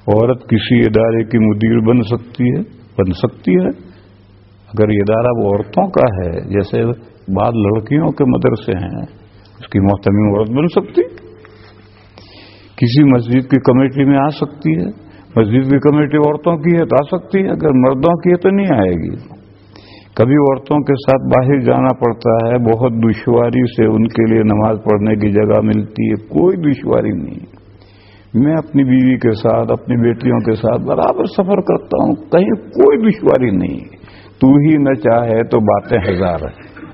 عورت کسی ادارے کی مدیر بن سکتی ہے؟ بن سکتی ہے۔ اگر یہ ادارہ وہ عورتوں کا ہے، جیسے بعض لڑکیوں کے مدرسے ہیں، اس کی محتمی عورت بن سکتی۔ کسی مسجد کی کمیٹی میں آ سکتی ہے۔ مسجد کی کمیٹی عورتوں کی ہے تو آ سکتی ہے، اگر مردوں کی ہے تو نہیں آئے گی۔ کبھی عورتوں کے ساتھ باہر جانا پڑتا ہے، بہت دشواری سے ان کے لیے نماز پڑھنے کی جگہ ملتی ہے، کوئی دشواری نہیں۔ میں اپنی بیوی کے ساتھ، اپنی بیٹیوں کے ساتھ برابر سفر کرتا ہوں، کہیں کوئی دشواری نہیں۔ تو ہی نہ چاہے تو باتیں ہزار ہیں۔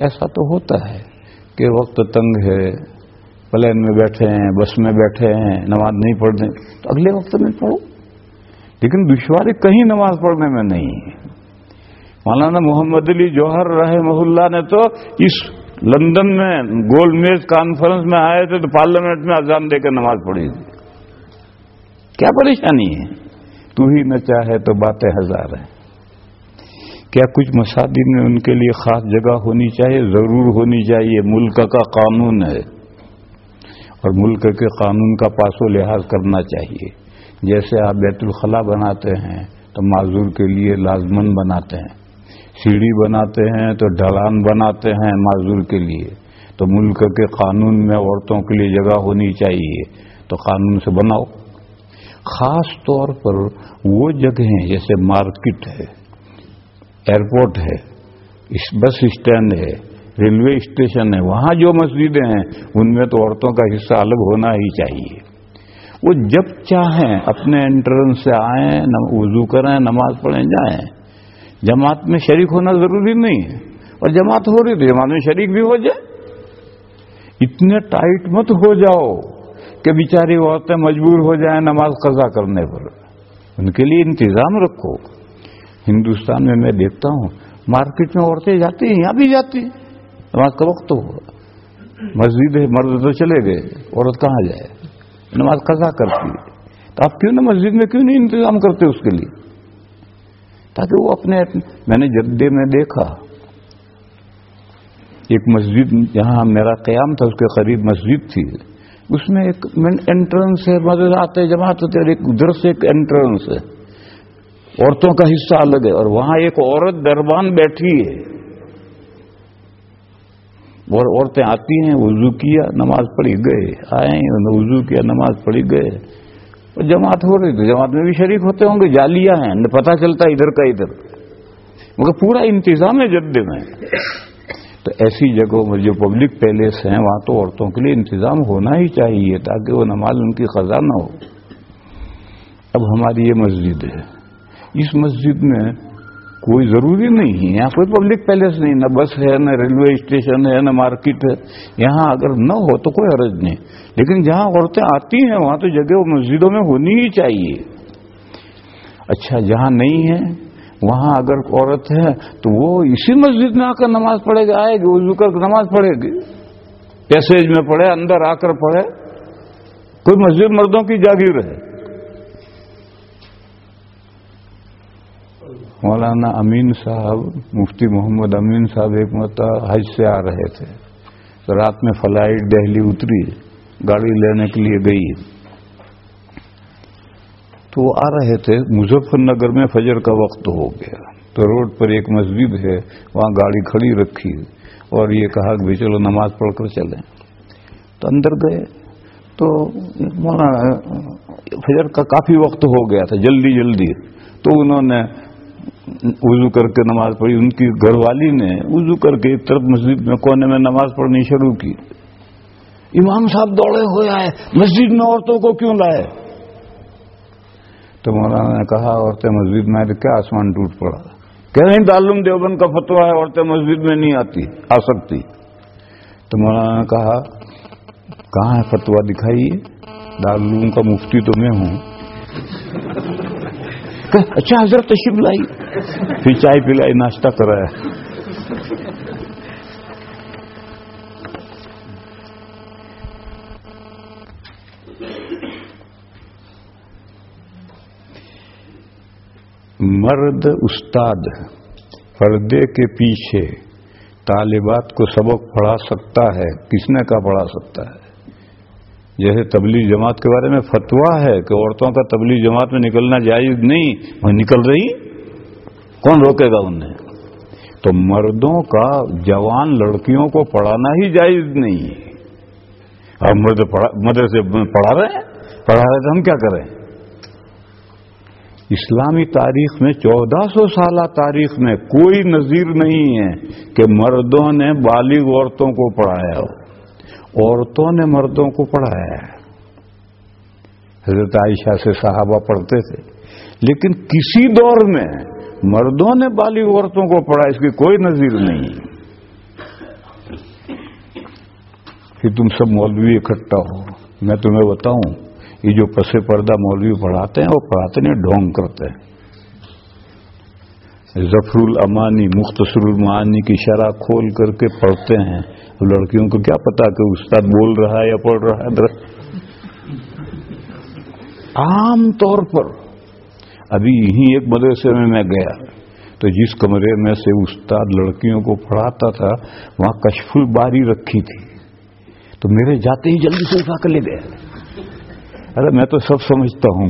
ایسا تو ہوتا ہے کہ وقت تنگ ہے، پلین میں بیٹھے ہیں، بس میں بیٹھے ہیں، نماز نہیں پڑھنے۔ تو اگلے وقت میں پڑھو لیکن دشواری کہیں نماز پڑھنے میں نہیں ہے۔ مولانا محمد علی جوہر رحمہ اللہ نے تو اس لندن میں گولڈ میز کانفرنس میں آئے تھے تو پارلیمنٹ میں اذان دے کر نماز پڑھی تھی۔ کیا پریشانی ہے؟ تو ہی نہ چاہے تو باتیں ہزار ہیں۔ کیا کچھ مساجد میں ان کے لیے خاص جگہ ہونی چاہیے؟ ضرور ہونی چاہیے۔ ملک کا قانون ہے۔ اور ملک کے قانون کا پاس و لحاظ کرنا چاہیے۔ جیسے آپ بیت الخلاء بناتے ہیں تو معذور کے لیے لازمن بناتے ہیں۔ سیڑھی بناتے ہیں تو ڈھلان بناتے ہیں معذور کے لیے۔ تو ملک کے قانون میں عورتوں کے لیے جگہ ہونی چاہیے۔ تو قانون سے بناؤ۔ خاص طور پر وہ جگہیں جیسے مارکیٹ ہے، ایئرپورٹ ہے بس اسٹینڈ ہے، ریلوے اسٹیشن ہے، وہاں جو مسجدیں ہیں، ان میں تو عورتوں کا حصہ الگ ہونا ہی چاہیے۔ وہ جب چاہیں اپنے انٹرنس سے آئیں وضو کریں، نماز پڑھیں، جائیں۔ جماعت میں شریک ہونا ضروری نہیں ہے۔ اور جماعت ہو رہی تو جماعت میں شریک بھی ہو جائے۔ اتنے ٹائٹ مت ہو جاؤ کہ بیچاری عورتیں مجبور ہو جائیں نماز قضا کرنے پر۔ ان کے لیے انتظام رکھو۔ ہندوستان میں میں دیکھتا ہوں، مارکیٹ میں عورتیں جاتی ہیں، یہاں بھی جاتی نماز کا وقت تو ہوا۔ مسجد ہے، مرد تو چلے گئے۔ عورت کہاں جائے؟ نماز قضا کرتی ہے۔ تو آپ کیوں نہ مسجد میں کیوں نہیں انتظام کرتے اس کے لیے؟ تاکہ وہ اپنے میں نے جدے میں دیکھا۔ ایک مسجد جہاں میرا قیام تھا، اس کے قریب مسجد تھی۔ اس میں ایک انٹرنس ہے مدد آتے جماعت ہوتے ایک ادھر سے ایک انٹرنس ہے۔ عورتوں کا حصہ الگ ہے، اور وہاں ایک عورت دربان بیٹھی ہے۔ اور عورتیں آتی ہیں، وضو کیا، نماز پڑھی گئے، آئے وضو کیا، نماز پڑھی گئے۔ جماعت ہو رہی تھی، جماعت میں بھی شریک ہوتے ہوں گے، جالیاں ہیں پتہ چلتا ادھر کا ادھر۔ مگر پورا انتظام ہے جدے میں تو ایسی جگہوں میں جو پبلک پیلیس ہیں، وہاں تو عورتوں کے لیے انتظام ہونا ہی چاہیے تاکہ وہ نماز ان کی خزانہ ہو۔ اب ہماری یہ مسجد ہے۔ اس مسجد میں کوئی ضروری نہیں ہے۔ یہاں کوئی پبلک پیلیس نہیں، نہ بس ہے، نہ ریلوے اسٹیشن ہے، نہ مارکیٹ ہے۔ یہاں اگر نہ ہو تو کوئی حرج نہیں۔ لیکن جہاں عورتیں آتی ہیں، وہاں تو جگہ مسجدوں میں ہونی ہی چاہیے۔ اچھا جہاں نہیں ہے، وہاں اگر عورت ہے تو وہ اسی مسجد میں آ کر نماز پڑھے گی آئے گی، وضو کر نماز پڑھے گی۔ پیسیج میں پڑھے، اندر آ کر پڑھے۔ کوئی مسجد مردوں کی جاگیر ہے۔ مولانا امین صاحب، مفتی محمد امین صاحب ایک مرتبہ حج سے آ رہے تھے۔ تو رات میں فلائٹ دہلی اتری، گاڑی لینے کے لیے گئی۔ تو وہ آ رہے تھے، مظفر نگر میں فجر کا وقت ہو گیا۔ تو روڈ پر ایک مسجد ہے، وہاں گاڑی کھڑی رکھی۔ اور یہ کہا کہ چلو نماز پڑھ کر چلیں۔ تو اندر گئے۔ تو مولانا، فجر کا کافی وقت ہو گیا تھا، جلدی جلدی۔ تو انہوں نے وضو کر کے نماز پڑھی، ان کی گھر والی نے وضو کر کے ایک طرف مسجد میں کونے میں نماز پڑھنی شروع کی۔ امام صاحب دوڑے ہوئے آئے، مسجد میں عورتوں کو کیوں لائے؟ تو مولانا نے کہا، عورتیں مسجد میں کیا آسمان ٹوٹ پڑا؟ کہ نہیں تعلوم دیوبند کا فتوا ہے، عورتیں مسجد میں نہیں آتی، آ سکتی۔ تو مولانا نے کہا، کہاں ہے فتوا دکھائیے؟ دارالعلوم کا مفتی تو میں ہوں۔ اچھا حضرت تشریف لائی پھر چائے پلائی، ناشتہ کرایا۔ مرد استاد، پردے کے پیچھے، طالبات کو سبق پڑھا سکتا ہے، کس نے کا پڑھا سکتا ہے؟ جیسے تبلیغ جماعت کے بارے میں فتوا ہے کہ عورتوں کا تبلیغ جماعت میں نکلنا جائز نہیں۔ وہ نکل رہی؟ کون روکے گا انہیں؟ تو مردوں کا جوان لڑکیوں کو پڑھانا ہی جائز نہیں اور مرد مدرسے پڑھا رہے ہیں؟ پڑھا رہے تو ہم کیا کریں؟ اسلامی تاریخ میں چودہ سو سالہ تاریخ میں کوئی نظیر نہیں ہے کہ مردوں نے بالغ عورتوں کو پڑھایا ہو۔ عورتوں نے مردوں کو پڑھایا ہے۔ حضرت عائشہ سے صحابہ پڑھتے تھے۔ لیکن کسی دور میں مردوں نے بالغ عورتوں کو پڑھا اس کی کوئی نظیر نہیں۔ کہ تم سب مولوی اکٹھا ہو۔ میں تمہیں بتاؤں، یہ جو پس پردہ مولوی پڑھاتے ہیں، وہ پڑھاتے نہیں، ڈھونگ کرتے ہیں۔ ظفر الامانی مختصر المعانی کی شرح کھول کر کے پڑھتے ہیں۔ لڑکیوں کو کیا پتا کہ استاد بول رہا ہے یا پڑھ رہا ہے؟ عام طور پر ابھی یہیں ایک مدرسے میں میں گیا تو جس کمرے میں سے استاد لڑکیوں کو پڑھاتا تھا، وہاں کشف الباری رکھی تھی۔ تو میرے جاتے ہی جلدی سے اٹھا کر لے گئے۔ ارے، میں تو سب سمجھتا ہوں۔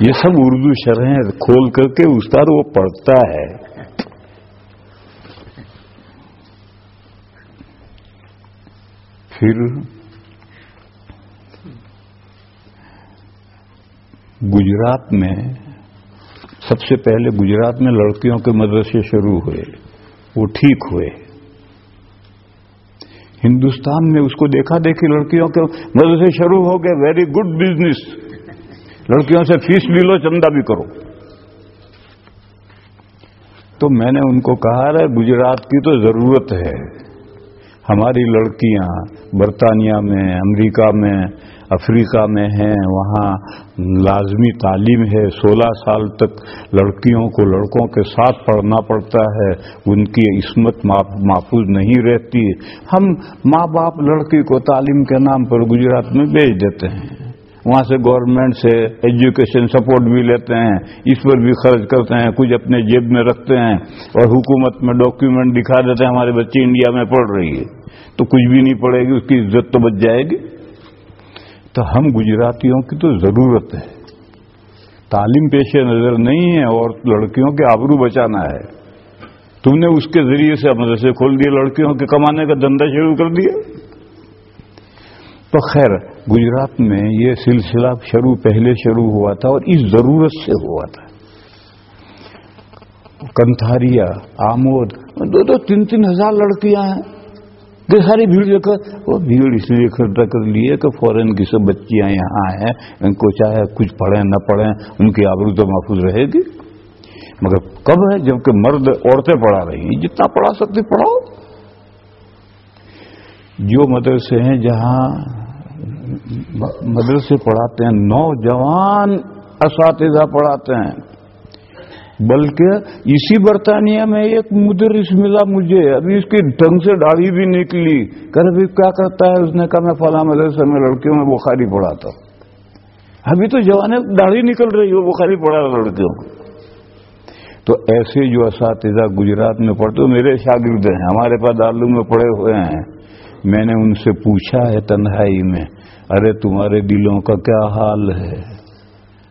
یہ سب اردو شرح کھول کر کے استاد وہ پڑھتا ہے۔ پھر گجرات میں، سب سے پہلے گجرات میں لڑکیوں کے مدرسے شروع ہوئے، وہ ٹھیک ہوئے۔ ہندوستان میں اس کو دیکھا دیکھی لڑکیوں کے مدد سے شروع ہو گئے ویری گڈ بزنس لڑکیوں سے فیس بھی لو، چندہ بھی کرو۔ تو میں نے ان کو کہا رہا گجرات کی تو ضرورت ہے۔ ہماری لڑکیاں برطانیہ میں، امریکہ میں، افریقہ میں ہیں، وہاں لازمی تعلیم ہے۔ سولہ سال تک لڑکیوں کو لڑکوں کے ساتھ پڑھنا پڑتا ہے۔ ان کی عصمت محفوظ نہیں رہتی۔ ہم ماں باپ لڑکی کو تعلیم کے نام پر گجرات میں بھیج دیتے ہیں۔ وہاں سے گورنمنٹ سے ایجوکیشن سپورٹ بھی لیتے ہیں، اس پر بھی خرچ کرتے ہیں، کچھ اپنے جیب میں رکھتے ہیں اور حکومت میں ڈاکیومنٹ دکھا دیتے ہیں، ہمارے بچے انڈیا میں پڑھ رہی ہے۔ تو کچھ بھی نہیں پڑے گی، اس کی عزت تو بچ جائے گی۔ تو ہم گجراتیوں کی تو ضرورت ہے۔ تعلیم پیش نظر نہیں ہے اور لڑکیوں کے آبرو بچانا ہے۔ تم نے اس کے ذریعے سے مدرسے کھول دیے، لڑکیوں کے کمانے کا دھندا شروع کر دیا۔ تو خیر، گجرات میں یہ سلسلہ شروع پہلے شروع ہوا تھا اور اس ضرورت سے ہوا تھا۔ کنتھاریا آمود، دو دو تین تین ہزار لڑکیاں ہیں۔ ساری بھیڑ دیکھ کر وہ بھیڑ اس لیے اکٹھا کر لیے کہ فورن کی سب بچیاں یہاں ہیں ان کو چاہے کچھ پڑھیں، نہ پڑھیں، ان کی آبرو تو محفوظ رہے گی۔ مگر کب ہے؟ جبکہ مرد عورتیں پڑھا رہی ہیں۔ جتنا پڑھا سکتے پڑھاؤ۔ جو مدرسے ہیں جہاں مدرسے پڑھاتے ہیں، نوجوان اساتذہ پڑھاتے ہیں۔ بلکہ اسی برطانیہ میں ایک مدرس ملا مجھے، ابھی اس کی ڈھنگ سے داڑھی بھی نکلی۔ کر ابھی کیا کرتا ہے؟ اس نے کہا، میں فلاں مدرسے میں لڑکیوں میں بخاری پڑھاتا ابھی تو جوانے داڑھی نکل رہی وہ بخاری پڑھا لڑکیوں تو ایسے جو اساتذہ گجرات میں پڑھتے میرے شاگرد ہیں، ہمارے پاس دارالعلوم میں پڑے ہوئے ہیں۔ میں نے ان سے پوچھا ہے تنہائی میں، ارے تمہارے دلوں کا کیا حال ہے؟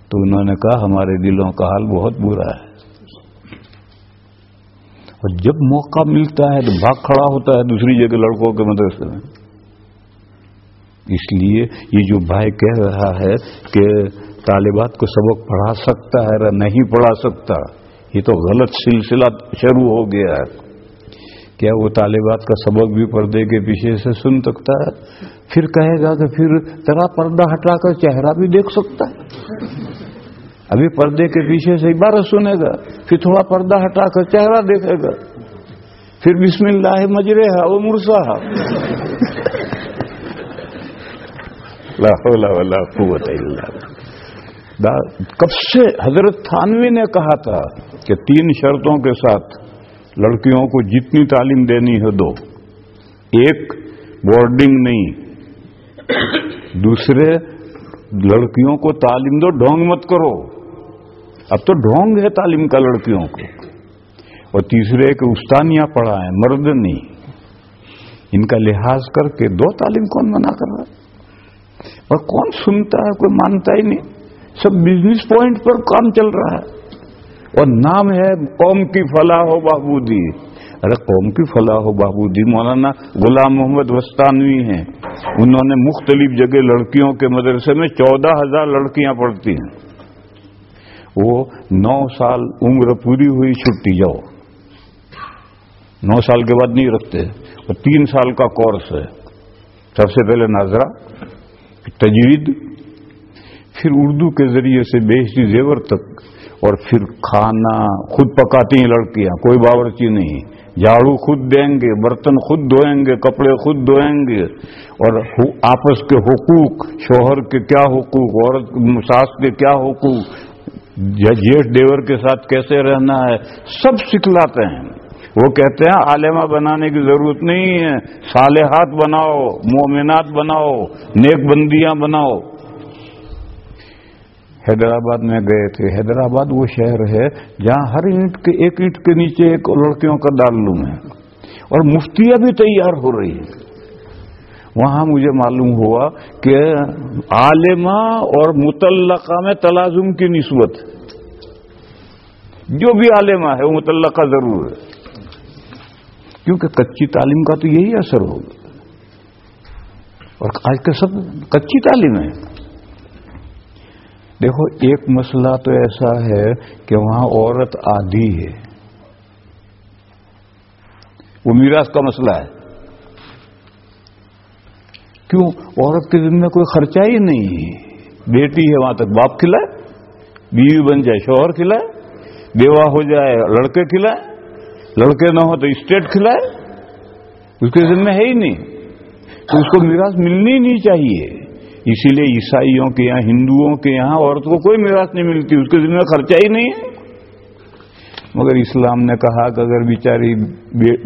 تو انہوں نے کہا، ہمارے دلوں کا حال بہت برا ہے۔ اور جب موقع ملتا ہے تو بھاگ کھڑا ہوتا ہے دوسری جگہ لڑکوں کے مدرسے میں۔ اس لیے یہ جو بھائی کہہ رہا ہے کہ طالبات کو سبق پڑھا سکتا ہے نہیں پڑھا سکتا، یہ تو غلط سلسلہ شروع ہو گیا ہے۔ کیا وہ طالبات کا سبق بھی پردے کے پیچھے سے سن سکتا ہے؟ پھر کہے گا کہ پھر ذرا پردہ ہٹا کر چہرہ بھی دیکھ سکتا ہے۔ ابھی پردے کے پیچھے سے عبارت سنے گا پھر تھوڑا پردہ ہٹا کر چہرہ دیکھے گا۔ پھر بسم اللہ مجرے ہے وہ مرسا کب سے حضرت تھانوی نے کہا تھا کہ تین شرطوں کے ساتھ لڑکیوں کو جتنی تعلیم دینی ہے دو۔ ایک بورڈنگ نہیں۔ دوسرے، لڑکیوں کو تعلیم دو، ڈھونگ مت کرو۔ اب تو ڈھونگ ہے تعلیم کا لڑکیوں کو۔ اور تیسرے کہ استانیاں پڑھائیں، مرد نہیں۔ ان کا لحاظ کر کے دو تعلیم کون منع کر رہا ہے؟ اور کون سنتا ہے، کوئی مانتا ہی نہیں۔ سب بزنس پوائنٹ پر کام چل رہا ہے۔ اور نام ہے قوم کی فلاح و بہبودی۔ ارے قوم کی فلاح و بہبودی مولانا غلام محمد وسطانوی ہیں۔ انہوں نے مختلف جگہ لڑکیوں کے مدرسے میں چودہ ہزار لڑکیاں پڑھتی ہیں۔ وہ نو سال عمر پوری ہوئی چھٹی جاؤ۔ نو سال کے بعد نہیں رکھتے۔ اور تین سال کا کورس ہے۔ سب سے پہلے ناظرہ، تجوید، پھر اردو کے ذریعے سے بیچتی زیور تک۔ اور پھر کھانا خود پکاتی ہیں لڑکیاں، کوئی باورچی نہیں جھاڑو خود دیں گے، برتن خود دھوئیں گے، کپڑے خود دھوئیں گے۔ اور آپس کے حقوق، شوہر کے کیا حقوق، عورت ساس کے کیا حقوق؟ جیٹھ دیور کے ساتھ کیسے رہنا ہے؟ سب سکھلاتے ہیں۔ وہ کہتے ہیں، عالمہ بنانے کی ضرورت نہیں ہے۔ صالحات بناؤ، مومنات بناؤ، نیک بندیاں بناؤ۔ حیدرآباد میں گئے تھے۔ حیدرآباد وہ شہر ہے جہاں ہر اینٹ کے ایک اینٹ کے نیچے ایک لڑکیوں کا دارالعلوم ہے۔ اور مفتیاں بھی تیار ہو رہی ہیں۔ وہاں مجھے معلوم ہوا کہ عالمہ اور متعلقہ میں تلازم کی نسبت جو بھی عالمہ ہے وہ متعلقہ ضرور ہے۔ کیونکہ کچی تعلیم کا تو یہی اثر ہوگا۔ اور آج کا سب کچی تعلیم ہے۔ دیکھو، ایک مسئلہ تو ایسا ہے کہ وہاں عورت آدھی ہے۔ وہ میراث کا مسئلہ ہے۔ کیوں؟ عورت کے دن میں کوئی خرچہ ہی نہیں ہے۔ بیٹی ہے وہاں تک باپ کھلائے، بیوی بن جائے، شوہر کھلائے، بیوہ ہو جائے، لڑکے کھلائے، لڑکے نہ ہو تو اسٹیٹ کھلائے۔ اس کے ذمہ ہے ہی نہیں۔ تو اس کو میراث ملنی نہیں چاہیے۔ اسی لیے عیسائیوں کے یہاں، ہندوؤں کے یہاں عورت کو کوئی میراث نہیں ملتی، اس کے ذمہ خرچہ ہی نہیں ہے۔ مگر اسلام نے کہا کہ اگر بیچاری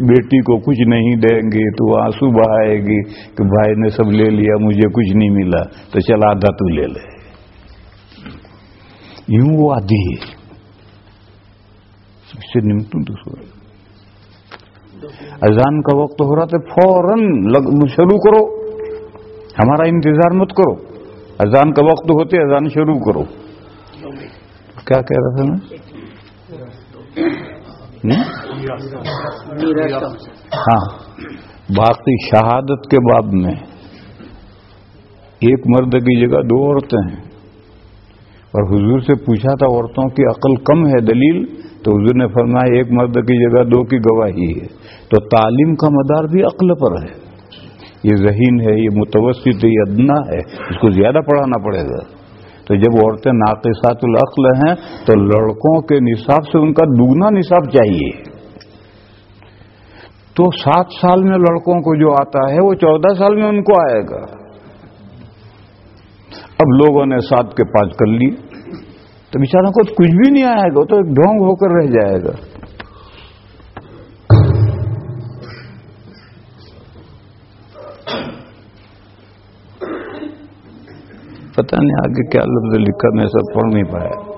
بیٹی کو کچھ نہیں دیں گے تو وہ آنسو بہائے گی کہ بھائی نے سب لے لیا، مجھے کچھ نہیں ملا، تو چل آدھا تو لے لے۔ یوں وہ آدھی ہے۔ اس سے نمٹوں تو اذان کا وقت ہو رہا تو فوراً شروع کرو۔ ہمارا انتظار مت کرو۔ اذان کا وقت ہوتے اذان شروع کرو۔ کیا کہہ رہا تھا میں؟ ہاں۔ باقی شہادت کے باب میں ایک مرد کی جگہ دو عورتیں ہیں۔ اور حضور سے پوچھا تھا عورتوں کی عقل کم ہے دلیل؟ تو حضور نے فرمایا، ایک مرد کی جگہ دو کی گواہی ہے۔ تو تعلیم کا مدار بھی عقل پر ہے۔ یہ ذہین ہے، یہ متوسط ہے، یہ ادنا ہے، اس کو زیادہ پڑھانا پڑے گا۔ تو جب عورتیں ناقصات العقل ہیں، تو لڑکوں کے نصاب سے ان کا دگنا نصاب چاہیے۔ تو سات سال میں لڑکوں کو جو آتا ہے، وہ چودہ سال میں ان کو آئے گا۔ اب لوگوں نے سات کے پانچ کر لی تو بیچاروں کو کچھ بھی نہیں آئے گا تو ڈھونگ ہو کر رہ جائے گا۔ پتہ نہیں آگے کیا لفظ لکھا میں سب پڑھ نہیں پایا۔